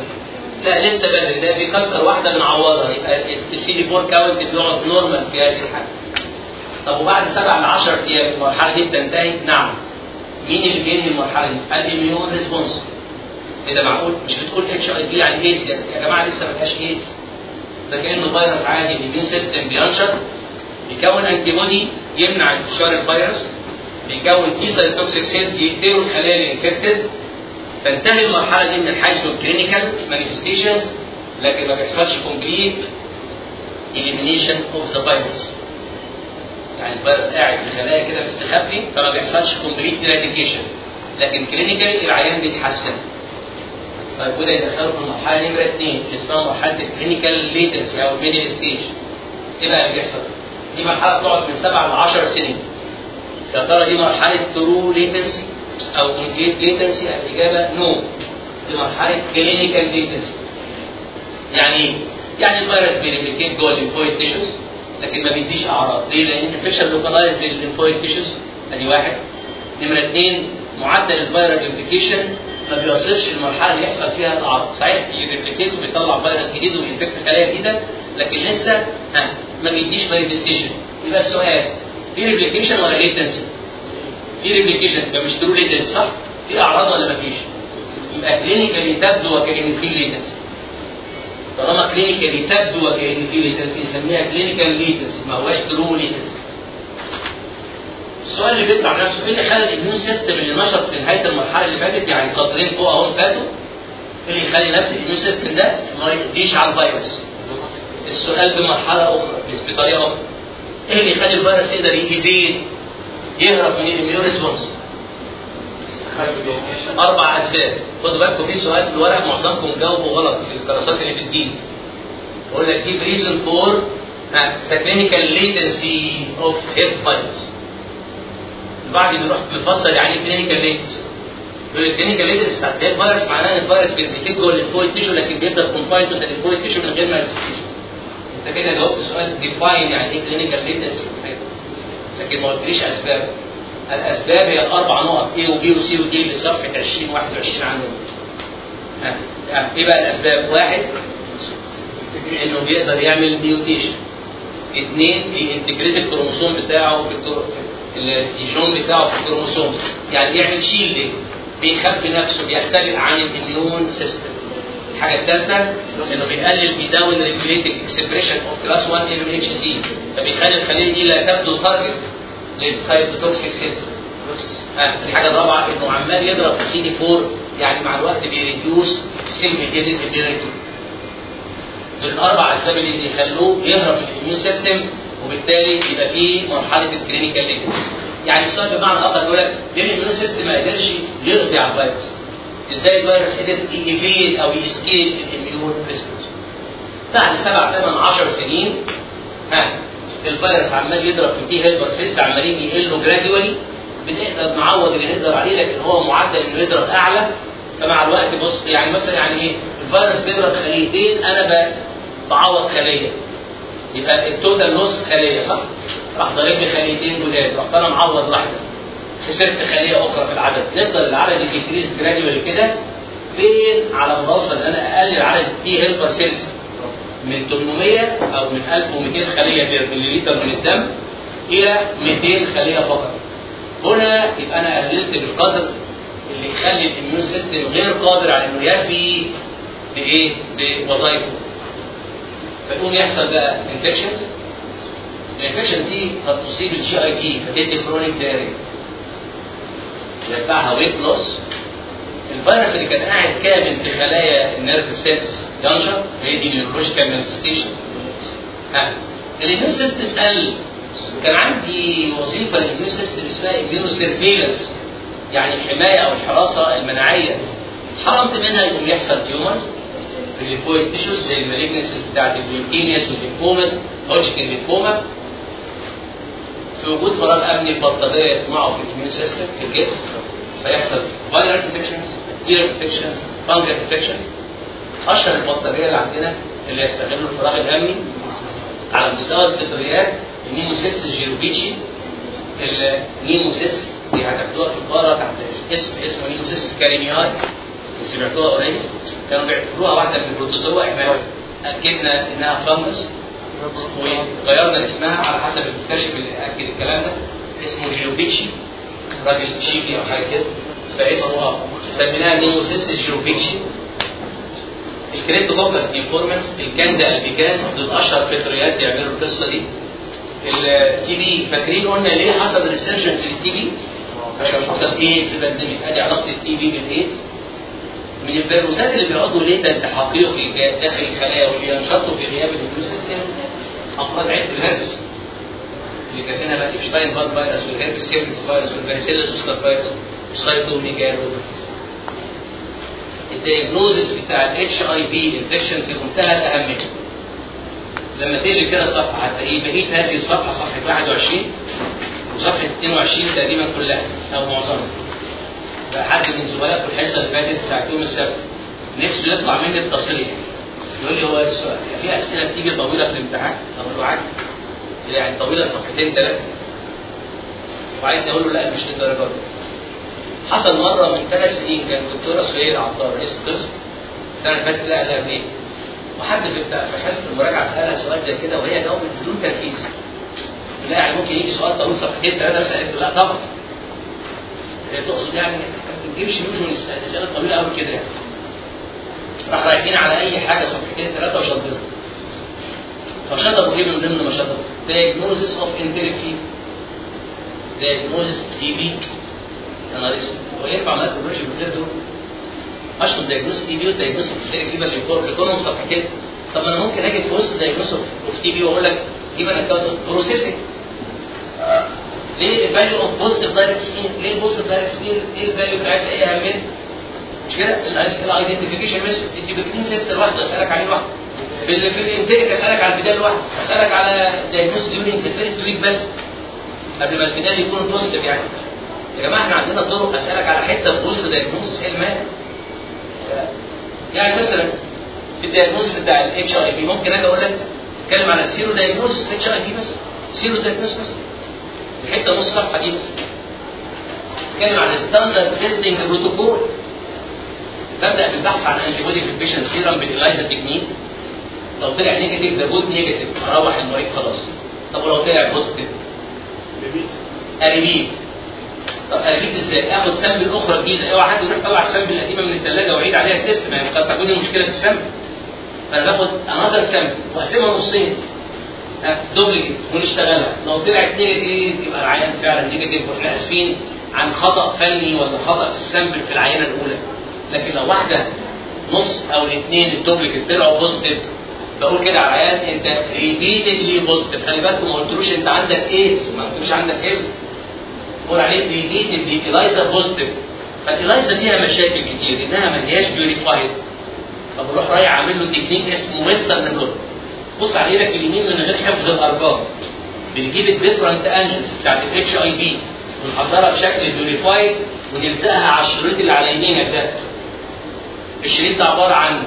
لا لسه بدري ده بيكسر واحدة بنعوضها يبقى السي دي 4 count بيقعد normal في هذه الحالة. طب وبعد سبع ل 10 أيام المرحلة دي بتنتهي؟ نعم. مين اللي بينهي المرحلة دي؟ ال immune response. إيه ده معقول؟ مش بتقول HIV يعني ايدز يا يا جماعة لسه ما فيهاش ايدز. ده كأنه فيروس عادي ال immune system بينشط بيكون antibody يمنع انتشار الفيروس بيكون T cytotoxic cells يقتلوا الخلايا ال infected تنتهي المرحلة دي من حيث ال clinical manifestations لكن ما بيحصلش complete elimination of the virus يعني الفيروس قاعد في خلايا كده مستخبي فما بيحصلش complete eradication. لكن clinical العيان بيتحسن. طيب وده يدخله في المرحلة نمرة اثنين اللي اسمها مرحلة ال clinical latency أو ال middle stage إيه بقى اللي بيحصل؟ دي مرحلة بتقعد من سبع ل 10 سنين. يا ترى دي مرحلة true latency أو complete latency الاجابه no دي مرحله clinical latency يعني إيه؟ يعني الفيروس بي replicate جوه ال lymphoid tissues لكن ما بيديش أعراض ليه؟ لأن ال infection localized لل lymphoid tissues أدي واحد نمرة اثنين معدل ال viral replication ما بيوصلش للمرحله اللي يحصل فيها الأعراض صحيح ي replicate وبيطلع فيروس جديد وي infect خلايا جديدة لكن لسه ها ما بيديش manifestation يبقى السؤال في replication ولا latency؟ في replication يبقى true latency صح؟ في اعراض ولا ما فيش؟ يبقى clinically تبدو وكأن في latency طالما clinically تبدو وكأن في latency نسميها clinical latency ما هواش true latency السؤال اللي بيطلع نفسه إيه اللي خلى ال immune system اللي نشط في نهاية المرحلة اللي فاتت يعني سطرين فوق اهم فاتوا إيه اللي يخلي نفس ال immune system ده ما يقضيش على الفيروس؟ السؤال بمرحلة أخرى بطريقة أخرى. إيه اللي يخلي الفيروس يقدر يجي فين يهرب من ال immune response أربع أسباب. خدوا بالكم في سؤال في الورق معظمكم جاوبوا غلط في الدراسات اللي بتجيب بقول لك for uh, the clinical latency of HIV virus البعض بيروح بيفسر يعني clinical latency يقول ال clinical latency بتاعت ال HIV virus معناه إن الفيروس بي replicate جوه ال lymphoid tissue لكن بيفضل confined to ال lymphoid tissue من غير ما ي replicate. أنت كده جاوبت سؤال define يعني إيه clinical latency لكن ما قلتليش أسباب الأسباب هي الأربع نقط A وB وC وD اللي في صفحه 20 21 عندنا ها إيه بقى الأسباب؟ واحد إنه بيقدر يعمل mutation اثنين بي integrate الكروموسوم بتاعه في. الجينوم بتاعه في الكروموسوم يعني بيعمل shielding بيخبي نفسه بيختفي عن ال immune system الحاجة الثالثه إنه بيقلل بي down regulating expression of class 1 MHC فبيخلي الخليه دي لا تبدو target لل cytotoxic cells. الحاجة الرابعة إنه عمال يضرب في سي دي 4 يعني مع الوقت بي reduce cell mediated immunity دول الأربع أسباب اللي بيخلوه يهرب من ال immune system وبالتالي يبقى فيه مرحلة ال clinical latency يعني السؤال بمعنى آخر يقول لك ليه ال immune system ما قدرش يقضي على الفيروس؟ إزاي الفيروس قدر ي evade أو ي escape ال immune response؟ بعد سبع ثمان 10 سنين ها الفيروس عمال يضرب في ال T helper cells عمالين يقلوا gradually بنقدر نعوض اللي نقدر عليه لكن هو معدل إنه يضرب أعلى فمع الوقت بص يعني مثلا يعني إيه الفيروس بيضرب خليتين أنا بعوض خلية يبقى ال total loss خلية صح؟ راح ضارب لي خليتين جداد رحت أنا معوض واحدة خسرت خليه أخرى في العدد. نفضل العدد ي decrease gradually كده. فين؟ على ما اوصل ان أنا اقلل عدد T helper cells من 800 أو من 1200 خلية في مليلتر من الدم إلى 200 خلية فقط. هنا يبقى أنا قللت بالقدر اللي يخلي ال immune system غير قادر على إنه يفي بإيه؟ بوظائفه. فيقوم يحصل بقى infections ال infections دي قد تصيب ال GIT فتدي chronic diarrhea يتبعها weight loss الفيروس اللي كان قاعد كامن في خلايا ال nerve cells ينشط هيدي neurological manifestation ها ال immune system قل. وكان عندي وظيفة لل immune system اسمها immuno surveillance يعني الحمايه أو الحراسه المناعية. حرمت منها يقوم يحصل tumors في ال lymphoid tissues زي ال malignancies بتاعت ال leukemias وال lymphomas Hodgkin lymphoma في وجود فراغ أمني البلطجيه يطمعوا في ال immune system في الجسم. فيحصل viral infections viral infections fungal infections أشهر البلطجيه اللي عندنا اللي يستغلوا الفراغ الأمني على مستوى الفطريات ال Pneumocystis jirovecii ال Pneumocystis دي هتاخدوها في ال para تحت اسم اسمه Pneumocystis carinii سمعتوها قريب. كانوا بيعتبروها واحدة من ال protozoa إحنا أكدنا إنها fungus وغيرنا اسمها على حسب المكتشف اللي أكد الكلام ده. اسمه جيروفيتشي راجل تشيكي أو حاجة كده. فاسمه آه سميناها Pneumocystis jirovecii ال Cryptococcus neoformans ال Candida albicans دول اشهر فطريات يعملوا القصة دي. ال TB فاكرين؟ قلنا ليه حصل resurgence لل T B؟ عشان حصل AIDS pandemic ادي علاقة ال TB بال AIDS من الفيروسات اللي بيقعدوا latent حقيقي داخل الخلايا وبينشطوا في غياب ال immune system أمراض عده الهربس. اللي كانت هنا بقى ايبشتاين بار فيروس والهربس سيرفيس فيروس والفاريسيلا زوستر فيروس والسايتوميجالو الدياجنوزس بتاع ال HIV infection في منتهى الأهمية. لما تقلب كده الصفحه هتلاقيه بقيه هذه الصفحة صفحة 21 وصفحة 22 تقريبا كلها أو معظمها. فحد من زملائكم الحصة اللي فاتت بتاعت يوم السبت. نفسه يطلع مني التصريح. يقول لي هو السؤال في أسئلة بتيجي طويلة في الامتحان؟ أقول له عادي. يعني طويلة صفحتين ثلاثة وعايزني أقول له لا مش للدرجة دي. حصل مرة من ثلاث سنين كان الدكتورة سهير عطار رئيس القسم. السنة اللي فاتت لا قالها ليه؟ وحد في في حصة المراجعة سألها سؤال زي كده وهي جاوبت بدون تركيز. لا يعني ممكن يجي سؤال طويل صفحتين ثلاثة سألت لا طبعا. هي تقصد يعني ما تجيبش usual الاسئله طويله قوي كده يعني. راح رايحين على أي حاجة صفحتين ثلاثة وشطبوا فشطبوا إيه من ضمن ما شطبوا؟ of enteric fever diagnosis TB نهار أسود. هو ينفع من غير دول؟ اشطب diagnosis TB وال diagnosis of enteric fever اللي كلهم صفحتين طب ما أنا ممكن أجي في وسط diagnosis of TB وأقول لك جيب أنا processing ليه ال value of positive direct smear؟ ليه ال positive direct smear؟ إيه ال value بتاعتها؟ إيه اهميتها؟ مش كده؟ ال identification method ال tuberculin test لوحده اسألك عليه لوحده. في ال في ال enteric اسألك على البداية لوحده، اسألك على diagnosis during the first week بس قبل ما ال Widal يكون positive يعني. يا جماعة إحنا عندنا طرق اسألك على حتة في وسط diagnosis إيه المانع؟ يعني مثلا في ال diagnosis بتاع ال HIV ممكن أجي أقول لك اتكلم على ال sero diagnosis HIV بس sero diagnosis بس الحته نص صفحه دي بس بتكلم عن standard testing protocol ببدا بالبحث عن antibody في ال patient serum بال ELISA technique لو طلع negative ده good negative أروح المريض خلاص. طب ولو طلع positive ا repeat طب ا repeat إزاي؟ آخد sample أخرى جديدة. أوعى حد يروح طلع ال sample القديمة من الثلاجة ويعيد عليها test ما هي قد تكون المشكلة في ال sample فانا باخد another sample واقسمها نصين. duplicate ونشتغلها لو طلعت negative يبقى العيان فعلا negative. وإحنا آسفين عن خطأ فني ولا خطأ في ال sample في العينة الأولى. لكن لو واحدة نص أو الاثنين ال duplicate طلعوا positive بقول كده على العيان انت repeatedly positive خلي بالكم ما قلتلوش انت عندك ايدز ما قلتلوش عندك ايدز بقول عليك repeatedly ELISA positive فال ELISA فيها مشاكل كتير إنها ما هياش purified فبروح رايح عامل له تكنيك اسمه western blot بص على إيدك اليمين من غير حفظ الأرقام. بنجيب ال different antigens بتاعت ال HIV ونحضرها بشكل purified ونلزقها على الشريط اللي على يمينك ده. الشريط ده عبارة عن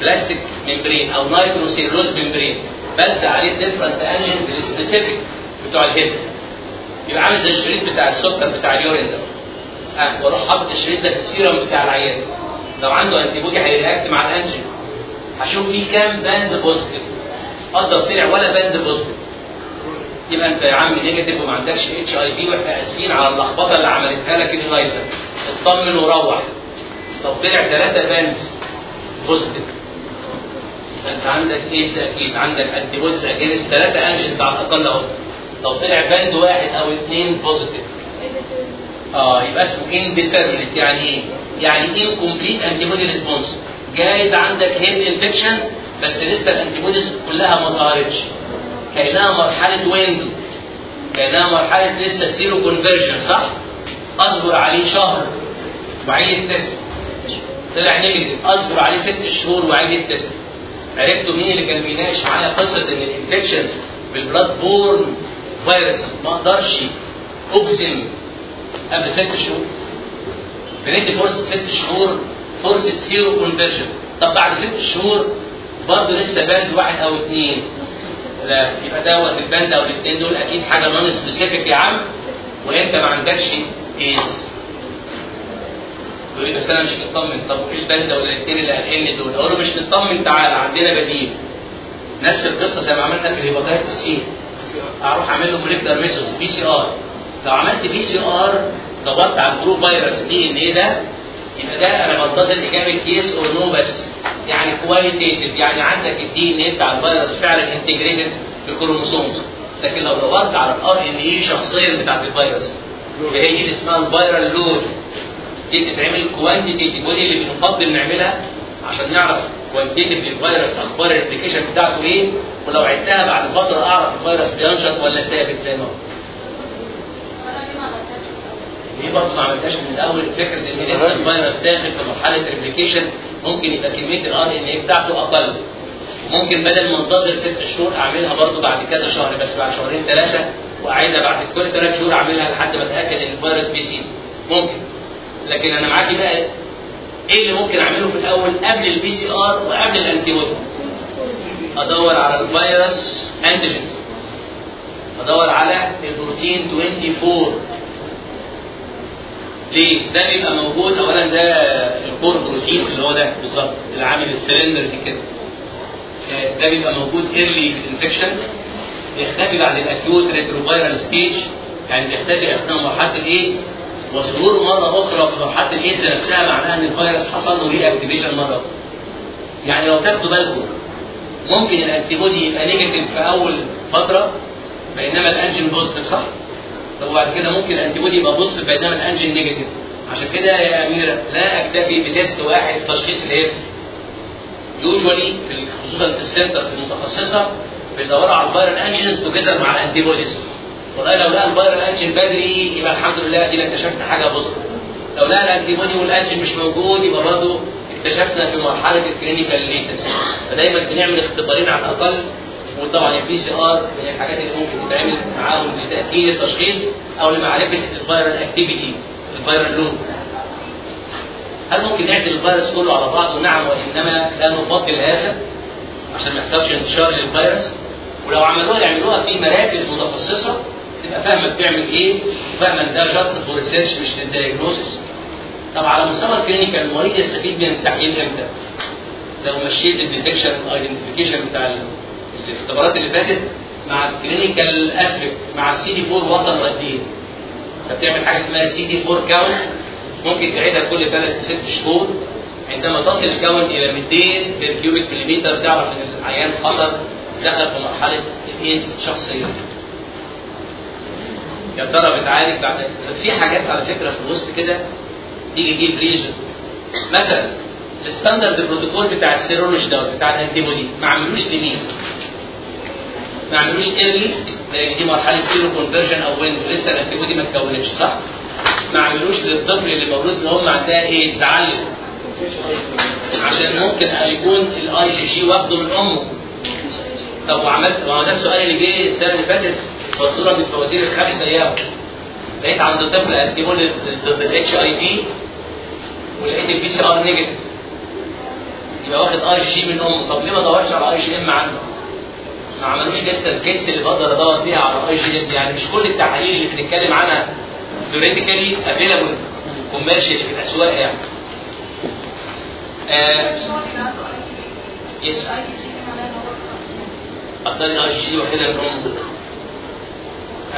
plastic membrane أو nitrocellulose membrane بلزق عليه different antigens ال specific بتوع ال HIV يبقى عامل زي الشريط بتاع السكر بتاع ال urine ده. أه وأروح حاطط الشريط ده في السيرم بتاع العيان. لو عنده antibody هي react مع ال antigen هشوف فيه كام band positive قدر طلع ولا band positive. يبقى أنت يا عم negative وما عندكش HIV وإحنا آسفين على اللخبطة اللي عملتها لك ال ELISA اطمن وروح. لو طلع ثلاثة bands positive. أنت عندك ايدز أكيد عندك antibodies against ثلاثة antigens على الأقل أهو. لو طلع band واحد أو اثنين positive. آه يبقى اسمه indeterminate يعني إيه؟ يعني incomplete antibody response جايز عندك HIV infection بس لسه ال antibodies كلها ما ظهرتش كأنها مرحلة window. كأنها مرحلة لسه seroconversion صح؟ أصبر عليه شهر وعيد ال test. طلع negative أصبر عليه ست شهور وعيد ال test. عرفتوا مين اللي كان بيناقش معايا قصة إن ال infections بال blood borne virus ما أقدرش اجزم قبل ست شهور. بندي فرصه ست شهور فرصه seroconversion طب بعد ست شهور برضه لسه band واحد أو اثنين لا يبقى دوت ال band أو الاثنين دول أكيد حاجة nonspecific يا عم وإنت ما عندكش ايدز يقول لي بس أنا مش مطمن. طب إيه ال band ولا الاثنين اللي قالقني دول؟ أقول له مش مطمن تعالى عندنا بديل. نفس القصة زي ما عملنا في ال hepatitis C أروح أعمل له molecular method PCR لو عملت PCR ضغطت على ال provirus DNA ده؟ يبقى ده أنا بنتظر اجابه yes or no بس. يعني qualitative يعني عندك ال DNA بتاع الفيروس فعلا integrated في ال chromosomes لكن لو دورت على ال RNA شخصيا بتاعت الفيروس هي اللي اسمها ال viral load دي بتتعمل quantitative ودي اللي بنفضل نعملها عشان نعرف quantitative للفيروس أخبار ال replication بتاعته إيه. ولو عدتها بعد فترة أعرف الفيروس بينشط ولا ثابت زي ما هو. ليه برضه ما عملتهاش من الأول. فكره إن لسه الفيروس داخل في مرحلة replication ممكن يبقى كمية ال RNA بتاعته أقل. ممكن بدل ما انتظر ست شهور أعملها برضه بعد كذا شهر بس بعد شهرين ثلاثة وأعيدها بعد كل ثلاث شهور أعملها لحد ما أتأكد إن الفيروس بيسيب ممكن. لكن أنا معاكي بقى إيه اللي ممكن أعمله في الأول قبل ال PCR وقبل ال anti أدور على الفيروس antigens أدور على البروتين 24 ليه؟ ده بيبقى موجود اولا ده ال core protein اللي هو ده بالظبط اللي عامل السلندر دي كده ده بيبقى موجود early في ال infection بيختفي بعد ال acute retroviral stage يعني بيختفي أثناء مرحلة الايدز وظهوره مرة أخرى في مرحلة الايدز نفسها معناها إن الفيروس حصل له reactivation مرة أخرى يعني لو تاخدوا بالكم ممكن ال antibody يبقى negative في أول فترة بينما ال antigen positive صح؟ طب وبعد كده ممكن ال antibody يبقى positive بينما ال antigen negative. عشان كده يا أميرة لا أكتفي ب test واحد في تشخيص ال HIV usually في خصوصا في ال center في المتخصصة بيدوروا على ال viral antigens together مع ال antibodies والله لو لقى ال viral antigen بدري يبقى الحمد لله دي اكتشفنا حاجة positive لو لقى ال antibody وال antigen مش موجود يبقى برضه اكتشفنا في مرحلة ال clinical latency فدايما بنعمل اختبارين على الأقل وطبعا ال PCR من الحاجات اللي ممكن تتعمل معاهم لتاكيد التشخيص أو لمعرفة ال viral activity ال viral load هل ممكن نعزل الفيروس كله على بعضه؟ نعم وإنما لا نفضل هذا عشان ما يحصلش انتشار للفيروس ولو عملوها يعملوها في مراكز متخصصة تبقى فاهمة بتعمل إيه فاهمة إن ده just for research مش لل diagnosis طب على مستوى ال clinical المريض يستفيد من التحليل إمتى؟ لو مشيت ال detection ال identification بتاع الاختبارات اللي فاتت مع ال clinical aspect مع السي دي 4 وصل قد إيه؟ فبتعمل حاجة اسمها سي دي 4 count ممكن تعيدها كل ثلاث ست شهور عندما تصل ال count إلى 200 بال cubic مليمتر تعرف إن العيان خطر دخل في مرحلة الايدز شخصيا. يا ترى بتعالج بعد في حاجات على فكرة في الوسط كده تيجي تجيب region مثلا ال standard بروتوكول بتاع ال serology ده بتاع ال antibody ما عملوش لمين؟ ما عملوش early لأن دي مرحلة seroconversion أو window لسه ال antibody ما اتكونتش صح؟ ما عملوش للطفل اللي مولود إن هم عندها إيه؟ تعلم عشان ممكن يكون الاي جي جي واخده من أمه طب وعملت ما هو ده السؤال اللي جه السنة اللي فاتت فزورة من الفوازير الخمسه أيام لقيت عند الطفل antibody ضد ال HIV ولقيت ال PCR negative يبقى واخد اي جي جي من أمه طب ليه ما دورش على IgM عنده؟ ما عملوش لسه ال kits اللي بقدر أدور بيها على اي جي يعني مش كل التحاليل اللي بنتكلم عنها theoretically available commercial في الأسواق يعني. آه yes اختار الاي جي واخدها من أمه.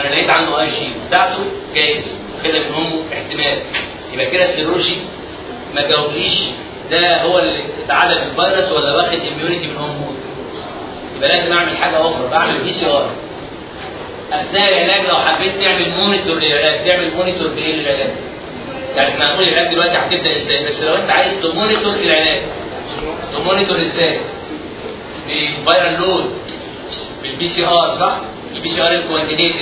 أنا لقيت عنده آي جي بتاعته جايز. واخدها من أمه. احتمال. يبقى كده ال serology ما جاوبليش. ده هو اللي اتعدى بالفيروس ولا واخد immunity من أمه؟ يبقى لازم أعمل حاجة أخرى بعمل PCR أثناء العلاج لو حبيت تعمل monitor للعلاج تعمل monitor بايه للعلاج؟ يعني إحنا هنقول العلاج دلوقتي هتبدأ إزاي؟ بس لو أنت عايز ت monitor العلاج. ت monitor إزاي؟ بال viral load بال PCR صح؟ ال PCR ال quantitative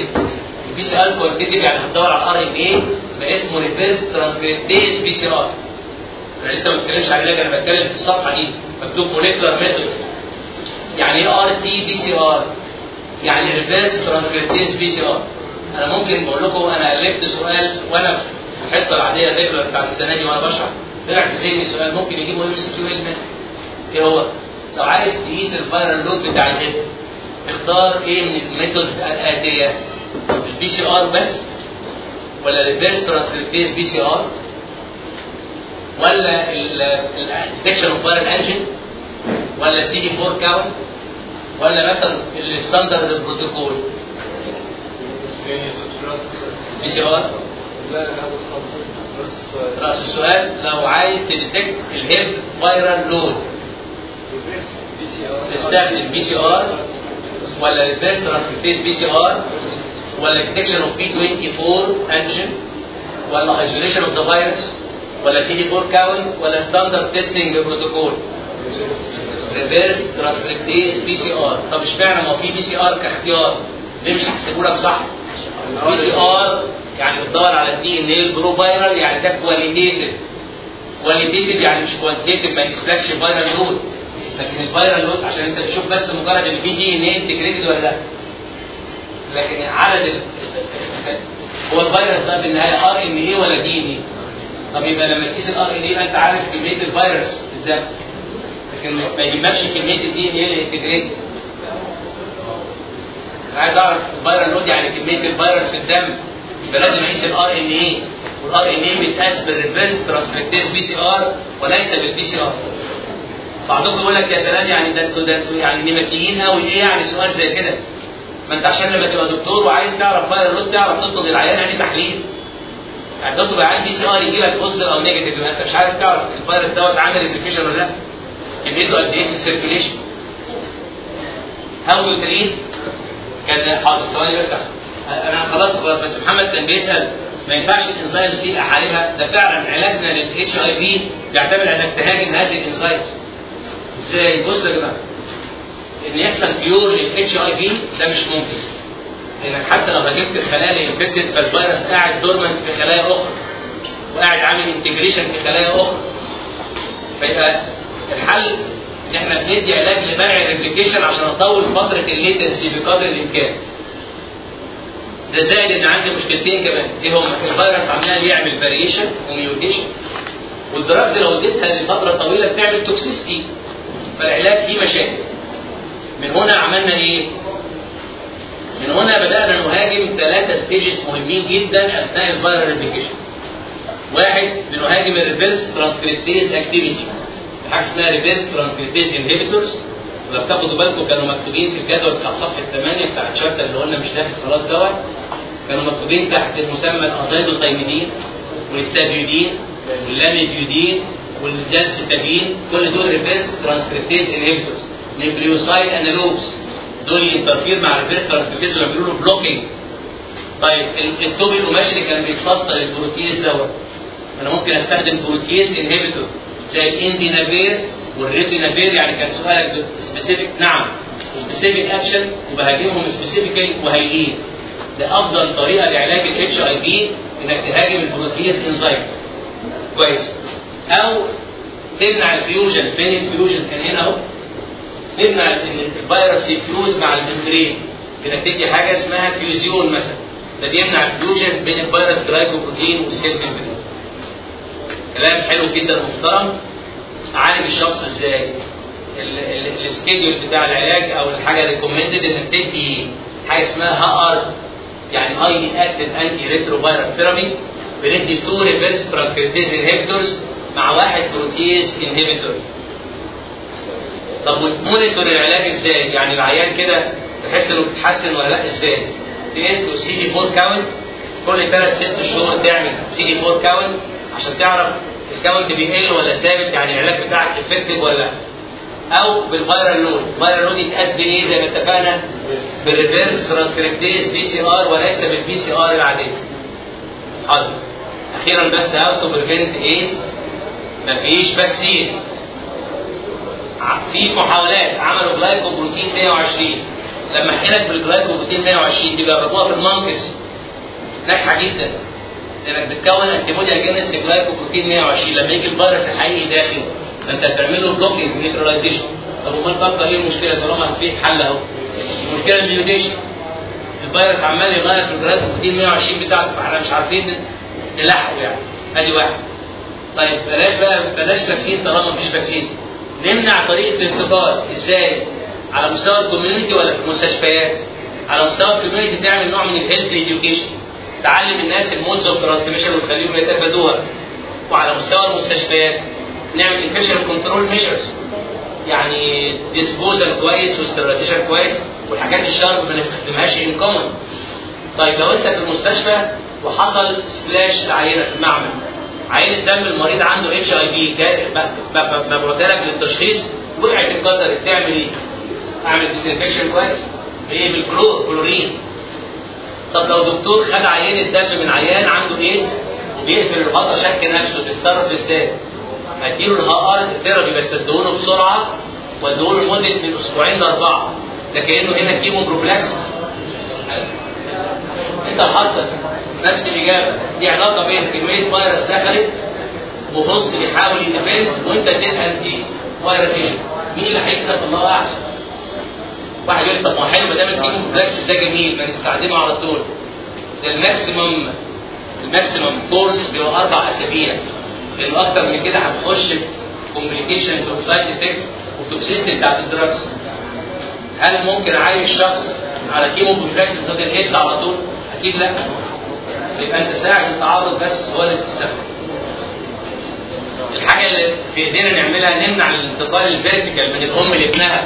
ال PCR ال quantitative يعني هتدور على ال RNA يبقى اسمه ريفيرس ترانسكريبتيز بي سي ار أنا لسه ما بتكلمش عن العلاج أنا بتكلم في الصفحة دي. مكتوب molecular methods يعني إيه آر تي بي سي ار؟ يعني ريفيرس ترانسكريبتيز بي سي ار أنا ممكن بقول لكم أنا الفت سؤال وأنا في الحصة العادية ال regular بتاعت السنة دي وأنا بشرح طلع في ذهني سؤال ممكن يجيبه MCQ إيه هو؟ لو عايز تقيس ال viral load بتاع ال HIV اختار إيه من ال method الآتية؟ ال PCR بس ولا ريفيرس ترانسكريبتيز بي سي ار ولا ال detection of viral antigen ولا CD4 count ولا مثلا ال standard protocol PCR راس السؤال لو عايز ت detect ال HIV viral load. تستخدم PCR ولا ريفيرس ترانسكريبتيز بي سي آر ولا detection of P24 antigen ولا isolation of the virus ولا CD4 count ولا ستاندرد تيستنج بروتوكول ريفيرس ترانسكريبتيز PCR طب اشمعنى ما في PCR كاختيار؟ ليه مش هحسبه لك صح؟ بي سي ار يعني بتدور على ال DNA ال proviral يعني ده qualitative qualitative يعني مش quantitative ما يقيسلكش viral load لكن ال viral load عشان انت تشوف بس مجرد ان في DNA integrated ولا لا. لكن عدد. هو الفيروس ده بالنهاية RNA ولا DNA طب يبقى لما تقيس ال RNA انت عارف كمية الفيروس في الدم لكن ما يهمكش كمية ال DNA اللي integrated أنا عايز أعرف ال viral load يعني كمية الفيروس في الدم يبقى لازم اقيس ال RNA وال RNA بيتقاس بالريفرس ترانسكريبتيز بي سي ار وليس بال PCR بعضكم يقول لك يا سلام يعني ده أنتوا ده أنتوا يعني نمكيين قوي إيه يعني سؤال زي كده؟ ما انت عشان لما تبقى دكتور وعايز تعرف viral load تعرف تطلب العيان يعني تحليل. يعني تطلب العيان PCR يجي لك positive أو negative أنت مش عارف تعرف الفيروس دوت عامل infection ولا لأ. كميته قد إيه في ال circulation how you treat كان حاضر ثواني بس. أنا خلصت خلاص بس محمد كان بيسأل ما ينفعش ال enzymes دي احاربها ده فعلا علاجنا لل HIV بيعتمد على انك تهاجم هذه ال enzymes إزاي؟ بص يا جماعة. إن يحصل cure لل HIV ده مش ممكن. لانك حتى لو هاجمت الخلايا اللي infected فالفيروس قاعد dormant في خلايا أخرى وقاعد عامل integration في خلايا أخرى. فيبقى الحل ان إحنا بندي علاج لمنع ال replication عشان اطول فترة ال latency بقدر الامكان. ده زائد ان عندي مشكلتين كمان إيه هما؟ الفيروس عمال يعمل variation و mutation وال drugs لو اديتها لفترة طويلة بتعمل toxicity فالعلاج فيه مشاكل. من هنا عملنا إيه؟ من هنا بدأنا نهاجم ثلاثة stages مهمين جدا أثناء ال viral replication واحد بنهاجم الريفرس ترانسكريبتيز اكتيفيتي حاجة اسمها ريفرس ترانسكريبتيز انهبيتورز ولو تاخدوا بالكم كانوا مكتوبين في الجدول بتاع صفحة 8 بتاع ال chapter اللي قلنا مش داخل خلاص دوت. كانوا مكتوبين تحت المسمى الازايدوتايميدين والاستابيودين واللاميفيودين والجالسيتابين كل دول ريفرس ترانسكريبتيز انهبيتورز نيوكليوسايد انالوجز دول ي interfere مع الريفرس ترانسكريبتيز ويعملوا له blocking طيب ال- التوب القماشي اللي كان بيتفصل ال protease دوت. أنا ممكن أستخدم protease inhibitor زي ال indinavir وال ritonavir يعني كان سؤالك specific نعم. specific action وبهاجمهم specifically وهيئين. ده أفضل طريقة لعلاج ال HIV إنك تهاجم ال protease enzyme كويس. أو تمنع ال fusion. فين ال fusion؟ كان هنا أهو. تمنع ان الفيروس يفيوز مع ال membrane إنك تدي حاجة اسمها Fuzeon مثلا. ده بيمنع ال fusion بين الفيروس glycoprotein وال cell membrane كلام حلو جدا ومحترم. اعالج الشخص إزاي؟ ال- ال- ال schedule بتاع العلاج أو الحاجة recommended إنك تدي حاجة اسمها HAART يعني highly active antiretroviral therapy بندي تو ريفرس ترانسكريبتيز انهبيتورز مع واحد protease inhibitor طب وت monitor العلاج إزاي؟ يعني العيان كده تحس إنه بيتحسن ولا لأ؟ إزاي؟ تقيس له CD4 count كل ثلاث ست شهور تعمل CD4 count عشان تعرف ال count بيقل ولا ثابت يعني العلاج بتاعك effective ولا. لا أو بال viral load ال viral load يتقاس بإيه؟ زي ما اتفقنا بالريفيرس ترانسكريبتيز بي سي ار وليس بال PCR العادية. حاضر. أخيرا بس how to prevent AIDS مفيش vaccine في محاولات. عملوا glycoprotein 120 لما لك بال glycoprotein 120 تجربوها في ال monkeys. ناجحة جدا. لانك بتكون antibody against ال glycoprotein 120 لما يجي الفيروس الحقيقي داخل. فأنت هتعمل له blocking neutralization طب أمال بقى إيه المشكلة طالما في حل أهو؟ المشكلة ال mutation الفيروس عمال يغير في ال glycoprotein 120 بتاعته فإحنا مش عارفين نلحقه يعني. أدي واحد. طيب بلاش بقى بلاش vaccine طالما مفيش vaccine نمنع طريقة الانتقال. إزاي؟ على مستوى ال community ولا في المستشفيات؟ على مستوى ال community تعمل نوع من ال health education تعلم الناس ال modes of transmission وتخليهم يتفادوها وعلى مستوى المستشفيات نعمل infection control measures يعني disposal كويس واستراتيجية كويس والحاجات ال sharp ما نستخدمهاش in common طيب لو انت في المستشفى وحصل splash لعينه في المعمل عين الدم المريض عنده HIV مبعوثة لك للتشخيص وقعت اتكسرت تعمل إيه؟ أعمل disinfection كويس بايه؟ بالكلور كلورين طب لو دكتور خد عينه دم من عيان عنده ايدز وبيقفل الغطا شك نفسه تتصرف إزاي؟ هديله ال HAART therapy بس اديهوله بسرعة واديهوله لمدة من أسبوعين لأربعة. ده كأنه هنا chemoprophylaxis أنت حصل نفس الإجابة. دي علاقة بين كمية فيروس دخلت و host بيحاول ي defend و anti antiviral agent مين اللي هيكسب؟ الله أعلم. واحد يقول طب ما حلو ما دام ال chemoprophylaxis ده جميل ما نستخدمه على طول. ده ال maximum ال maximum course بيبقى أربع أسابيع. لأنه أكتر من كده هتخش في complications of side effects وال toxicity بتاعت ال drugs. هل ممكن اعيش شخص على chemoprophylaxis ضد الايدز على طول؟ أكيد لا. يبقى أنت ساعة التعرض بس هو اللي تستخدم الحاجة اللي في إيدينا نعملها نمنع الانتقال ال vertical من الأم لابنها.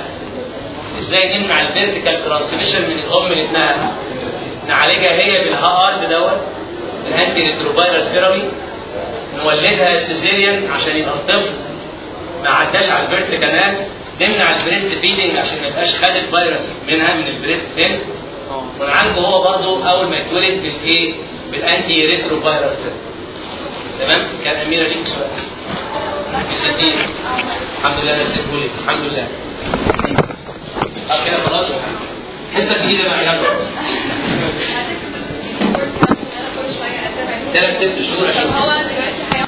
إزاي نمنع ال vertical transmission من الام لابنها؟ نعالجها هي بال HAART دوت ال antiretroviral therapy نولدها cesarean عشان يبقى الطفل ما عداش على ال birth canal نمنع ال breast feeding عشان ما يبقاش خد الفيروس منها من ال breast feeding ونعالجه هو برضه أول ما يتولد بالإيه؟ بال anti retrovirus تمام؟ كان أميرة ليك سؤال. الحمد لله لك الحمد لله. آه كده خلاص حصه جديده بقى يلا. ثلاث ست شهور هو